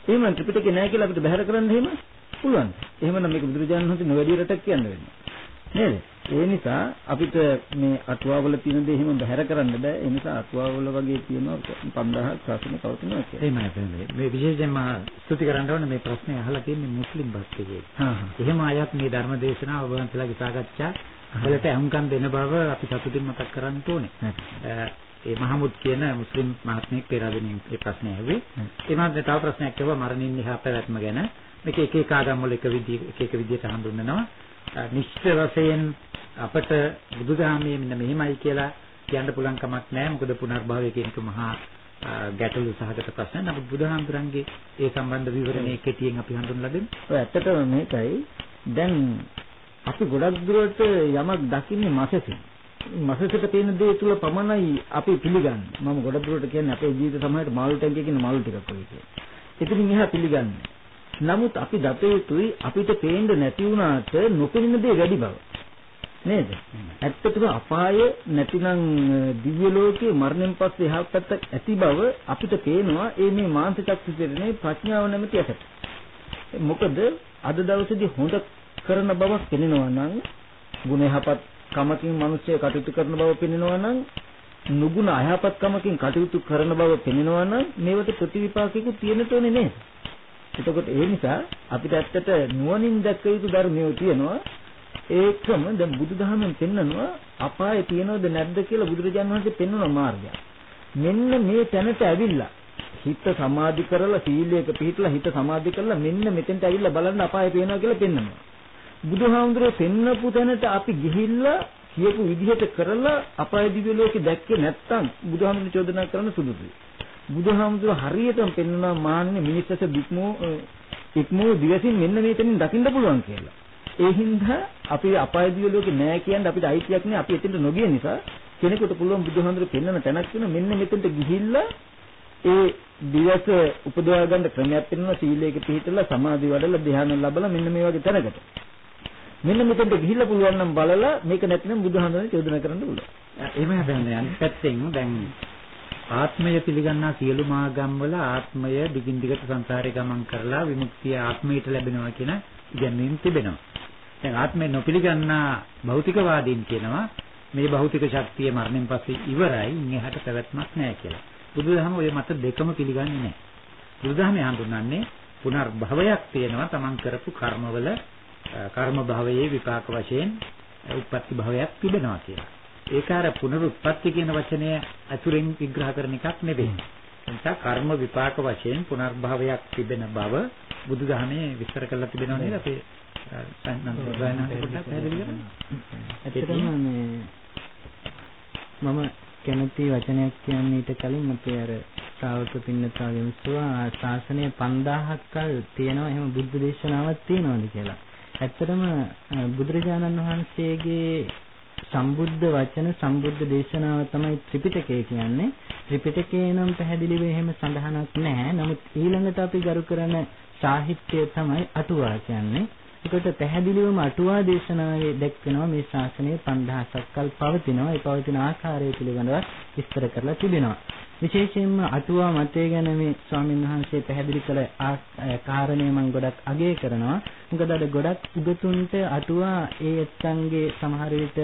එහෙම ත්‍රිපිටකේ නැහැ කියලා අපිට බැහැර කරන්න එහෙම පුළුවන්. එහෙමනම් මේක බුදුරජාණන් වහන්සේ නොවැඩි රටක් කියන්න වෙන්නේ. නේද? ඒ නිසා අපිට මේ අටුවාවල තියෙන දේ එහෙම බැහැර කරන්න බෑ. ඒ නිසා අටුවාවල වගේ තියෙනවා 5000ක් ශාසන පවතිනවා කියලා. එහෙමයි මේ විශේෂයෙන්ම ස්තුති කරන්න ඕනේ මේ ප්‍රශ්නේ අහලා තියෙන්නේ මුස්ලිම් භක්තියේ. හා හා. එහෙම අයත් මේ ධර්ම දේශනාව ඔබ වහන්සේලාගේ සාකච්ඡා වලට අහුම්කම් දෙන බව අපි සතුටින් මතක් කරන්න ඕනේ. ඒ මහමුද් කියන මුස්ලිම් මහත්මයෙක් පෙරදිනින් ඒ ප්‍රශ්නේ ඇහුවේ. ඒ මාත් තව ප්‍රශ්නයක් ඇහුවා මරණින් එහා පැවැත්ම ගැන. මේක එක එක ආගම් වල එක විදිහ එක එක විදිහට හඳුන්වනවා. නිශ්චය වශයෙන් අපට බුදුදහමේ මෙන්න මෙහිමයි කියලා කියන්න පුළුවන් කමක් නැහැ. මොකද පුනර්භවය කියන එක මහා ගැටලු සහගත ප්‍රශ්න. නමුත් බුදුහාමුදුරන්ගේ ඒ සම්බන්ධ විවරණේ කෙටියෙන් අපි හඳුන්වලා දෙමු. ඔය ඇත්තටම මේකයි දැන් අපි ගොඩක් දුරට යමක් දකින්නේ මාසෙකින්. මසසට තියෙන දේ තුල පමණයි අපි පිළිගන්නේ. මම ගොඩක් දුරට කියන්නේ අපේ ජීවිත සමහරට මාළු ටැංකියක ඉන්න මාළු ටිකක් වගේ කියලා. ඉතින් එහා පිළිගන්නේ. නමුත් අපි දත යුතුයි අපිට පේන්න නැති වුණාට නොපෙනෙන දේ වැඩි බව. නේද? ඇත්තටම අපාය නැතිනම් දිව්‍ය ලෝකයේ මරණයෙන් පස්සේ එහා පැත්තක් ඇති බව අපිට පේනවා ඒ මේ මානසික චක්ෂුචරණේ ප්‍රඥාව නැමැති ඇසට. මොකද අද දවසේදී හොඳ කරන බවක් පෙනෙනවා නම් ගුණ යහපත් කමකින් මිනිස්සු කටයුතු කරන බව පෙනෙනවා නම් නුගුණ අයහපත් කමකින් කටයුතු කරන බව පෙනෙනවා නම් මේවට ප්‍රතිවිපාකයක තියෙන්න ඕනේ නේද? එතකොට ඒ නිසා අපිට ඇත්තට නුවණින් දැක්ක යුතු ධර්මයේ තියෙනවා ඒකම දැන් බුදුදහමෙන් පෙන්නනවා අපායේ තියනවද නැද්ද කියලා බුදුරජාණන් වහන්සේ පෙන්වන මාර්ගය. මෙන්න මේ තැනට ඇවිල්ලා හිත සමාධි කරලා සීලයක පිහිටලා හිත සමාධි කරලා මෙන්න මෙතෙන්ට ඇවිල්ලා බලන්න අපාය පේනවා කියලා පෙන්වනවා. බුදුහාමුදුරුවෝ පෙන්වපු තැනට අපි ගිහිල්ලා කියපු විදිහට කරලා අපාය දිව්‍ය ලෝකෙ දැක්කේ නැත්තම් බුදුහාමුදුරුවෝ චෝදනා කරන සුදුසුයි. බුදුහාමුදුරුවෝ හරියටම පෙන්වනවා මාන්නේ මිනිස්සස බික්මෝ ඉක්මෝ දිවසින් මෙන්න මේතනින් දකින්න පුළුවන් කියලා. ඒ හින්දා අපි අපාය දිව්‍ය ලෝකෙ නෑ කියන්නේ අපිට අයිතියක් නෑ අපි එතෙන්ට නොගිය නිසා කෙනෙකුට පුළුවන් බුදුහාමුදුරුවෝ පෙන්වන තැනක් වෙන මෙන්න මෙතෙන්ට ගිහිල්ලා ඒ දිවස උපදවා ගන්න ක්‍රමයක් වෙනවා සීලයක පිළිපදලා සමාධි වඩලා ධ්‍යාන ලැබලා මෙන්න මේ වගේ තැනකට. මෙන්න මෙතෙන්ට ගිහිල්ලා පුළුවන් නම් බලලා මේක නැතිනම් බුදුහාමුදුරනේ චෝදනා කරන්න පුළුවන්. එහෙම හැබැයි අනිත් පැත්තෙන් දැන් ආත්මය පිළිගන්නා සියලුම ආගම්වල ආත්මය දිගින් දිගට සංසාරේ ගමන් කරලා විමුක්තිය ආත්මයට ලැබෙනවා කියන ඉගැන්වීම් තිබෙනවා. දැන් ආත්මය නොපිළිගන්නා භෞතිකවාදීන් කියනවා මේ භෞතික ශක්තිය මරණයෙන් පස්සේ ඉවරයි ඉන් එහාට පැවැත්මක් නැහැ කියලා. බුදුදහම ওই මත දෙකම පිළිගන්නේ නැහැ. බුදුදහමේ හඳුන්වන්නේ පුනර්භවයක් තියෙනවා තමන් කරපු කර්මවල කර්ම භවයේ විපාක වශයෙන් උත්පත්ති භවයක් තිබෙනවා කියලා. ඒක අර පුනරුත්පත්ති කියන වචනය අතුරෙන් විග්‍රහ කරන එකක් නෙවෙයි. එනිසා කර්ම විපාක වශයෙන් පුනර්භවයක් තිබෙන බව බුදුදහමේ විස්තර කරලා තිබෙනවා නේද අපේ මම කැමති වචනයක් කියන්නේ ඊට කලින් අපේ අර ශ්‍රාවක පින්නතා විමසුවා ශාසනය 5000ක් කල් තියෙනවා එහෙම බුද්ධ දේශනාවක් තියෙනවද කියලා. ඇත්තටම බුදුරජාණන් වහන්සේගේ සම්බුද්ධ වචන සම්බුද්ධ දේශනාව තමයි ත්‍රිපිටකය කියන්නේ. ත්‍රිපිටකේ නම් පැහැදිලිව එහෙම සඳහනක් නැහැ. නමුත් ඊළඟට අපි ගරු කරන සාහිත්‍යය තමයි අටුවා කියන්නේ. ඒකට පැහැදිලිවම අටුවා දේශනාවේ දැක්වෙනවා මේ ශාසනය 5000ක් කල් පවතිනවා. ඒ පවතින ආකාරය පිළිබඳව විස්තර කරලා තිබෙනවා. විශේෂයෙන්ම අටුවා මතය ගැන මේ ස්වාමීන් වහන්සේ පැහැදිලි කළ කාරණේ මම ගොඩක් අගය කරනවා. මොකද අද ගොඩක් උගතුන්ට අටුවා ඒ එක්තන්ගේ සමහර විට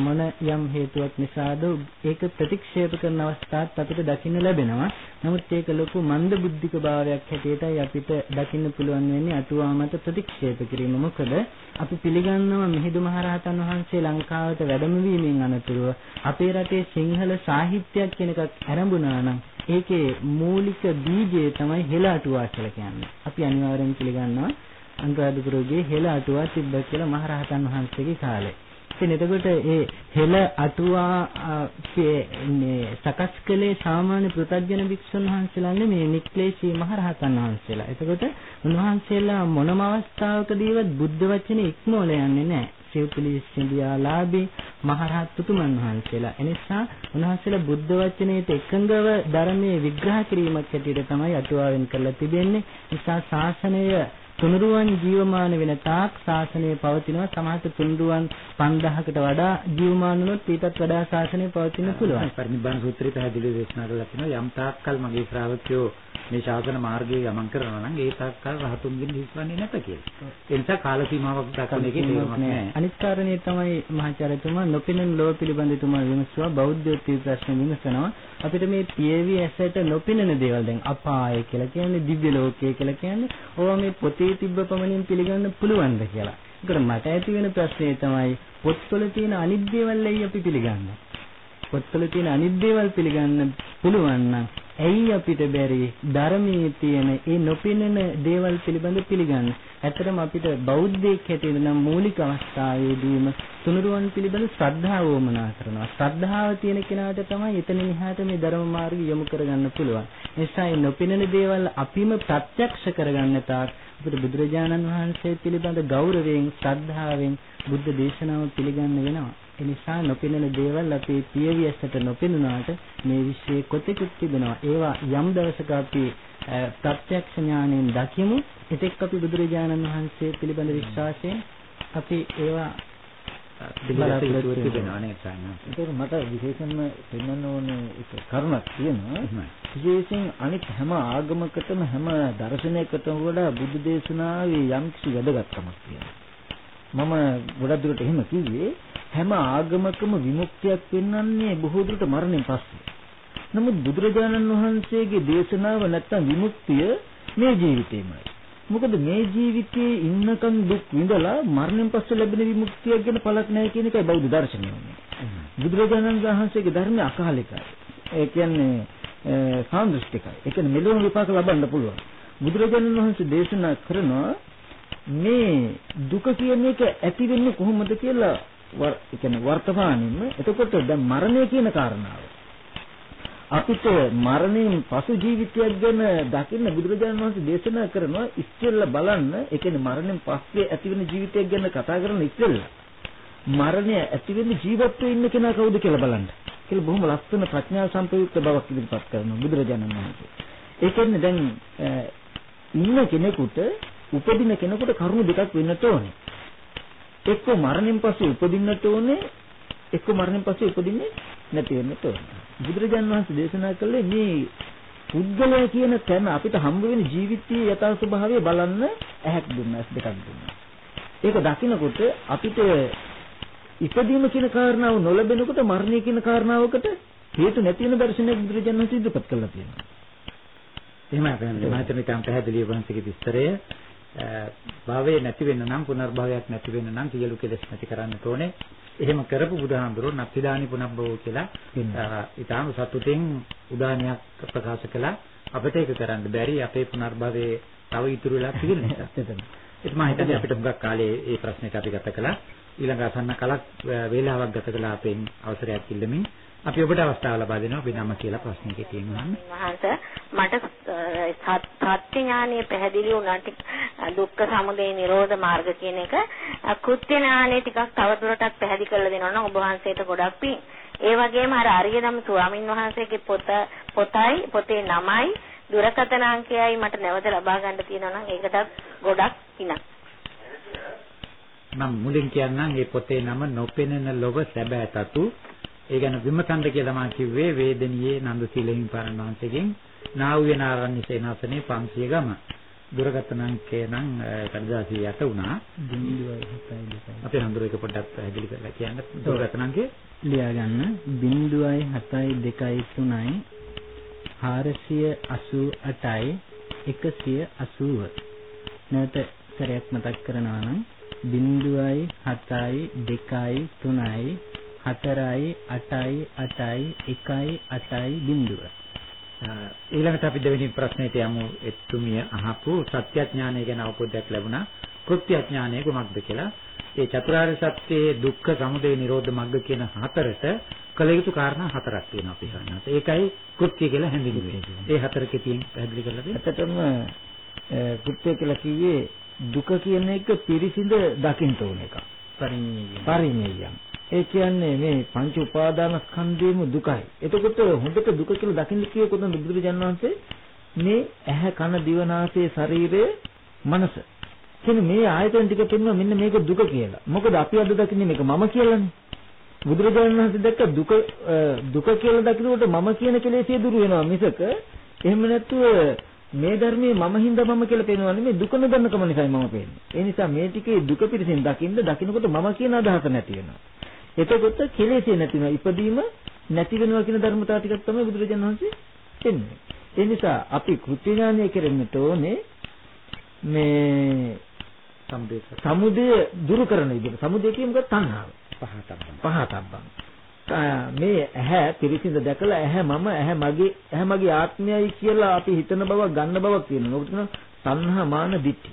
මොන යම් හේතුවක් නිසාද ඒක ප්‍රතික්ෂේප කරන අවස්ථාත් අපිට දකින්න ලැබෙනවා. නමුත් ඒක ලොකු මන්ද බුද්ධික භාවයක් හැටියටයි අපිට දකින්න පුළුවන් වෙන්නේ අටුවා මත ප්‍රතික්ෂේප කිරීම. මොකද අපි පිළිගන්නවා මිහිඳු මහරහතන් වහන්සේ ලංකාවට වැඩම වීමෙන් අනතුරුව අපේ රටේ සිංහල සාහිත්‍යයක් කියන එකක් ආරම්භුණා නම් ඒකේ මූලික බීජය තමයි හෙළ අටුවා කියලා කියන්නේ. අපි අනිවාර්යෙන් පිළිගන්නවා අනුරාධපුරයේ හෙළ අටුවා තිබ්බ කියලා මහරහතන් වහන්සේගේ කාලේ. ඉතින් එතකොට ඒ හෙළ අටුවා මේ සකස් කළේ සාමාන්‍ය පෘථග්ජන භික්ෂුන් වහන්සේලා නෙමෙයි නික්ලේශී මහරහතන් වහන්සේලා. එතකොට උන්වහන්සේලා මොනම අවස්ථාවකදීවත් බුද්ධ වචනේ ඉක්මවල යන්නේ නැහැ. සිව්පිලි සිඳියාලාභී මහරහත් උතුමන් වහන්සේලා. එනිසා උන්වහන්සේලා බුද්ධ වචනයට එකඟව ධර්මයේ විග්‍රහ කිරීමක් ඇටියට තමයි අටුවාවෙන් කරලා තිබෙන්නේ. නිසා ශාසනය තුනුරුවන් ජීවමාන වෙන තාක් ශාසනය පවතිනවා. සමහර තුනුරුවන් 5000කට වඩා ජීවමාන වුණොත් ඊටත් වඩා ශාසනය පවතින්න පුළුවන්. පරිනිබ්බාන සූත්‍රය පැහැදිලිව දේශනා කරලා තිනවා යම් තාක්කල් මගේ ශ්‍රාවකයෝ මේ ශාසන මාර්ගයේ ගමන් කරනවා නම් ඒ තාක්කල් රහතුන්ගෙන් හිස්වන්නේ නැත කියලා. ඒ නිසා කාල සීමාවක් දක්වන එකේ තේරුමක් නැහැ. අනිත් කාරණේ තමයි මහාචාර්යතුමා නොපෙනෙන ලෝක පිළිබඳ තුමා විමසුවා බෞද්ධ ප්‍රශ්න විමසනවා. අපිට මේ පියවි ඇසට නොපෙනෙන දේවල් දැන් අපාය කියලා කියන්නේ දිව්‍ය ලෝකය කියලා කියන්නේ ඕවා මේ පොතේ තිබ්බ පමණින් පිළිගන්න පුළුවන්ද කියලා. ඒකට මට ඇති වෙන ප්‍රශ්නේ තමයි පොත්වල තියෙන අනිත් දේවල් ඇයි අපි පිළිගන්නේ? පොත්වල තියෙන අනිත් දේවල් පිළිගන්න පුළුවන් නම් ඇයි අපිට බැරි ධර්මයේ තියෙන ඒ නොපෙනෙන දේවල් පිළිබඳ පිළිගන්න? ඇත්තටම අපිට බෞද්ධයෙක් හැටියට නම් මූලික අවස්ථාවේදීම තුනුරුවන් පිළිබඳ ශ්‍රද්ධාව වමනා කරනවා. ශ්‍රද්ධාව තියෙන කෙනාට තමයි එතන එහාට මේ ධර්ම මාර්ගය යොමු කරගන්න පුළුවන්. ඒ නිසා මේ නොපෙනෙන දේවල් අපිම ප්‍රත්‍යක්ෂ කරගන්න තාක් අපිට බුදුරජාණන් වහන්සේ පිළිබඳ ගෞරවයෙන් ශ්‍රද්ධාවෙන් බුද්ධ දේශනාව පිළිගන්න වෙනවා. ඒ නිසා නොපෙනෙන දේවල් අපේ පියවියසට නොපෙනුනාට මේ විශ්වයේ කොතෙකුත් තිබෙනවා. ඒවා යම් දවසක අපි ප්‍රත්‍යක්ෂ ඥාණයෙන් දකිමු. එතෙක් අපි බුදුරජාණන් වහන්සේ පිළිබඳ විශ්වාසයෙන් අපි ඒවා බලාපොරොත්තු වෙනවා නේද සායනා. ඒකට මට විශේෂයෙන්ම පෙන්වන්න ඕනේ එක කරුණක් තියෙනවා. විශේෂයෙන් අනිත් හැම ආගමකටම හැම දර්ශනයකටම වඩා බුදු දේශනාවේ යම්කිසි වැදගත්කමක් තියෙනවා. මම ගොඩක් දුරට එහෙම කිව්වේ හැම ආගමකම විමුක්තියක් පෙන්වන්නේ බොහෝ දුරට මරණයෙන් පස්සේ. නමුත් බුදුරජාණන් වහන්සේගේ දේශනාව නැත්තම් විමුක්තිය මේ ජීවිතේමයි. මොකද මේ ජීවිතයේ ඉන්නකම් දුක් විඳලා මරණයෙන් පස්සේ ලැබෙන විමුක්තිය ගැන පළක් නැහැ කියන එකයි බෞද්ධ දර්ශනය. බුදුරජාණන් වහන්සේගේ ධර්මය අකාලිකයි. ඒ කියන්නේ සාන්දෘෂ්ටිකයි. ඒ කියන්නේ මෙලොව විපාක ලබන්න පුළුවන්. බුදුරජාණන් වහන්සේ දේශනා කරනවා මේ දුක කියන එක ඇති වෙන්නේ කොහොමද කියලා ඒ කියන්නේ වර්තමානින්ම එතකොට දැන් මරණය කියන කාරණාව අපිට මරණයෙන් පසු ජීවිතයක් ගැන දකින්න බුදුරජාණන් වහන්සේ දේශනා කරනවා ඉස්සෙල්ලා බලන්න ඒ කියන්නේ මරණයෙන් පස්සේ ඇතිවෙන ජීවිතයක් ගැන කතා කරන ඉස්සෙල්ලා මරණය ඇති වෙන්නේ ජීවත් වෙ ඉන්න කෙනා කවුද කියලා බලන්න. කියලා බොහොම ලස්සන ප්‍රඥා සම්ප්‍රයුක්ත බවක් ඉදිරිපත් කරනවා බුදුරජාණන් වහන්සේ. ඒ කියන්නේ දැන් ඉන්න කෙනෙකුට උපදින කෙනෙකුට කරුණු දෙකක් වෙන්නට ඕනේ. එක්ක මරණයෙන් පස්සේ උපදින්නට ඕනේ එක්ක මරණයෙන් පස්සේ උපදින්නේ නැති වෙන්නට ඕනේ. බුදුරජාණන් වහන්සේ දේශනා කළේ මේ පුද්ගලයා කියන තැන අපිට හම්බ වෙන ජීවිතයේ යථා ස්වභාවය බලන්න ඇහැක් දුන්නා, දෙකක් දුන්නා. ඒක දකිනකොට අපිට ඉපදීම කියන කාරණාව නොලැබෙනකොට මරණය කියන කාරණාවකට හේතු නැති වෙන දර්ශනයක් බුදුරජාණන් වහන්සේ ඉදිරිපත් කළා තියෙනවා. එහෙමයි අපේ මම හිතන්නේ තාම පැහැදිලිව වහන්සේගේ විස්තරය භවය නැති වෙන්න නම් පුනර්භවයක් නැති වෙන්න නම් සියලු කෙලෙස් නැති කරන්න ඕනේ. එහෙම කරපු බුදුහාමුදුරුවෝ නත්තිදානි පුනබ්බෝ කියලා ඊටාම සතුටින් උදානයක් ප්‍රකාශ කළා. අපිට ඒක කරන්න බැරි අපේ පුනර්භවයේ තව ඉතුරු වෙලා තියෙන නිසා. [LAUGHS] ඒක මම හිතන්නේ අපිට හුඟක් කාලේ මේ ප්‍රශ්නෙට අපි ගත කළා. ඊළඟ අසන්න කලක් වේලාවක් ගත කළා අපෙන් අවසරයක් ඉල්ලමින් අපි ඔබට අවස්ථාව ලබා දෙනවා ඔබේ නම කියලා ප්‍රශ්නයක තියෙනවා. මහත මට සත්‍ය ඥානය පැහැදිලි වුණාට දුක්ඛ සමුදය නිරෝධ මාර්ග කියන එක කෘත්‍ය ඥානය ටිකක් තවදුරටත් පැහැදිලි කරලා දෙනවා නම් ඔබ වහන්සේට ගොඩක් පිං. ඒ වගේම අර අරියදම් ස්වාමින් වහන්සේගේ පොත පොතයි පොතේ නමයි දුරකථන අංකයයි මට නැවත ලබා ගන්න තියෙනවා නම් ඒකටත් ගොඩක් පිනක්. මම මුලින් කියන්නම් මේ පොතේ නම නොපෙනෙන ලොව සැබෑ තතු ඒ ගැන විමසන්න කියලා මම කිව්වේ වේදනියේ නන්ද සීලහින් පාරණ වහන්සේගෙන් නාව්‍ය නාරණ්‍ය සේනාසනේ 500 ගම. දුරගතන අංකය නම් කඩදාසි යට වුණා 0.72. අපේ හඳුර එක පොඩ්ඩක් පැහැදිලි කරලා කියන්න. දුරගතන අංකය ලියා ගන්න 0.72 488යි 180. නැවත සැරයක් මතක් කරනවා නම් 0.7යි 2යි 3යි 4යි 8යි 8යි 1යි 8යි බිඳුව. ඊළඟට අපි දෙවෙනි ප්‍රශ්නෙට යමු. එතුමිය අහපු සත්‍යඥානය ගැන අවබෝධයක් ලැබුණා. කෘත්‍යඥානය කොහොමද කියලා. ඒ චතුරාර්ය සත්‍යයේ දුක්ඛ සමුදය නිරෝධ මග්ග කියන හතරට කළ යුතු කාරණා හතරක් තියෙනවා අපි ගන්නවා. ඒකයි කෘත්‍ය කියලා හැඳින්වෙන්නේ. ඒ හතරකේ තියෙන පැහැදිලි කරලා දෙන්න. ඇත්තටම කෘත්‍ය කියලා කිව්වේ දුක කියන එක පිරිසිඳ දකින්න ඕන එක. පරිඤ්ඤය. පරිඤ්ඤයම්. ඒ කියන්නේ මේ පංච උපාදානස්කන්ධයේම දුකයි. එතකොට හොඳට දුක කියලා දකින්න කියේ කොතනද බුදුරජාණන් වහන්සේ මේ ඇහැ කන දිව නාසය ශරීරය මනස. කියන මේ ආයතන ටික පෙන්වන මෙන්න මේක දුක කියලා. මොකද අපි අද දකින්නේ මේක මම කියලානේ. බුදුරජාණන් වහන්සේ දැක්ක දුක දුක කියලා දකිනකොට මම කියන කෙලෙසිය දුරු වෙනවා මිසක එහෙම නැතුව මේ ධර්මයේ මම හින්දා මම කියලා පේනවා නෙමෙයි දුක නොදන්නකම නිසායි මම පේන්නේ. ඒ නිසා මේ ටිකේ දුක පිරසින් දකින්න දකින්නකොට මම කියන අදහස නැති වෙනවා. එතකොට කෙලෙසේ නැති වෙනවා. ඉපදීම නැති වෙනවා කියන ධර්මතාව ටිකක් තමයි බුදුරජාණන් වහන්සේ දෙන්නේ. ඒ නිසා අපි කෘත්‍ය ඥානය කෙරෙන්නට ඕනේ මේ සමුදය දුරු කරන විදිහට. සමුදය කියන්නේ තණ්හාව. පහතබ්බන්. පහතබ්බන්. මේ ඇහැ පිරිසිඳ දැකලා ඇහැ මම ඇහැ මගේ ඇහැ මගේ ආත්මයයි කියලා අපි හිතන බවක් ගන්න බවක් තියෙනවා. කියනවා තණ්හා මාන දිට්ඨි.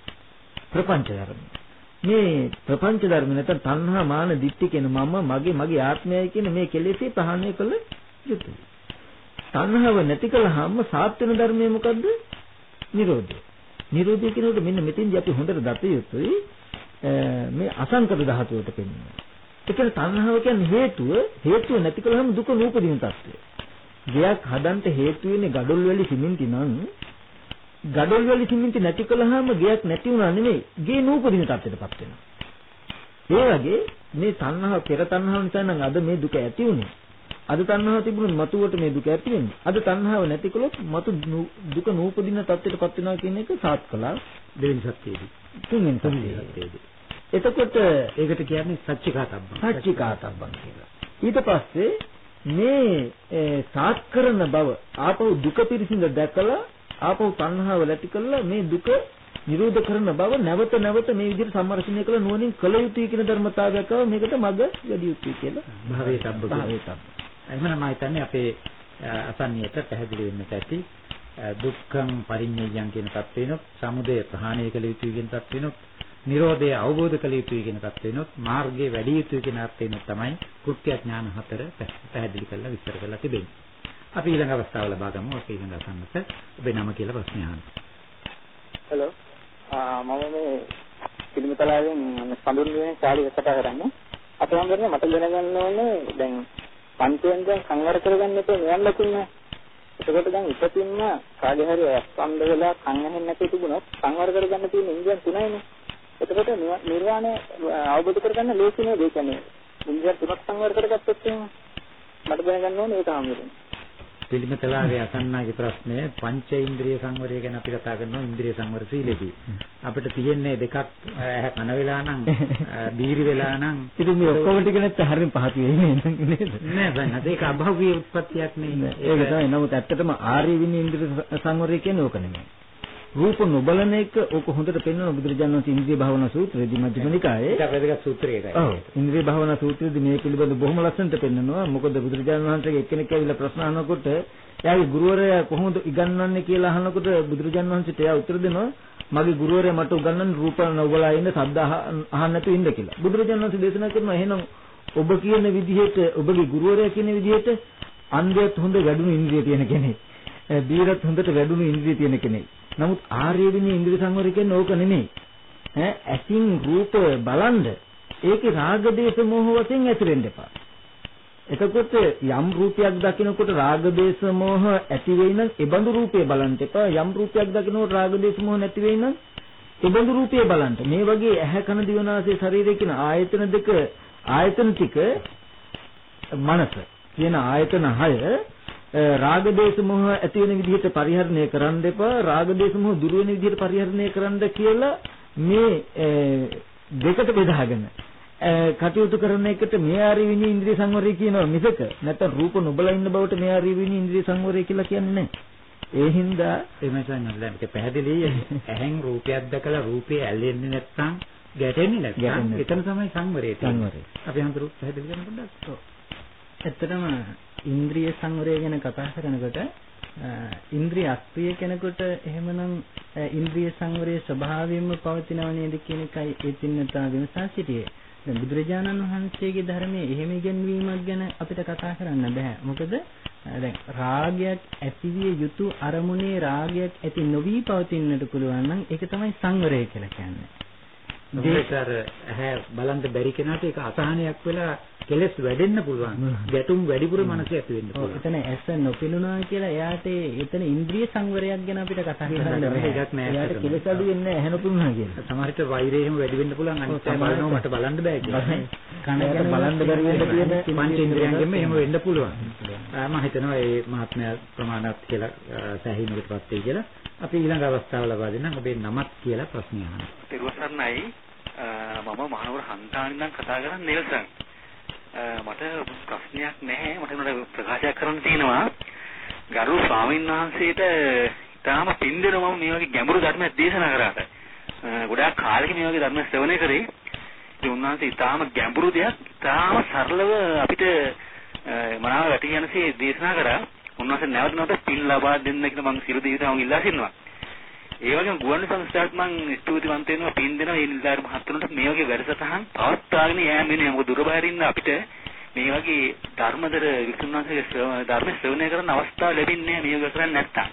ප්‍රපංච ධර්ම. මේ ප්‍රපංච ධර්ම නැත්නම් තණ්හා මාන දිට්ඨි කියන මම මගේ මගේ ආත්මයයි කියන මේ කෙලෙසේ ප්‍රහාණය කළ යුතුයි. තණ්හාව නැති කළාම සාත් වෙන ධර්මය මොකද්ද? නිරෝධය. නිරෝධය කියනකොට මෙන්න මෙතෙන්දී අපි හොඳට දත යුතුයි මේ අසංකත ධාතුවට පෙන්වනවා. ඒ කියන්නේ තණ්හාව කියන්නේ හේතුව හේතුව නැති කළාම දුක නූපදින තත්ත්වය. ගයක් හදන්න හේතු වෙන්නේ gadol වැලි සිමෙන්ති නම් gadol වැලි සිමෙන්ති නැති කළාම ගයක් නැති වුණා නෙමෙයි ගේ නූපදින තත්ත්වයටපත් වෙනවා. ඒ වගේ මේ තණ්හාව පෙර තණ්හාව නිසා නම් අද මේ දුක ඇති වුනේ. අද තණ්හාව තිබුණොත් මතුවට මේ දුක ඇති වෙන්නේ. අද තණ්හාව නැති කළොත් මතු දුක නූපදින තත්ත්වයටපත් වෙනවා කියන එක සාත් කළා දෙවෙනි සත්‍යයේදී. තුන්වෙනි සත්‍යයේදී. එතකොට ඒකට කියන්නේ සච්චිකාතබ්බන්. සච්චිකාතබ්බන් කියලා. ඊට පස්සේ මේ සාත් කරන බව ආපහු දුක පිරිසිඳ දැකලා ආපහු තණ්හාව නැති කළා මේ දුක නිරෝධ කරන බව නැවත නැවත මේ විදිහට සම්මර්ෂණය කළ නුවණින් කළ යුතුයි කියන ධර්මතාවයක් ආව මේකට මග වැඩි යුතුයි කියලා භාවයේ සම්බ භාවයේ සම්බ. එහෙනම් මම හිතන්නේ අපේ අසන්නියට පැහැදිලි වෙන්නට ඇති දුක්ඛං පරිඤ්ඤයයන් කියන තත්වෙනොත් සමුදය ප්‍රහාණය කළ යුතුයි කියන තත්වෙනොත් නිරෝධය අවබෝධ කළ යුතුයි කියන තත්වෙනොත් මාර්ගයේ වැඩි යුතුයි කියන අර්ථයෙන්ම තමයි කෘත්‍ය ඥාන හතර පැහැදිලි කරලා විස්තර කරලා තිබෙන්නේ. අපි ඊළඟ අවස්ථාව ලබා ගමු. අපි ඊළඟ අසන්නට ඔබේ නම කියලා ප්‍රශ්නය අහන්න. හෙලෝ මම මේ පිළිමතලාවෙන් සඳුන්ගේ චාලි කතා කරන්නේ. අතවන්දරනේ මට දැනගන්න ඕනේ දැන් පංචේන්ද්‍රයන් සංවර කරගන්න එපා නිවන් ලකුණ. එතකොට දැන් ඉපතින්ම කාගේ හරි අස්පන්ද වෙලා කන් ඇහෙන්නේ නැති තිබුණොත් සංවර කරගන්න තියෙන ඉන්ද්‍රියන් තුනයිනේ. එතකොට නිර්වාණය අවබෝධ කරගන්න ලේසි නේද? ඒ කියන්නේ ඉන්ද්‍රියන් තුනක් සංවර කරගත්තොත් එහෙම මට දැනගන්න ඕනේ ඒක හැමෝටම. පිළිමතලාවේ අසන්නාගේ ප්‍රශ්නය පංච ඉන්ද්‍රිය සංවරය ගැන අපි කතා කරනවා ඉන්ද්‍රිය සංවර සීලෙදී. අපිට තියෙන්නේ දෙකක් ඇහ කන වෙලා නම් [LAUGHS] දීරි වෙලා නම් ඉතින් මේ ඔක්කොම ටික නැත්නම් හරියට පහතු වෙන්නේ නේද? නෑ බං ඒක අභෞවිය උත්පත්තියක් නේ. ඒක තමයි. නමුත් ඇත්තටම ආර්ය විනය ඉන්ද්‍රිය සංවරය කියන්නේ ඕක නෙමෙයි. රූප නොබලන එක ඕක හොඳට පෙන්වන බුදුරජාණන් වහන්සේ ඉන්ද්‍රිය භාවනා සූත්‍රයේදී මධ්‍යම නිකායේ ඒක වැදගත් සූත්‍රයකයි. ඔව් ඉන්ද්‍රිය භාවනා සූත්‍රයේදී මේ පිළිබඳ බොහොම ලස්සනට පෙන්වනවා. මොකද බුදුරජාණන් වහන්සේගේ එක්කෙනෙක් ඇවිල්ලා ප්‍රශ්න අහනකොට එයාගේ ගුරුවරයා කොහොමද ඉගන්වන්නේ කියලා අහනකොට බුදුරජාණන් වහන්සේට එයා උත්තර දෙනවා මගේ ගුරුවරයා මට උගන්වන්නේ රූප නොබලා ඉන්න සද්ද අහන්න නැතුව ඉන්න කියලා. බුදුරජාණන් වහන්සේ දේශනා කරනවා එහෙනම් ඔබ කියන විදිහට ඔබගේ ගුරුවරයා කියන විදිහට අන්ධයත් හොඳ වැඩුණු ඉන්ද්‍රිය තියෙන කෙනෙක්. දීරත් හොඳට වැඩුණු ඉන්ද්‍රිය තියෙන කෙනෙක්. නමුත් ආර්ය විනී ඉන්ද්‍රිය සංවරය කියන්නේ ඕක නෙමෙයි. ඈ ඇසින් රූප බලන්ද ඒකේ රාග දේශ මොහ වශයෙන් ඇතිරෙන්න එපා. එතකොට යම් රූපයක් දකිනකොට රාග දේශ මොහ ඇති වෙයි නම් ඒ බඳු රූපේ බලන්න එපා. යම් රූපයක් දකිනකොට රාග දේශ මොහ නැති වෙයි නම් ඒ බඳු රූපේ බලන්න. මේ වගේ ඇහැ කන දිවනාසය ශරීරය කියන ආයතන දෙක ආයතන ටික මනස කියන ආයතන 6 රාග දේශ මොහ ඇති වෙන විදිහට පරිහරණය කරන්න එපා. රාග දේශ මොහ දුර වෙන විදිහට පරිහරණය කරන්න කියලා මේ දෙකට බෙදාගෙන කටයුතු කරන එකට මේ ආරි විනි ඉන්ද්‍රිය සංවරය කියනවා මිසක. නැත්නම් රූප නොබල ඉන්න බවට මේ ආරි විනි ඉන්ද්‍රිය සංවරය කියලා කියන්නේ ඒ හින්දා එමෙසන් නේද ඒක පැහැදිලි ඇහෙන් රූපයක් දැකලා රූපේ ඇලෙන්නේ නැත්නම් ගැටෙන්නේ නැත්නම් එතන තමයි සංවරය සංවරය. අපි හඳුරු පැහැදිලි කරන්න පොඩ්ඩක් ඇත්තටම ඉන්ද්‍රිය සංවරය ගැන කතා කරනකොට ඉන්ද්‍රිය අක්‍රිය කෙනෙකුට එහෙමනම් ඉන්ද්‍රිය සංවරයේ ස්වභාවයෙන්ම පවතිනව නේද කියන එකයි ඒ තින්නතා විමසා සිටියේ. දැන් බුදුරජාණන් වහන්සේගේ ධර්මයේ එහෙම ඉගෙනවීමක් ගැන අපිට කතා කරන්න බෑ. මොකද දැන් රාගයක් ඇතිවිය යුතු අරමුණේ රාගයක් ඇති නොවි පවතින්නට පුළුවන් නම් ඒක තමයි සංවරය කියලා කියන්නේ. දෙකර ඇහැ බලන්න බැරි කෙනාට ඒක අසහනයක් වෙලා කෙලස් වැඩෙන්න පුළුවන්. ගැටුම් වැඩිපුර මනස ඇති වෙන්න පුළුවන්. එතන ඇස නොපෙනුනා කියලා එයාට එතන ඉන්ද්‍රිය සංවරයක් ගැන අපිට කතා කරන්න බෑ. ඒකක් නෑ. එයාට කෙලස් අඩු වෙන්නේ නැහැ නොපෙනුනා කියලා. සමහරට වෛරය එහෙම වැඩි වෙන්න පුළුවන්. අනිත් අය බලනවා මට බලන්න බෑ කියලා. කන ගැන බලන්න බැරි වෙන්න තියෙන පංච ඉන්ද්‍රියන්ගෙම එහෙම වෙන්න පුළුවන්. මම හිතනවා මේ මහත්මයා ප්‍රමාණවත් කියලා සෑහීමකටපත් වෙයි කියලා. අපි ඊළඟ අවස්ථාව ලබා දෙන්නම්. ඔබේ නමත් කියලා ප්‍රශ්නය අහන්න. තිරුවසන්නයි මම මහනුවර හන්තානි නම් කතා කරන්නේ නෙල්සන්. මට ප්‍රශ්නයක් නැහැ. මට උනට ප්‍රකාශයක් කරන්න තියෙනවා. ගරු ස්වාමීන් වහන්සේට ඊටාම පින් දෙනවා මම මේ වගේ ගැඹුරු ධර්මයක් දේශනා කරාට. ගොඩාක් කාලෙක මේ වගේ ධර්ම ශ්‍රවණය කරේ. ඉතින් උන්වහන්සේ ඊටාම ගැඹුරු දෙයක් ඊටාම සරලව අපිට මනාව වැටහි යනසේ දේශනා කරා. උන්වහන්සේ නැවත නැවත පින් ලබා දෙන්න කියලා මම සියලු දෙවියන්ට ඉල්ලා සිටිනවා. ඒ වගේම ගුවන් සංස්ථාවට මම ස්තුතිවන්ත වෙනවා පින් දෙනවා ඒ නිලධාරි මහත්තුන්ට මේ වගේ වැඩසටහන් පවත්වාගෙන යෑම වෙනවා මොකද දුර බැහැර ඉන්න අපිට මේ වගේ ධර්මදර විසුණුන්සේගේ ධර්ම ශ්‍රවණය කරන අවස්ථාව ලැබෙන්නේ මේ වගේ කරන්නේ නැත්තම්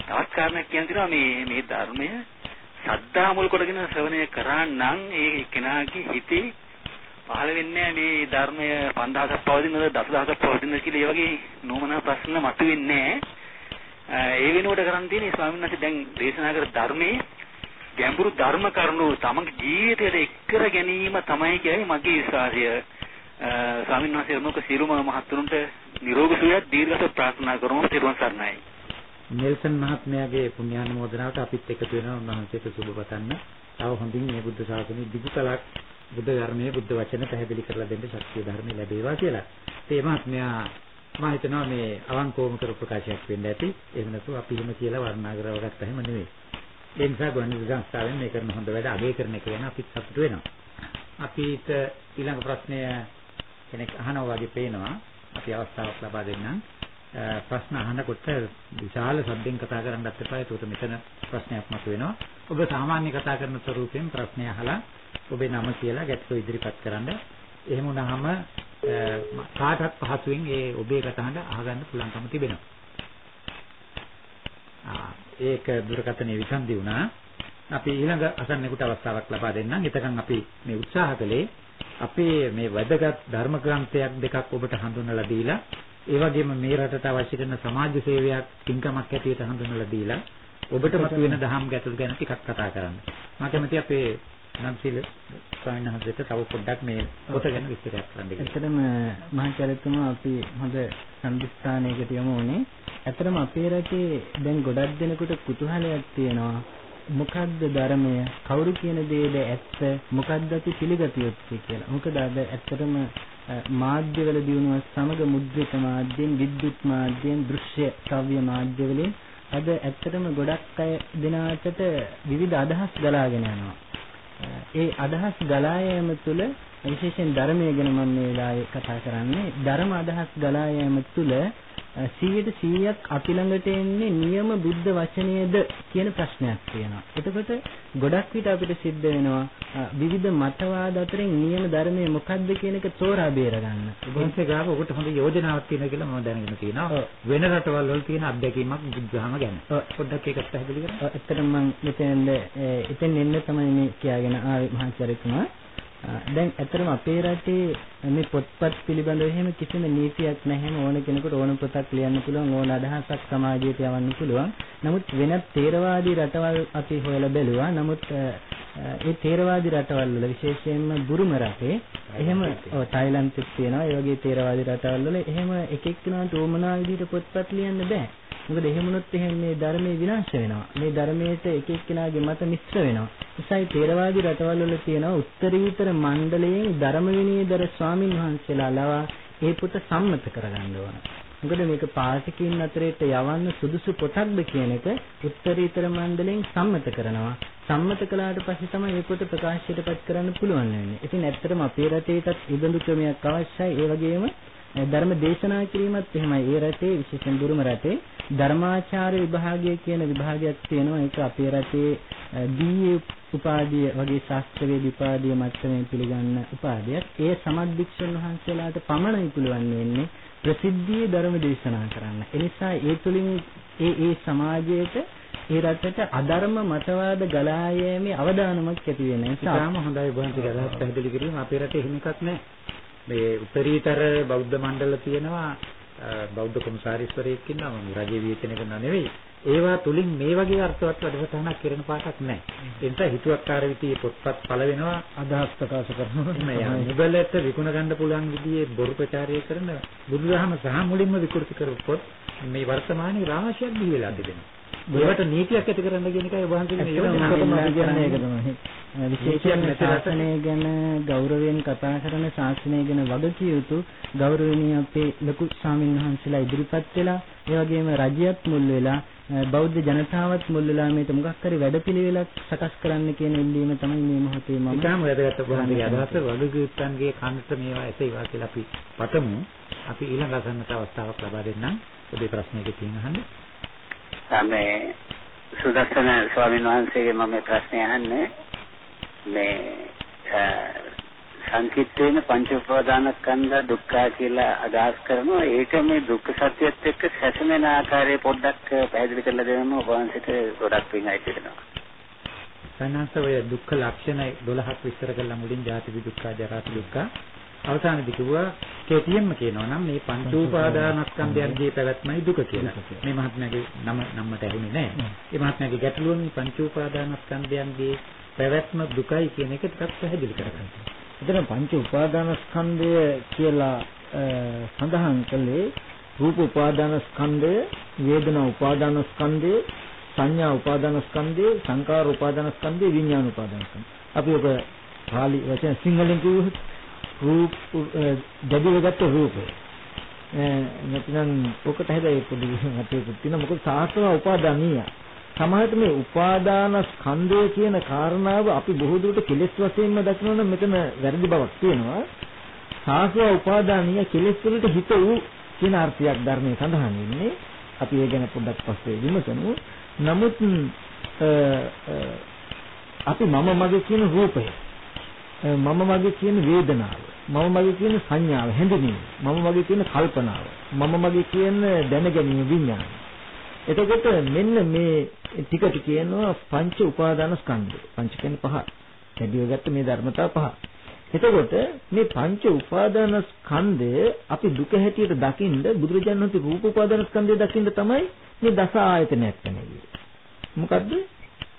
තවත් කාරණයක් කියන්න තියෙනවා මේ මේ ධර්මය සද්ධා මුල් කොටගෙන ශ්‍රවණය කරා නම් ඒ කෙනාගේ හිතේ පහළ වෙන්නේ මේ ධර්මය 5000ක් පවතිනද 10000ක් පවතිනද කියලා ඒ වගේ නෝමනා ප්‍රශ්න මතුවෙන්නේ නැහැ ඒ වෙනුවට කරන් තියෙන්නේ ස්වාමීන් වහන්සේ දැන් දේශනා කර ධර්මයේ ගැඹුරු ධර්ම කරුණු තමගේ ජීවිතයට එක් කර ගැනීම තමයි කියයි මගේ විශ්වාසය. ස්වාමීන් වහන්සේ මොක සිරුම මහත්තුරුන්ට නිරෝගී සුවයක් දීර්ඝව ප්‍රාර්ථනා කරමු තිරුවන් සරණයි. නෙල්සන් මහත්මයාගේ පුණ්‍යානුමෝදනාවට අපිත් එකතු වෙනවා උන්වහන්සේට සුබ පතන්න. තව හොඳින් මේ බුද්ධ ශාසනය දිගු කලක් බුද්ධ ධර්මයේ බුද්ධ වචන පැහැදිලි කරලා දෙන්න ශක්තිය ධර්ම ලැබේවා කියලා. ඒ මහත්මයා මම හිතනවා මේ අවංකවම කර ප්‍රකාශයක් වෙන්න ඇති. එහෙම නැතුව අපි එහෙම කියලා වර්ණනා කරව ගත්තා එහෙම නෙවෙයි. ඒ නිසා ගුවන්විදුලි සංස්ථාවෙන් මේ කරන හොඳ වැඩ අගය කරන එක ගැන අපිත් සතුටු වෙනවා. අපිට ඊළඟ ප්‍රශ්නය කෙනෙක් අහනවා වගේ පේනවා. අපි අවස්ථාවක් ලබා දෙන්නම්. ප්‍රශ්න අහනකොට විශාල ශබ්දෙන් කතා කරන්නත් එපා. ඒකට මෙතන ප්‍රශ්නයක් මතුවෙනවා. ඔබ සාමාන්‍ය කතා කරන ස්වරූපයෙන් ප්‍රශ්නය අහලා ඔබේ නම කියලා ගැටලුව ඉදිරිපත් කරන්න. එහෙම වුණාම කාටත් පහසුවෙන් ඒ ඔබේ කතාහඬ අහගන්න පුළුවන්කම තිබෙනවා. ඒක දුරකථනයේ විසන්දි වුණා. අපි ඊළඟ අසන්නෙකුට අවස්ථාවක් ලබා දෙන්නම්. එතකන් අපි මේ උත්සාහ කළේ අපේ මේ වැදගත් ධර්ම ග්‍රන්ථයක් දෙකක් ඔබට හඳුන්වලා දීලා ඒ වගේම මේ රටට අවශ්‍ය කරන සමාජ සේවයක් පින්කමක් ඇටියට හඳුන්වලා දීලා ඔබට මතුවෙන දහම් ගැටලු ගැන ටිකක් කතා කරන්න. මම කැමතියි අපේ නන්සිල ස්වාමීන් වහන්සේට තව පොඩ්ඩක් මේ පොත ගැන විස්තරයක් කරන්න. ඇත්තටම මහාචාර්යතුමා අපි හොඳ සම්දිස්ථානයකට යමු උනේ. ඇත්තටම අපේ රටේ දැන් ගොඩක් දෙනෙකුට කුතුහලයක් තියෙනවා. මොකද්ද ධර්මය? කවුරු කියන දේද ඇත්ත? මොකද්ද අපි පිළිගත යුත්තේ කියලා. මොකද අද ඇත්තටම මාධ්‍යවල දිනුව සමග මුද්‍රිත මාධ්‍යෙන්, විද්‍යුත් මාධ්‍යෙන්, දෘශ්‍ය ශ්‍රව්‍ය මාධ්‍යවලින් අද ඇත්තටම ගොඩක් අය දෙනාටට විවිධ අදහස් ගලාගෙන යනවා. ඒ අදහස් ගලා යාම තුළ විශේෂයෙන් ධර්මය ගැන මම මේ වෙලාවේ කතා කරන්නේ. ධර්ම අදහස් ගලා යාම තුළ 100ට 100ක් අපි ළඟට එන්නේ නියම බුද්ධ වචනයේද කියන ප්‍රශ්නයක් තියෙනවා. එතකොට ගොඩක් විට අපිට සිද්ධ වෙනවා විවිධ මතවාද අතරින් නියම ධර්මයේ මොකක්ද කියන එක තෝරා බේර ගන්න. ඔබන්සේ ගාව ඔබට හොඳ යෝජනාවක් තියෙනවා කියලා මම දැනගෙන තියෙනවා. වෙන රටවල් වල තියෙන අත්දැකීමක් බුද්ධහම ගැන. පොඩ්ඩක් ඒක පැහැදිලි කරන්න. ඇත්තටම මම මෙතෙන්ද එතෙන් එන්න තමයි මේ කියාගෙන ආවේ මහාචාර්යතුමා. දැන් ඇත්තටම අපේ රටේ මේ පොත්පත් පිළිබඳව එහෙම කිසිම නීතියක් නැහැ ඕන කෙනෙකුට ඕන පොතක් ලියන්න පුළුවන් ඕන අදහසක් සමාජයට යවන්න පුළුවන්. නමුත් වෙනත් තේරවාදී රටවල් අපි හොයලා බැලුවා නමුත් ඒ තේරවාදී රටවල් වල විශේෂයෙන්ම බුරුම රටේ එහෙම ඔව් තායිලන්තෙත් තියෙනවා ඒ වගේ තේරවාදී රටවල් වල එහෙම එක එක්කෙනාට ඕමනා විදිහට පොත්පත් ලියන්න බෑ මොකද එහෙම වුණොත් එහෙම මේ ධර්මයේ විනාශ වෙනවා. මේ ධර්මයට එක එක්කෙනාගේ මත මිශ්‍ර වෙනවා. ඒසයි තේරවාදී රටවල් වල තියෙනවා උත්තරීතර මණ්ඩලයෙන් ධර්ම විනීදර ස්වාමින් වහන්සේලා ලවා ඒ පොත සම්මත කරගන්න ඕන. මොකද මේක පාඨකීන් අතරේට යවන්න සුදුසු පොතක්ද කියන එක උත්තරීතර මණ්ඩලයෙන් සම්මත කරනවා. සම්මත කළාට පස්සේ තමයි මේ පොත ප්‍රකාශයටපත් කරන්න පුළුවන් වෙන්නේ. ඉතින් ඇත්තටම අපේ රටේටත් ඉබඳු ක්‍රමයක් අවශ්‍යයි. ඒ වගේම ධර්ම දේශනා කිරීමත් එහෙමයි. ඒ රටේ විශේෂයෙන් බුරුම රටේ ධර්මාචාර්ය විභාගය කියන විභාගයක් තියෙනවා. ඒක අපේ රටේ BA උපාධිය වගේ ශාස්ත්‍රවේද උපාධිය මට්ටමේ පිළිගන්න උපාධියක්. ඒ සමද්දික්ෂණ වහන්සේලාට පමණයි පුළුවන් වෙන්නේ ප්‍රසිද්ධියේ ධර්ම දේශනා කරන්න. ඒ නිසා ඒ තුලින් ඒ ඒ සමාජයට ඒ රටට අධර්ම මතවාද ගලා යෑමේ අවදානමක් ඇති වෙන නිසා. ඉතාලම හොඳයි වහන්සේ අදහස් පැහැදිලි කිරීම අපේ රටේ එහෙම එකක් නැහැ. මේ උත්තරීතර බෞද්ධ මණ්ඩල තියෙනවා බෞද්ධ කොමසාරිස්වරයෙක් ඉන්නවා මම රජයේ විචනය කරනවා නෙවෙයි ඒවා තුලින් මේ වගේ අර්ථවත් වැඩසටහනක් කරන පාටක් නැහැ. ඒ නිසා හිතුවක්කාර විදිහේ පොත්පත් පළ වෙනවා. අදහස් ප්‍රකාශ කරනවා. නෑ මුගලට විකුණ ගන්න පුළුවන් විදිහේ බොරු ප්‍රචාරය කරන බුදුදහම සහ මුලින්ම විකෘති කරපු පොත් මේ වර්තමානයේ රාශියක් බිහි වෙලා තිබෙනවා. ඒවට නීතියක් ඇති කරන්න කියන එකයි වහන්සේගේ යෝජනාව. විශේෂයෙන් ශාසනය ගැන ගෞරවයෙන් කතා කරන ශාසනය ගැන වගකිය යුතු ගෞරවණීය අපේ ලොකු ස්වාමීන් වහන්සේලා ඉදිරිපත් වෙලා ඒ වගේම රජයත් මුල් වෙලා බෞද්ධ ජනතාවත් මුල් වෙලා මේක මොකක් හරි වැඩපිළිවෙලක් සකස් කරන්න කියන ඉල්ලීම තමයි මේ මොහොතේ මම ඉතාම වැදගත් වහන්සේගේ අදහස වගකීම්යන්ගේ කන්ට මේවා ඇසෙයිවා කියලා අපි පතමු. අපි ඊළඟ අසන්නට අවස්ථාවක් ලබා දෙන්නම්. ඔබේ ප්‍රශ්නයක තියෙන අහන්න. මේ සුදස්සන ස්වාමීන් වහන්සේගේ මම ප්‍රශ්නය අහන්නේ මේ සංකිට්ඨේන පංච උපාදානස්කන්ධ දුක්ඛ කියලා අදහස් කරනවා ඒක මේ දුක්ඛ සත්‍යයත් එක්ක සැසමෙන ආකාරය පොඩ්ඩක් පැහැදිලි කරලා දෙන්න ඔබ වහන්සේට ගොඩක් පිං අයිතිනවා. සනහස ඔය දුක්ඛ ලක්ෂණ 12ක් විස්තර කළා මුලින් ජාති දුක්ඛ ජරා දුක්ඛ අවසානයේදී කිව්වා කෙටියෙන්ම කියනවා නම් මේ පංච උපාදානස්කන්ධයන්ගේ පැවැත්මයි දුක කියලා. මේ මහත්මයාගේ නම නම්මට ඇහුනේ නැහැ. මේ මහත්මයාගේ ගැටලුව මේ පංච උපාදානස්කන්ධයන්ගේ පැවැත්ම දුකයි කියන එක ටිකක් පැහැදිලි කරගන්න. එතන පංච උපාදානස්කන්ධය කියලා සඳහන් කළේ රූප උපාදානස්කන්ධය, වේදනා උපාදානස්කන්ධය, සංඥා උපාදානස්කන්ධය, සංකාර උපාදානස්කන්ධය, විඥාන උපාදානස්කන්ධය. අපි ඔබ පාලි වචන සිංහලෙන් කිව්වොත් රූප දැඩිව ගත්ත රූපය. නැත්නම් ඔකට හැබැයි පොඩි [LAUGHS] මතයකුත් තියෙනවා මොකද සාස්ත්‍රව උපාදානීය. සමහරට මේ උපාදාන ස්කන්ධය කියන කාරණාව අපි බොහෝ දුරට කෙලෙස් වශයෙන්ම දකිනවා නම් මෙතන වැරදි බවක් තියෙනවා. සාසව උපාදානීය කෙලෙස් වලට හිත වූ කියන අර්ථයක් ධර්මයේ සඳහන් වෙන්නේ. අපි ඒ ගැන පොඩ්ඩක් පස්සේ විමසමු. නමුත් අපි මම මගේ කියන රූපය මම මගේ කියන වේදනාව මම මගේ කියන සංඥාව හැඳිනීම මම මගේ කියන කල්පනාව මම මගේ කියන දැනගැනීම විඥානය එතකොට මෙන්න මේ ටිකට කියනවා පංච උපාදාන ස්කන්ධය පංච කියන්නේ පහ. කැඩිව ගත්ත මේ ධර්මතා පහ. එතකොට මේ පංච උපාදාන ස්කන්ධය අපි දුක හැටියට දකින්න බුදුරජාණන් වහන්සේ රූප උපාදාන ස්කන්ධය දකින්න තමයි මේ දස ආයතනයක් තමයි මොකද්ද?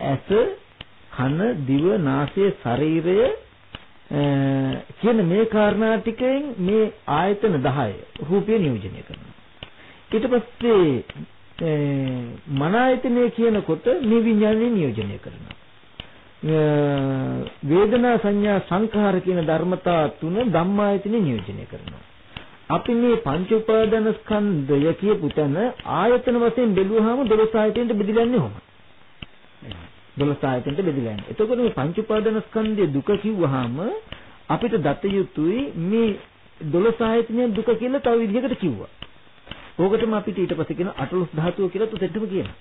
ඇස කන දිව නාසය ශරීරය කියන මේ කාරණා ටිකෙන් මේ ආයතන 10 රූපය නියෝජනය කරනවා. ඊට පස්සේ මන ආයතනය කියනකොට මේ විඥානය නියෝජනය කරනවා. වේදනා සංඥා සංඛාර කියන ධර්මතා තුන ධම්මායතනෙ නියෝජනය කරනවා. අපි මේ පංච උපාදාන ස්කන්ධය කියපු තැන ආයතන වශයෙන් බැලුවාම 12 ආයතනෙට බෙදලා කොහොමද? 12 ආයතනට බෙදලා යනවා. එතකොට මේ පංච උපාදාන ස්කන්ධයේ දුක කිව්වහම අපිට දත යුතුයි මේ 12 ආයතනයේ දුක කියලා තව විදිහකට කිව්වා. ඕකටම අපිට ඊට පස්සේ කියන අටලොස් ධාතුව කියලා තුතෙටම කියනවා.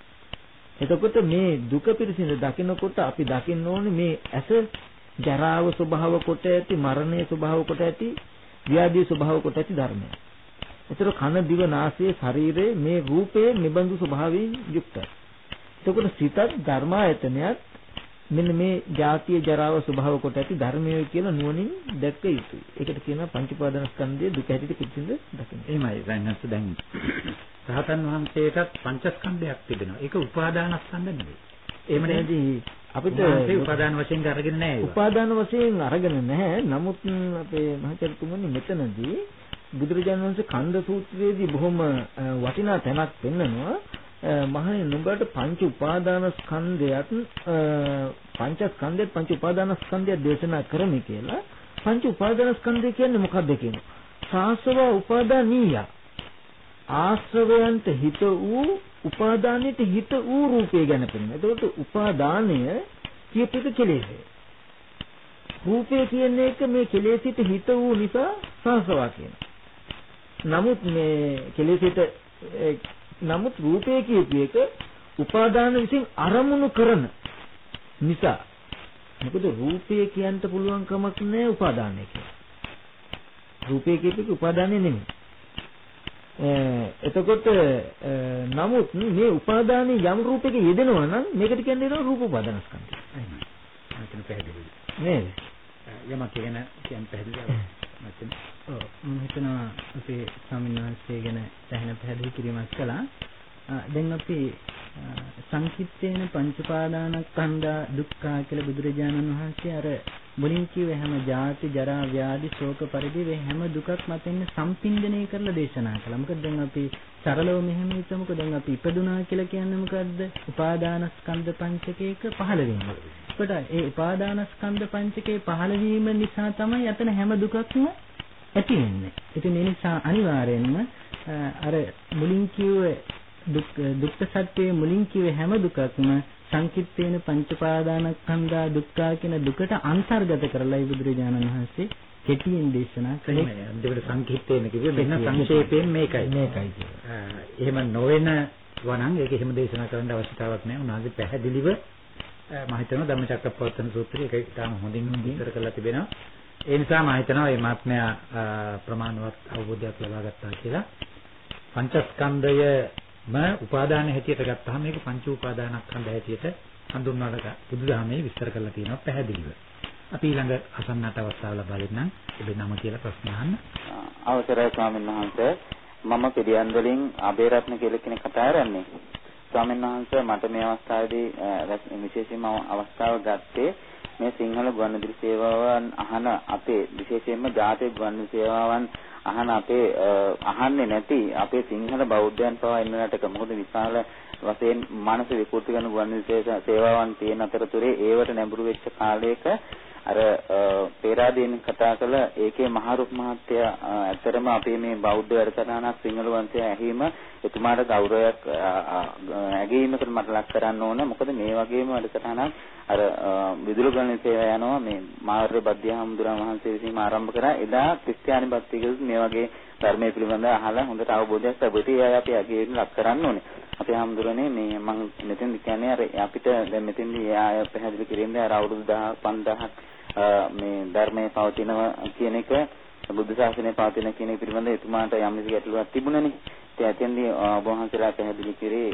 එතකොට මේ දුක පිරිසිඳ දකිනකොට අපි දකින්න ඕනේ මේ ඇස ජරාව ස්වභාව කොට ඇති මරණය ස්වභාව කොට ඇති ව්‍යාධි ස්වභාව කොට ඇති ධර්මය. ඒතර කන දිව නාසය ශරීරය මේ රූපයේ නිබඳු ස්වභාවයෙන් යුක්තයි. එතකොට සිතත් ධර්මායතනයත් මෙන්න මේ ජාතිය ජරාව ස්වභාව කොට ඇති ධර්මය කියලා නුවණින් දැක්ක යුතුයි. ඒකට කියනවා පංච උපාදානස්කන්ධය දුක හැටියට පිටින්ද දකින්න. එහෙමයි දැන් දැන් රහතන් වහන්සේටත් පංචස්කන්ධයක් තිබෙනවා. ඒක උපාදානස්කන්ධ නෙවෙයි. එහෙම නේද? අපිට උපාදාන වශයෙන් අරගෙන නැහැ. උපාදාන වශයෙන් අරගෙන නැහැ. නමුත් අපේ මහචරිතුමනි මෙතනදී බුදුරජාණන් වහන්සේ කන්ද සූත්‍රයේදී බොහොම වටිනා තැනක් පෙන්නනවා. මහණෙනි නුඹට පංච උපාදාන ස්කන්ධයත් පංච ස්කන්ධයත් පංච උපාදාන ස්කන්ධය දේශනා කරමි කියලා. පංච උපාදාන ස්කන්ධය කියන්නේ මොකක්ද කියනවා? සාසව උපාදානීය. ආශ්‍රවයන්ට හිත වූ උපාදානෙට හිත වූ රූපය ගැන පෙන්නනවා එතකොට උපාදානය කියපිට කෙලෙසේ රූපය කියන එක මේ කෙලෙසිට හිත වූ නිසා සාසවා කියනවා. නමුත් මේ කෙලෙසිට නමුත් රූපය කියපු එක උපාදාන විසින් අරමුණු කරන නිසා මොකද රූපය කියන්න පුළුවන් කමක් නැහැ උපාදානය කියලා. රූපය කියපු එක උපාදානය නෙමෙයි. එතකොට නමුත් මේ උපාදානයේ යම් රූපයක යෙදෙනවා නම් මේකට කියන්නේ නෝ රූප උපාදානස්කන්ධය. නේද? යමක් කියන කියන්න පැහැදිලි. මෙතන ඔව් මම හිතනවා අපේ ස්වාමීන් වහන්සේ ගැන සැහැණ පැහැදිලි කිරීමක් කළා. දැන් අපි සංකිට්ඨේන පංච පාදානස්කන්ධා දුක්ඛා කියලා බුදුරජාණන් වහන්සේ අර මුලින් කිව්ව හැම ජාති ජරා ව්‍යාධි ශෝක පරිදේව හැම දුකක් මතින් සම්පින්දණය කරලා දේශනා කළා. මොකද දැන් අපි සරලව මෙහෙම හිතමුකෝ දැන් අපි ඉපදුනා කියලා කියන්නේ මොකද්ද? උපාදානස්කන්ධ පංචකයක පහළ වීම. ඒකට ඒ උපාදානස්කන්ධ පංචකේ පහළ වීම නිසා තමයි අතන හැම දුකක්ම ඇති වෙන්නේ. ඉතින් ඒ නිසා අනිවාර්යෙන්ම අර මුලින් කිව්වේ දුක්ඛ සත්‍යයේ මුලින් කිව්වේ හැම දුකක්ම සංකිට්ඨේන පංචපාදානස්කන්ධා දුක්ඛා කියන දුකට අන්තර්ගත කරලායි බුදුරජාණන් වහන්සේ කෙටියෙන් දේශනා කළේ. දෙවිද සංකිට්ඨේන කිව්වේ මෙන්න සංක්ෂේපයෙන් මේකයි. මේකයි එහෙම නොවන වනම් ඒක එහෙම දේශනා කරන්න අවශ්‍යතාවක් නැහැ. උනාගේ පැහැදිලිව මම හිතනවා ධම්මචක්කප්පවත්තන සූත්‍රය ඒක ඉතාම හොඳින් විස්තර කරලා තිබෙනවා. ඒ නිසා මම හිතනවා මේ මාත්මයා ප්‍රමාණවත් අවබෝධයක් ලබා ගත්තා කියලා. පංචස්කන්ධයම උපාදාන හැටියට ගත්තාම මේක පංච උපාදානස්කන්ධ හැටියට හඳුන්වලා බුදුදහමේ විස්තර කරලා තියෙනවා පැහැදිලිව. අපි ඊළඟ අසන්නට අවස්ථාව ලබා දෙන්නම්. ඔබේ නම කියලා ප්‍රශ්න අහන්න. අවසරයි ස්වාමීන් වහන්සේ. මම පිළියන් වලින් අබේරත්න කියලා කෙනෙක් කතා කරන්නේ. ස්වාමීන් වහන්සේ මට මේ අවස්ථාවේදී විශේෂයෙන්ම අවස්ථාව ගත්තේ මේ සිංහල ගුවන්විදුලි සේවාවන් අහන අපේ විශේෂයෙන්ම ජාතික ගුවන්විදුලි සේවාවන් අහන අපේ අහන්නේ නැති අපේ සිංහල බෞද්ධයන් පවා ඉන්න රටක මොකද විශාල වශයෙන් මානසික විකෘති කරන ගුවන්විදුලි සේවාවන් තියෙන අතරතුරේ ඒවට නැඹුරු වෙච්ච කාලයක අර පේරාදීන් කතා කළ ඒකේ මහරුප් මහත්තයා ඇත්තරම අපේ මේ බෞද්ධ වැඩසටහනක් සිංහල වංශය ඇහිම එතුමාට ගෞරවයක් ඇගීමකට මට ලක් කරන්න ඕන. මොකද මේ වගේම වැඩසටහනක් අර විදුලි ගණන සේවය යනවා මේ මාර්ය බද්ධිය හමුදුරන් වහන්සේ විසින් ආරම්භ කරා. එදා ක්‍රිස්තියානි භක්තිකයෝ මේ වගේ ධර්මයේ පිළිබඳව අහලා හොඳට අවබෝධයක් ලැබුවා. ඒ අය අපි ඇගීම ලක් කරන්න ඕනේ. අපේ හමුදුරනේ මේ මම මෙතෙන්දි කියන්නේ අර අපිට දැන් මෙතෙන්දි ආය පැහැදිලි කිරීමේ අර අවුරුදු 1000 5000ක් මේ ධර්මයේ පවතිනවා කියන එක බුද්ධ ශාසනය පවතින කියන එක පිළිබඳව එතුමාට යම් කිසි ගැටලුවක් තිබුණනේ. ඒ ඇතෙන්දී ඔබ වහන්සේලා පැහැදිලි කරේ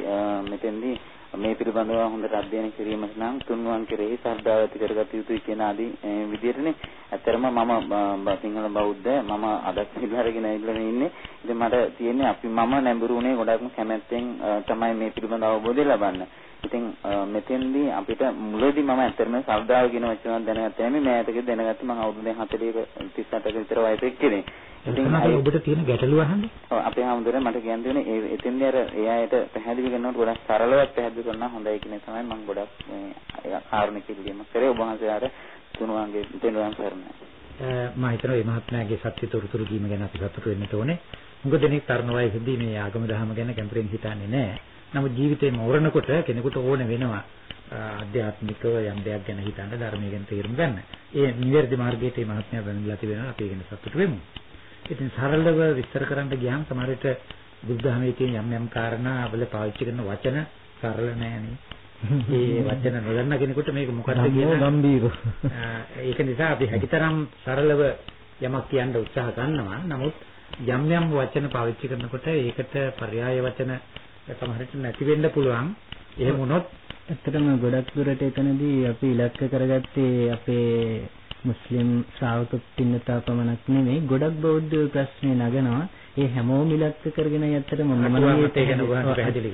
මෙතෙන්දී මේ පිළිබඳව හොඳට අධ්‍යයනය කිරීම නම් තුන්වන් කෙරෙහි ශ්‍රද්ධාව ඇති කරගත යුතුයි කියන ආදී විදිහටනේ. ඇත්තරම මම සිංහල බෞද්ධ මම අදත් පිළිහරගෙන ඉන්න ඉන්නේ. ඉතින් මට තියෙන්නේ අපි මම නැඹුරුනේ ගොඩක්ම කැමැත්තෙන් තමයි මේ පිළිබඳව අවබෝධය ලබන්නේ. ඉතින් මෙතෙන්දී අපිට මුලදී මම ඇත්තටම ශ්‍රද්ධාව කියන වචනයක් දැනගත්තේ නැහැ. මේ ඈතක දැනගත්තේ මම අවුරුදු 40ක 38ක විතර වයසක කෙනෙක්. ඉතින් ඔබට තියෙන ගැටලුව අහන්නේ? ඔව් අපේ හැමදෙරේ මට කියන්න තියෙන්නේ ඒ එතෙන්දී අර ඒ ආයත පැහැදිලි කරනකොට ගොඩක් සරලව පැහැදිලි කරනවා හොඳයි කියන තමයි මම ගොඩක් මේ කාරණේ කිව්වීම කරේ ඔබ වහන්සේලාට තුනුවන්ගේ දෙනුවන් කරනවා. මම හිතනවා මේ මහත්මයාගේ සත්‍ය තොරතුරු කීම ගැන අපි සතුටු වෙන්න ඕනේ. මොකද දෙනෙක් තරණ වයසේදී මේ ආගම දහම ගැන කැම්පරෙන් හිතන්නේ නැහැ. නමුත් ජීවිතේ මෝරනකොට කෙනෙකුට ඕන වෙනවා ආධ්‍යාත්මිකව යම් දෙයක් ගැන හිතන්න ධර්මය ගැන තේරුම් ගන්න. ඒ නිවැරදි මාර්ගයේ තේ මහත්මයා බඳලා තිබෙනවා අපි ඒකෙන් සතුටු වෙමු. ඉතින් සරලව විස්තර කරන්න ගියාම සමහර විට බුද්ධාමයේ තියෙන යම් යම් කාරණා වල පාවිච්චි කරන වචන සරල නෑනේ. මේ වචන නොදන්න කෙනෙකුට මේක මොකක්ද කියන ගම්බීර. ඒක නිසා අපි හැකිතරම් සරලව යමක් කියන්න උත්සාහ කරනවා. නමුත් යම් යම් වචන පාවිච්චි කරනකොට ඒකට පర్యాయ වචන සමහරට නැති වෙන්න පුළුවන්. එහෙම වුණොත් ඇත්තටම ගොඩක් දුරට එතනදී අපි ඉලක්ක කරගත්තේ අපේ මුස්ලිම් ශ්‍රාවක පින්නතා පමණක් නෙමෙයි. ගොඩක් බෞද්ධ ප්‍රශ්නේ නගනවා. ඒ හැමෝම ඉලක්ක කරගෙන ඇත්තටම මම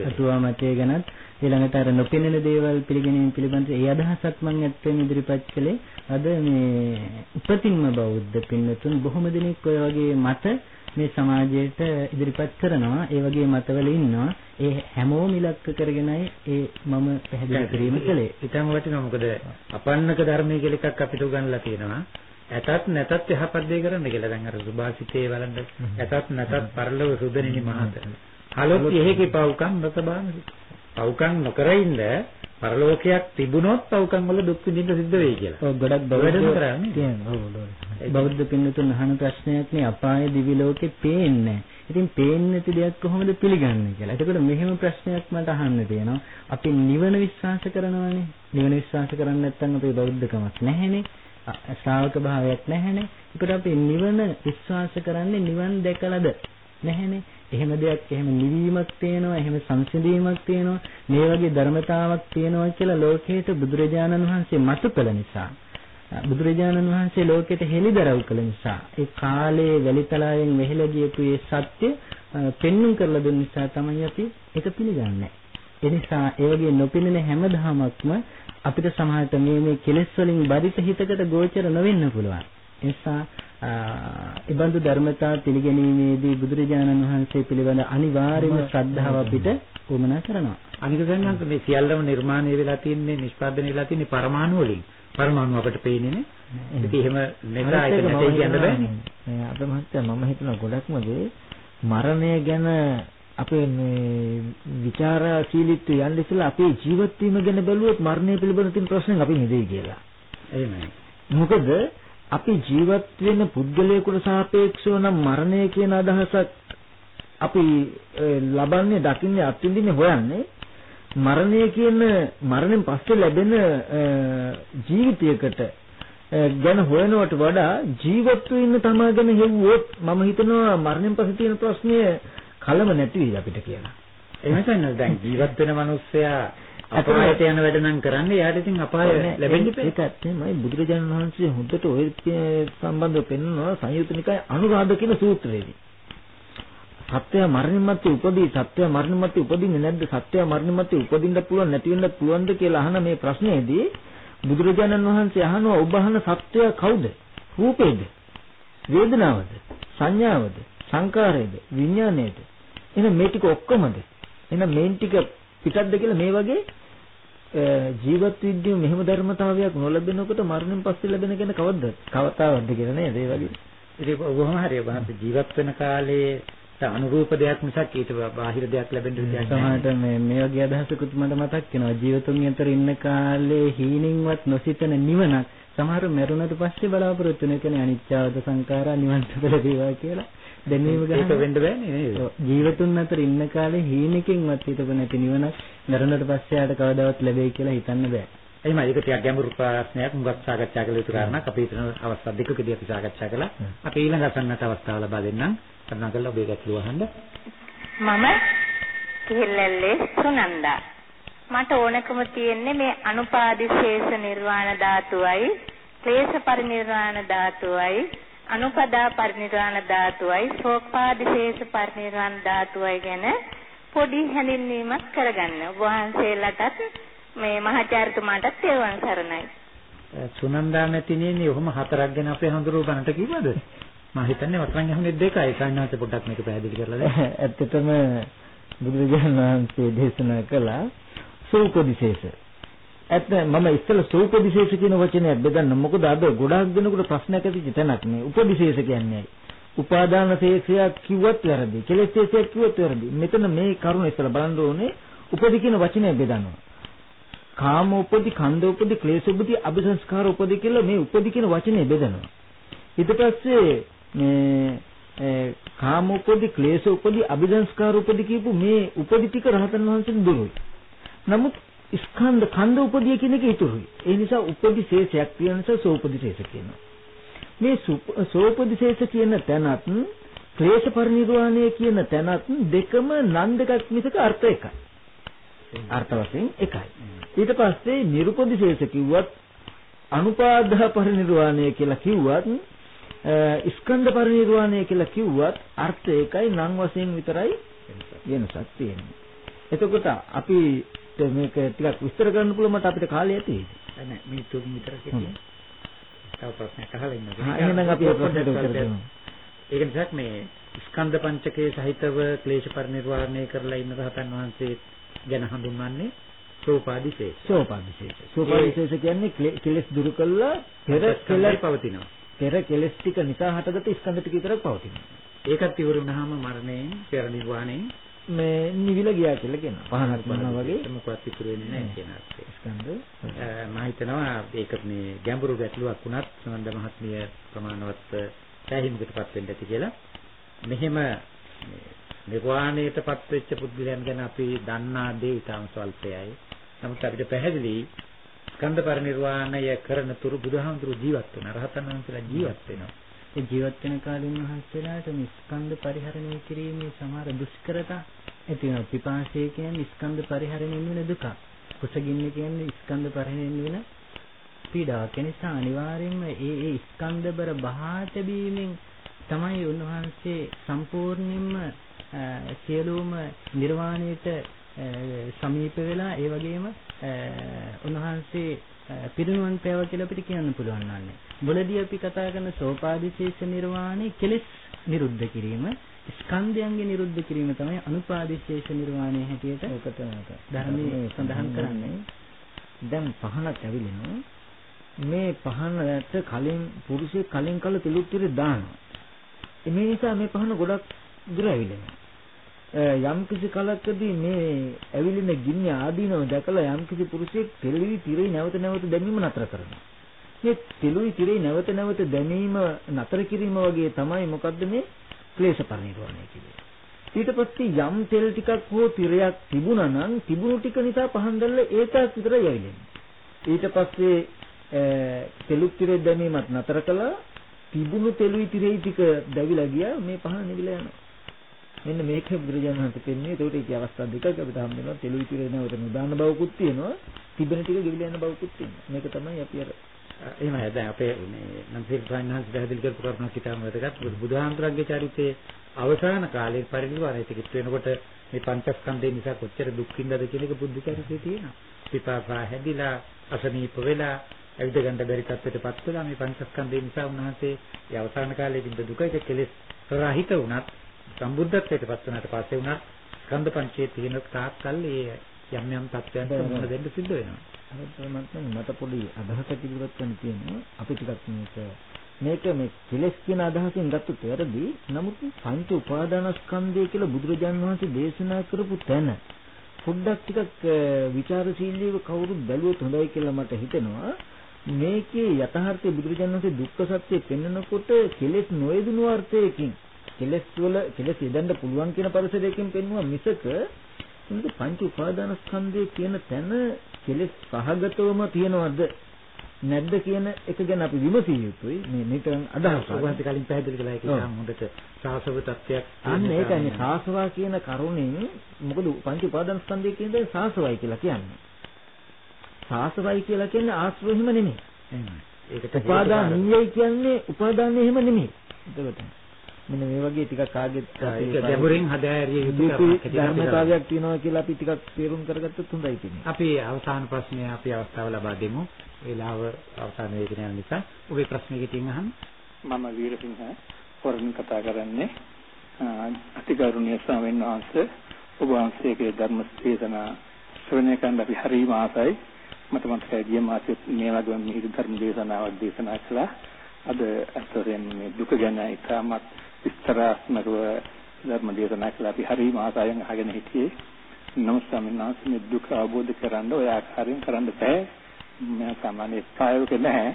අතුවා මතය ගැනත් ඊළඟට අර නොපෙනෙන දේවල් පිළිගැනීම පිළිබඳ ඒ අදහසත් මම ඇත්තටම ඉදිරිපත් කළේ අද මේ උපතින්ම බෞද්ධ පින්නතුන් බොහොම දෙනෙක් ඔය වගේ මත මේ සමාජයට ඉදිරිපත් කරනවා ඒ වගේ මතවල ඉන්නවා. ඒ හැමෝම ඉලක්ක කරගෙනයි ඒ මම පැහැදිලි කිරීම කළේ. ඊටම වටිනවා. මොකද අපන්නක ධර්මයේ කියලා එකක් අපිට උගන්ලා තියෙනවා. ඇතත් නැතත් යහපත් දේ කරන්න කියලා. දැන් අර සුභාසිතේ වලඳ ඇතත් නැතත් පරලොව සුදෙනිනි මහත. හලොත් එහෙකේ පව්කම් නොතබාන පව්කම් නොකර ඉන්න පරලෝකයක් තිබුණොත් පව්කම් වල දුක් විඳින්න සිද්ධ වෙයි කියලා. ඔව් ගොඩක් බෞද්ධ කරන්නේ. ඔව් බෞද්ධ පින්නතුන් අහන ප්‍රශ්නයක් නේ අපාය දිවි ලෝකේ පේන්නේ ඉතින් පේන්නේ නැති දෙයක් කොහොමද පිළිගන්නේ කියලා. එතකොට මෙහෙම ප්‍රශ්නයක් මට අහන්න තියෙනවා. අපි නිවන විශ්වාස කරනවානේ. නිවන විශ්වාස කරන්නේ නැත්නම් අපේ බෞද්ධකමක් නැහැනේ. ශ්‍රාවක භාවයක් නැහැනේ. ඒකට අපි නිවන විශ්වාස කරන්නේ නිවන් දැකලාද? නැහැනේ. එහෙම දෙයක් එහෙම නිවීමක් තියෙනවා එහෙම සංසිඳීමක් තියෙනවා මේ වගේ ධර්මතාවක් තියෙනවා කියලා ලෝකයට බුදුරජාණන් වහන්සේ මතු කළ නිසා බුදුරජාණන් වහන්සේ ලෝකයට හෙළිදරව් කළ නිසා ඒ කාලේ වැලිතලාවෙන් වෙහෙලා ගියපු ඒ සත්‍ය පෙන්눔 කරලා දුන්න නිසා තමයි අපි ඒක පිළිගන්නේ. ඒ නිසා ඒ වගේ නොපෙනෙන හැම ධමයක්ම අපිට සමහරට මේ මේ කෙලෙස් වලින් බරිත හිතකට ගෝචර නොවෙන්න පුළුවන්. නිසා ඉබඳු ධර්මතා පිළිගැනීමේදී බුදුරජාණන් වහන්සේ පිළිබඳ අනිවාර්යම ශ්‍රද්ධාව අපිට උමනා කරනවා. අනික ගන්නත් මේ සියල්ලම නිර්මාණය වෙලා තියෙන්නේ නිෂ්පාදනය වෙලා තියෙන්නේ පරමාණු වලින්. පරමාණු අපිට පේන්නේ නේ. ඉතින් එහෙම නැතා ඒක නැtei කියන්න බෑනේ. මේ අපේ මහත්තයා මම හිතනවා ගොඩක්ම දේ මරණය ගැන අපේ මේ ਵਿਚාරශීලීත්වය යන්න ඉස්සෙල්ලා අපේ ජීවත් වීම ගැන බැලුවොත් මරණය පිළිබඳ තියෙන ප්‍රශ්නෙන් අපි නෙදෙයි කියලා. එහෙමයි. මොකද අපි ජීවත් වෙන පුද්ගලයෙකුට සාපේක්ෂව නම් මරණය කියන අදහසක් අපි ලබන්නේ දකින්නේ අත්විඳින්නේ හොයන්නේ මරණය කියන මරණයෙන් පස්සේ ලැබෙන ජීවිතයකට ගැන හොයනවට වඩා ජීවත් වෙන්න තමා ගැන හෙව්වොත් මම හිතනවා මරණයෙන් පස්සේ තියෙන ප්‍රශ්නය කලම නැති වෙයි අපිට කියලා. එහෙනම් දැන් ජීවත් වෙන මිනිස්සයා අපායට යන වැඩ නම් කරන්නේ යාට ඉතින් අපාය ලැබෙන්නේ ඒකත් නෙමෙයි බුදුරජාණන් වහන්සේ හොඳට ওই සම්බන්ධව පෙන්වනවා සංයුත නිකාය අනුරාධ කියන සූත්‍රයේදී. සත්‍ය මරණින් මත්තේ උපදී සත්‍ය මරණින් මත්තේ උපදින්නේ නැද්ද සත්‍ය මරණින් මත්තේ උපදින්න පුළුවන් නැති වෙන්න පුළුවන්ද කියලා අහන මේ ප්‍රශ්නේදී බුදුරජාණන් වහන්සේ අහනවා ඔබ අහන සත්‍ය කවුද? රූපේද? වේදනාවද? සංඥාවද? සංකාරයේද? විඥානයේද? එහෙනම් මේ ටික ඔක්කොමද? එහෙනම් මේ ටික පිටක්ද කියලා මේ වගේ ජීවත් විද්‍යු මෙහෙම ධර්මතාවයක් නොලැබෙනකොට මරණයෙන් පස්සේ ලැබෙන කෙන කවද්ද? කවතාවක්ද කියලා නේද? ඒ වගේ. ඉතින් කොහොම හරි ඔබ ජීවත් වෙන කාලේ අනුරූප දෙයක් මිසක් ඊට බාහිර දෙයක් ලැබෙන්න විදියක් නැහැ. සමහරට මේ මේ වගේ අදහසකුත් මට මතක් වෙනවා. ජීවතුන් අතර ඉන්න කාලේ හීනින්වත් නොසිතන නිවනක් සමහර මරුණට පස්සේ බලාපොරොත්තු වෙන කෙනේ අනිච්චවද සංඛාරා නිවන් සුවල දේවා කියලා දැනීම ගන්න. ඒක වෙන්න බෑනේ නේද? ජීවතුන් අතර ඉන්න කාලේ හීනකින්වත් හිතපො නැති නිවනක් මරුණට පස්සේ ආට කවදාවත් ලැබෙයි කියලා හිතන්න බෑ. එහෙනම් ඒක ටිකක් ගැඹුරු ප්‍රශ්නයක් මුගක් සාකච්ඡා කළ යුතු කාරණාවක් අපි හිතන අවස්ථා දෙකකදී අපි සාකච්ඡා කළා. අපි ඊළඟ අසන්නට අවස්ථාව ලබා දෙන්නම්. කරුණාකරලා ඔබේ ගැටලුව අහන්න. මම කිහිල්ලල්ලේ සුනන්දා. මට ඕනකම තියෙන්නේ මේ අනුපාදිශේෂ නිර්වාණ ධාතුවයි ක්ලේශ පරිනිර්වාණ ධාතුවයි අනුපදා පරිනිර්වාණ ධාතුවයි ශෝක්පාදිශේෂ පරිනිර්වාණ ධාතුවයි ගැන පොඩි හැඳින්වීමක් කරගන්න. වහන්සේලාටත් මේ මහාචාර්යතුමාටත් තෙරුවන් සරණයි. සුනන්දා මැතිණියනේ ඔහොම හතරක් ගැන අපේ හඳුරු බණට කිව්වද? මම හිතන්නේ වතරන් යහුනේ දෙකයි. සාමාන්‍යයෙන් පොඩ්ඩක් මේක පැහැදිලි කරලා දෙන්න. [LAUGHS] ඇත්තටම බුදුරජාණන් වහන්සේ දේශනා කළා සූපදිශේෂ. ඇත්ත මම ඉස්සෙල්ලා සූපදිශේෂ කියන වචනය බෙදන්න. මොකද අද ගොඩාක් දෙනෙකුට ප්‍රශ්නයක් ඇතිවෙච්ච තැනක් මේ. උපදිශේෂ කියන්නේ උපාදාන ශේෂයක් කිව්වත් වැරදි. කෙලෙස් ශේෂයක් කිව්වත් වැරදි. මෙතන මේ කරුණ ඉස්සෙල්ලා බලන්න ඕනේ උපදි කියන වචනය බෙදනවා. කාම උපදි, කන්ද උපදි, ක්ලේශ උපදි, අபிසංස්කාර උපදි කියලා මේ උපදි කියන වචනේ බෙදනවා. ඊට පස්සේ මේ කාම උපදි, ක්ලේශ උපදි, අභිදංස්කාර උපදි කියපු මේ උපදි ටික රහතන් වහන්සේට දුරුයි. නමුත් ස්කන්ධ කන්ද උපදිය කියන එක ඉතුරුයි. ඒ නිසා උපදි ශේෂයක් තියෙන නිසා සෝපදි ශේෂ කියනවා. මේ සෝපදි ශේෂ කියන තැනත් ක්ලේශ පරිනිර්වාණය කියන තැනත් දෙකම නම් දෙකක් මිසක අර්ථ එකයි. අර්ථ වශයෙන් එකයි. ඊට පස්සේ නිරුපදි ශේෂ කිව්වත් අනුපාදා පරිනිර්වාණය කියලා කිව්වත් ස්කන්ධ පරිනිර්වාණය කියලා කිව්වත් අර්ථ එකයි නම් වශයෙන් විතරයි වෙනසක් තියෙන්නේ. එතකොට අපි මේක ටිකක් විස්තර කරන්න පුළුවන් මට අපිට කාලය ඇති. නෑ මේ තුන් විතර කියන්නේ. තව ප්‍රශ්නයක් අහලා ඉන්නවා. හා එහෙනම් අපි ප්‍රශ්නට උත්තර දෙමු. ඒක නිසා මේ ස්කන්ධ පංචකයේ සහිතව ක්ලේශ පරිනිර්වාණය කරලා ඉන්න රහතන් වහන්සේ ගැන හඳුන්වන්නේ සෝපාදිශේෂ. සෝපාදිශේෂ. සෝපාදිශේෂ කියන්නේ කෙලෙස් දුරු කළා පෙර කෙලෙස් පවතිනවා. පෙර කෙලෙස් ටික නිසා හටගත්ත ස්කන්ධ ටික විතරක් පවතිනවා. ඒකත් ඉවර වුණාම මරණයෙන් පෙර නිර්වාණයෙන් මේ නිවිල ගියා කියලා කියනවා. පහනක් බලනවා වගේ මොකක්වත් ඉතුරු වෙන්නේ නැහැ කියන අර්ථය. ස්කන්ධ මම හිතනවා ඒක මේ ගැඹුරු ගැටලුවක් වුණත් සමන්ද මහත්මිය ප්‍රමාණවත් සෑහීමකටපත් වෙන්න ඇති කියලා. මෙහෙම නිර්වාණයටපත් වෙච්ච පුද්ගලයන් ගැන අපි දන්නා දේ ඊටම ස්වල්පයයි. නමුත් අපිට පැහැදිලි ස්කන්ධ පරිනිර්වාණය කරන තුරු බුදුහාමුදුරු ජීවත් වෙනවා. රහතන් වහන්සේලා ජීවත් වෙනවා. ඒ ජීවත් වෙන කාලෙන් වහන්සේලාට මේ ස්කන්ධ පරිහරණය කිරීමේ සමහර දුෂ්කරතා ඇති වෙනවා. පිපාසය කියන්නේ ස්කන්ධ පරිහරණයෙන් වෙන දුක. කුසගින්න කියන්නේ ස්කන්ධ පරිහරණයෙන් වෙන පීඩාවක්. ඒ නිසා අනිවාර්යයෙන්ම ඒ ඒ ස්කන්ධබර බහා තැබීමෙන් තමයි උන්වහන්සේ සම්පූර්ණයෙන්ම සියලුම නිර්වාණයට සමීප වෙලා ඒ වගේම උන්වහන්සේ පිරිනුවන් පෑව කියලා අපිට කියන්න පුළුවන් නන්නේ. මුලදී අපි කතා කරන සෝපාදිශේෂ නිර්වාණය කෙලෙස් නිරුද්ධ කිරීම ස්කන්ධයන්ගේ නිරුද්ධ කිරීම තමයි අනුපාදිශේෂ නිර්වාණය හැටියට ඔකට ධර්මයේ සඳහන් කරන්නේ. දැන් පහනක් ඇවිලිනවා. මේ පහනට කලින් පුරුෂය කලින් කල තිලුත්තිරේ දානවා. මේ නිසා මේ පහන ගොඩක් දුර ඇවිලෙනවා. යම් කිසි කලකදී මේ ඇවිලින ගින්න ආදීනව දැකලා යම් කිසි පුරුෂයෙක් තෙලුයි තිරේ නැවත නැවත දැමීම නතර කරනවා. මේ තෙලුයි තිරේ නැවත නැවත දැමීම නතර කිරීම වගේ තමයි මොකද්ද මේ ක්ලේශ පරිනිර්වාණය කියන්නේ. ඊට පස්සේ යම් තෙල් ටිකක් හෝ තිරයක් තිබුණා නම් තිබුණු ටික නිසා පහන් දැල්ල ඒකක් විතරයි ඇවිලෙන්නේ. ඊට පස්සේ තෙලු තිරේ දැමීමත් නතර කළා තිබුණු තෙලුයි තිරේ ටික දැවිලා ගියා මේ පහන නිවිලා යනවා. මෙන්න මේක බුදුරජාණන් වහන්සේ පෙන්වන්නේ. ඒකට ඒකේ අවස්ථා දෙකක් අපිට හම් වෙනවා. තෙලුයි තිරේ නැවත නුදාන බවකුත් තියෙනවා. තිබෙන ටික ගෙවිලා යන බවකුත් තියෙනවා. මේක තමයි අපි අර එහෙමයි දැන් අපේ මේ නන්සිල් ප්‍රඥාන්ස් පැහැදිලි කරපු කරුණක් හිතාම වැදගත් බුදුහාමුදුරන්ගේ චරිතයේ අවසාන කාලේ පරිනිර්වාණය තිකිට වෙනකොට මේ පංචස්කන්ධය නිසා කොච්චර දුක් විඳද කියන එක බුද්ධ චරිතයේ තියෙනවා. පිපාසා හැදිලා අසනීප වෙලා ඇවිද ගන්න බැරි තත්ත්වයටපත් වෙලා මේ පංචස්කන්ධය නිසා උන්වහන්සේ ඒ අවසාන කාලයේ විඳ දුක ඒක කෙලෙස් රහිත වුණත් සම්බුද්ධත්වයටපත් වුණාට පස්සේ උනත් ස්කන්ධ පංචයේ තියෙන තාක්කල් ඒ යම් යම් තත්ත්වයන්ට මුහුණ දෙන්න සිද්ධ වෙනවා. අර මට පොඩි අදහසක් ඉදිරිපත් කරන්න තියෙනවා. අපි ටිකක් මේක මේක මේ කෙලෙස් කියන අදහසින් ගත්තොත් වැරදි. නමුත් පංච උපාදානස්කන්ධය කියලා බුදුරජාන් වහන්සේ දේශනා කරපු තැන පොඩ්ඩක් ටිකක් ਵਿਚාරශීලීව කවුරුත් බැලුවොත් හොඳයි කියලා මට හිතෙනවා. මේකේ යථාර්ථය බුදුරජාණන් වහන්සේ දුක්ඛ සත්‍ය පෙන්වනකොට කෙලෙස් නොයදුණු අර්ථයකින් කෙලෙස් වල කෙලෙස් යදන්න පුළුවන් කියන පරිසරයකින් පෙන්වුවා මිසක මේක පංච උපාදානස්කන්ධය කියන තැන කෙලෙස් සහගතවම තියනවද? නැද්ද කියන එක ගැන අපි විමසිය යුතුයි. මේ නිතරම අදහස් ඔබන්ට කලින් පැහැදිලි කළා ඒක ඉතාම හොඳට සාසව තත්ත්වයක් අන්න ඒකනේ සාසවා කියන කරුණෙන් මොකද පංච උපාදානස්කන්ධය කියන්නේ සාසවයි කියලා කියන්නේ. සාසවයි කියලා කියන්නේ ආශ්‍රව හිම නෙමෙයි. ඒකට උපාදානීයයි කියන්නේ උපාදානය හිම නෙමෙයි. එතකොට මෙන්න මේ වගේ ටිකක් ඒක ගැඹුරින් හදාරිය යුතු ධර්මතාවයක් තියෙනවා කියලා අපි ටිකක් තේරුම් කරගත්තොත් හොඳයි කියන්නේ. අපි අවසාන ප්‍රශ්නය අපි අවස්ථාව ලබා දෙමු. වේලාව අවසන් වෙගෙන යන නිසා ඔබේ ප්‍රශ්නේ කෙටියෙන් අහන්න. මම වීරසිංහ හොරන් කතා කරන්නේ. අතිගෞරවනීය ස්වාමීන් වහන්සේ ඔබ වහන්සේගේ ධර්ම දේශනා ශ්‍රවණය කරන්න අපි හරිම ආසයි. මට මතකයි ගිය මාසෙත් මේ වගේ මිහිරි ධර්ම දේශනාවක් දේශනා කළා. අද අතරෙන් මේ දුක ගැන ඉතාමත් විස්තරාත්මකව ධර්ම දේශනා කළා අපි හරිම ආසාවෙන් අහගෙන හිටියේ. නමුත් ස්වාමීන් වහන්සේ මේ දුක අවබෝධ කරගන්න ඔය ආකාරයෙන් කරන්න බෑ. මම සාමාන්‍ය ප්‍රායෝගික නැහැ.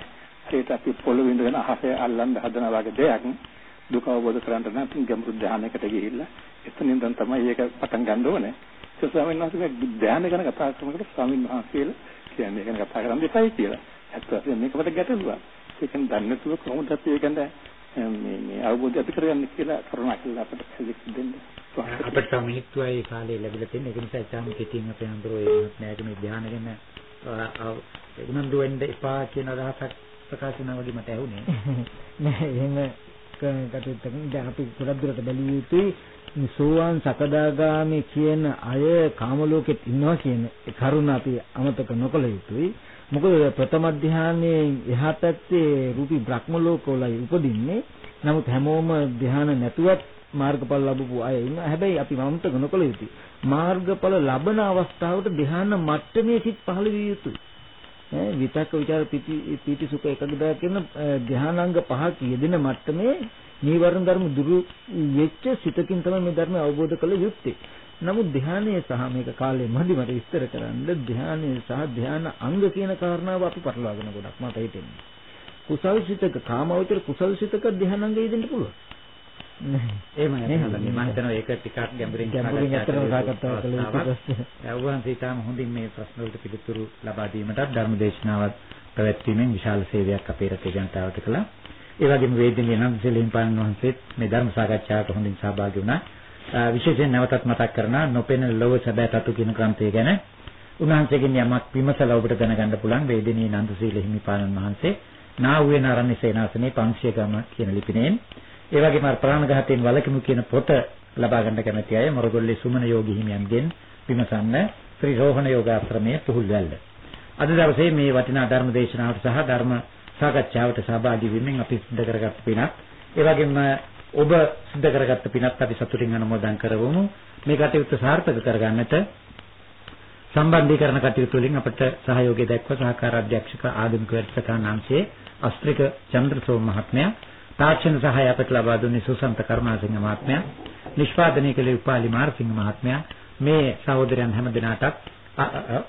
ඒත් අපි පොළොවේ ඉඳගෙන අහසේ අල්ලන්න හදන වගේ දෙයක් දුක අවබෝධ කරගන්න නම් ගැඹුරු ධානයකට ගිහිල්ලා එතනින් දැන් තමයි ඒක පටන් ගන්න ඕනේ. ඒ ස්වාමීන් වහන්සේ ධානය ගැන කතා කරනකොට ස්වාමීන් වහන්සේලා කියන්නේ ගැන කතා කරන්න එපයි කියලා. ඇත්තටම මේකට ගැටලුවක්. ඒකෙන් දන්නේ නැතුව කොහොමද අපි ඒකෙන් මේ මේ අවබෝධය ඇති කරගන්න කියලා කරුණාකරලා අපිට පැහැදිලි දෙන්න. අපිට තව මිනිත්තුයි ඒ කාලේ ලැබිලා තියෙන. ඒක නිසා ඉතාම කෙටියෙන් අපේ අඳුරෝ ඒ මහත්මයාගේ මේ ධ්‍යාන ගැන උනන්දු වෙන්න එපා කියන අදහසක් ප්‍රකාශ වෙනා වගේ මට ඇහුනේ. [LAUGHS] නෑ එහෙම කටයුත්තකින් දැන් අපි ගොඩක් දුරට බැලිය යුතුයි සෝවාන් සකදාගාමි කියන අය කාම ලෝකෙත් ඉන්නවා කියන කරුණ අපි අමතක නොකළ යුතුයි. මොකද ප්‍රථම ධානයේ එහා පැත්තේ රූපී බ්‍රහ්ම ලෝකවලයි උපදින්නේ. නමුත් හැමෝම ධාන නැතුවත් මාර්ගඵල ලැබපු අය ඉන්නවා. හැබැයි අපි මමතක නොකළ යුතුයි. මාර්ගඵල ලබන අවස්ථාවට ධාන මට්ටමේ සිත් පහළ විය යුතුයි. ඈ විතක්ක ਵਿਚාර පිටි පිටි සුඛ එකගදා කියන ධානාංග පහක් යෙදෙන මට්ටමේ නීවරණ ධර්ම දුරු වෙච්ච සිතකින් තමයි මේ ධර්ම අවබෝධ කළ යුත්තේ. නමුත් ධානයේ සහ මේක කාලේ මදි මට විස්තර කරන්න ධානයේ සහ ධාන අංග කියන කාරණාව අපි පටලවාගෙන ගොඩක් මට හිතෙන්නේ. කුසල් සිතක කාමවචර කුසල් සිතක ධානාංග යෙදෙන්න පුළුවන්. එහෙමයි මම හිතනවා ඒක ටිකක් ගැඹුරින් ගැඹුරින් අතරම සාකච්ඡා කළ යුතු ප්‍රශ්න. යවුවන් සීතාම හොඳින් මේ ප්‍රශ්න වලට පිළිතුරු ලබා දීමටත් ධර්ම දේශනාවත් පැවැත්වීමෙන් විශාල සේවයක් අපේ රටේ ජනතාවට කළා. ඒ වගේම වේදිකේ නම් සෙලින් පාන් වහන්සේත් මේ ධර්ම සාකච්ඡාවට හොඳින් සහභාගී වුණා. විශේෂයෙන් නැවතත් මතක් කරනවා නොපෙනෙන ලොව සැබෑ තතු කියන ග්‍රන්ථය ගැන. උන්වහන්සේගෙන් යමක් විමසලා ඔබට දැනගන්න පුළුවන් වේදිනී නන්දසීල හිමිපාණන් වහන්සේ. නා වූ නාරණ්‍ය සේනාසනේ 500 ගම කියන ලිපිණයෙන් ඒ වගේම ප්‍රාණඝාතයෙන් වළකිමු කියන පොත ලබා ගන්න කැමති අය මොරගොල්ලේ සුමන යෝගී හිමියන්ගෙන් විමසන්න ශ්‍රී රෝහණ යෝගාශ්‍රමයේ පුහුල්වැල්ල. අද දවසේ මේ වටිනා ධර්ම දේශනාවට සහ ධර්ම සාකච්ඡාවට සහභාගී වීමෙන් අපි සිදු කරගත් පිනක් ඒ වගේම ඔබ සිදු කරගත් පිනත් අපි සතුටින් අනුමෝදන් කරවමු. මේ කටයුත්ත සාර්ථක කරගන්නට සම්බන්ධීකරණ කටයුතු වලින් අපට සහයෝගය දක්ව සහකාර අධ්‍යක්ෂක ආගමික වැඩසටහන් අංශයේ අස්ත්‍රික චන්ද්‍රසෝම මහත්මයා තාක්ෂණ සහාය අපට ලබා දුන්නේ සුසන්ත කරුණාසිංහ මහත්මයා නිෂ්පාදනය කළේ උපාලි මාරසිංහ මහත්මයා මේ සහෝදරයන් හැම දිනාටත්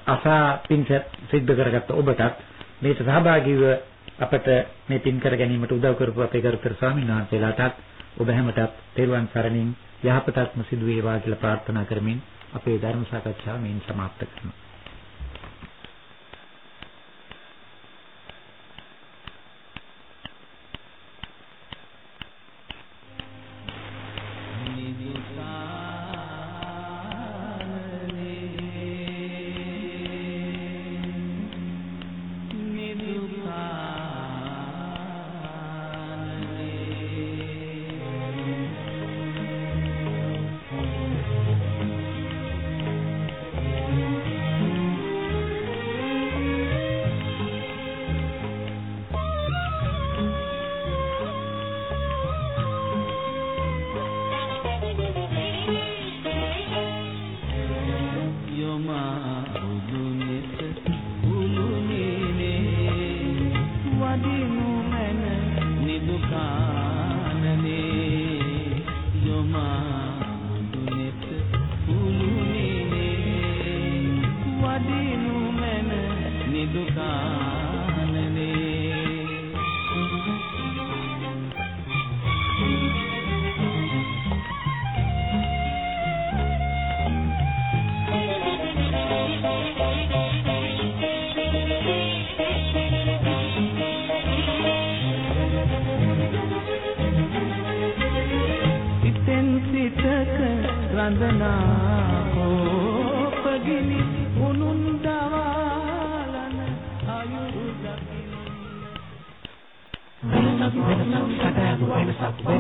අසා පින් සිද්ධ කරගත්ත ඔබටත් මේට සහභාගීව අපට මේ පින් කර ගැනීමට උදව් කරපු අපේ ගරුතර ස්වාමීන් වහන්සේලාටත් ඔබ හැමටත් තෙරුවන් සරණින් යහපතක්ම සිදු වේවා කියලා ප්‍රාර්ථනා කරමින් අපේ ධර්ම සාකච්ඡාව මේන් සමාප්ත කරනවා.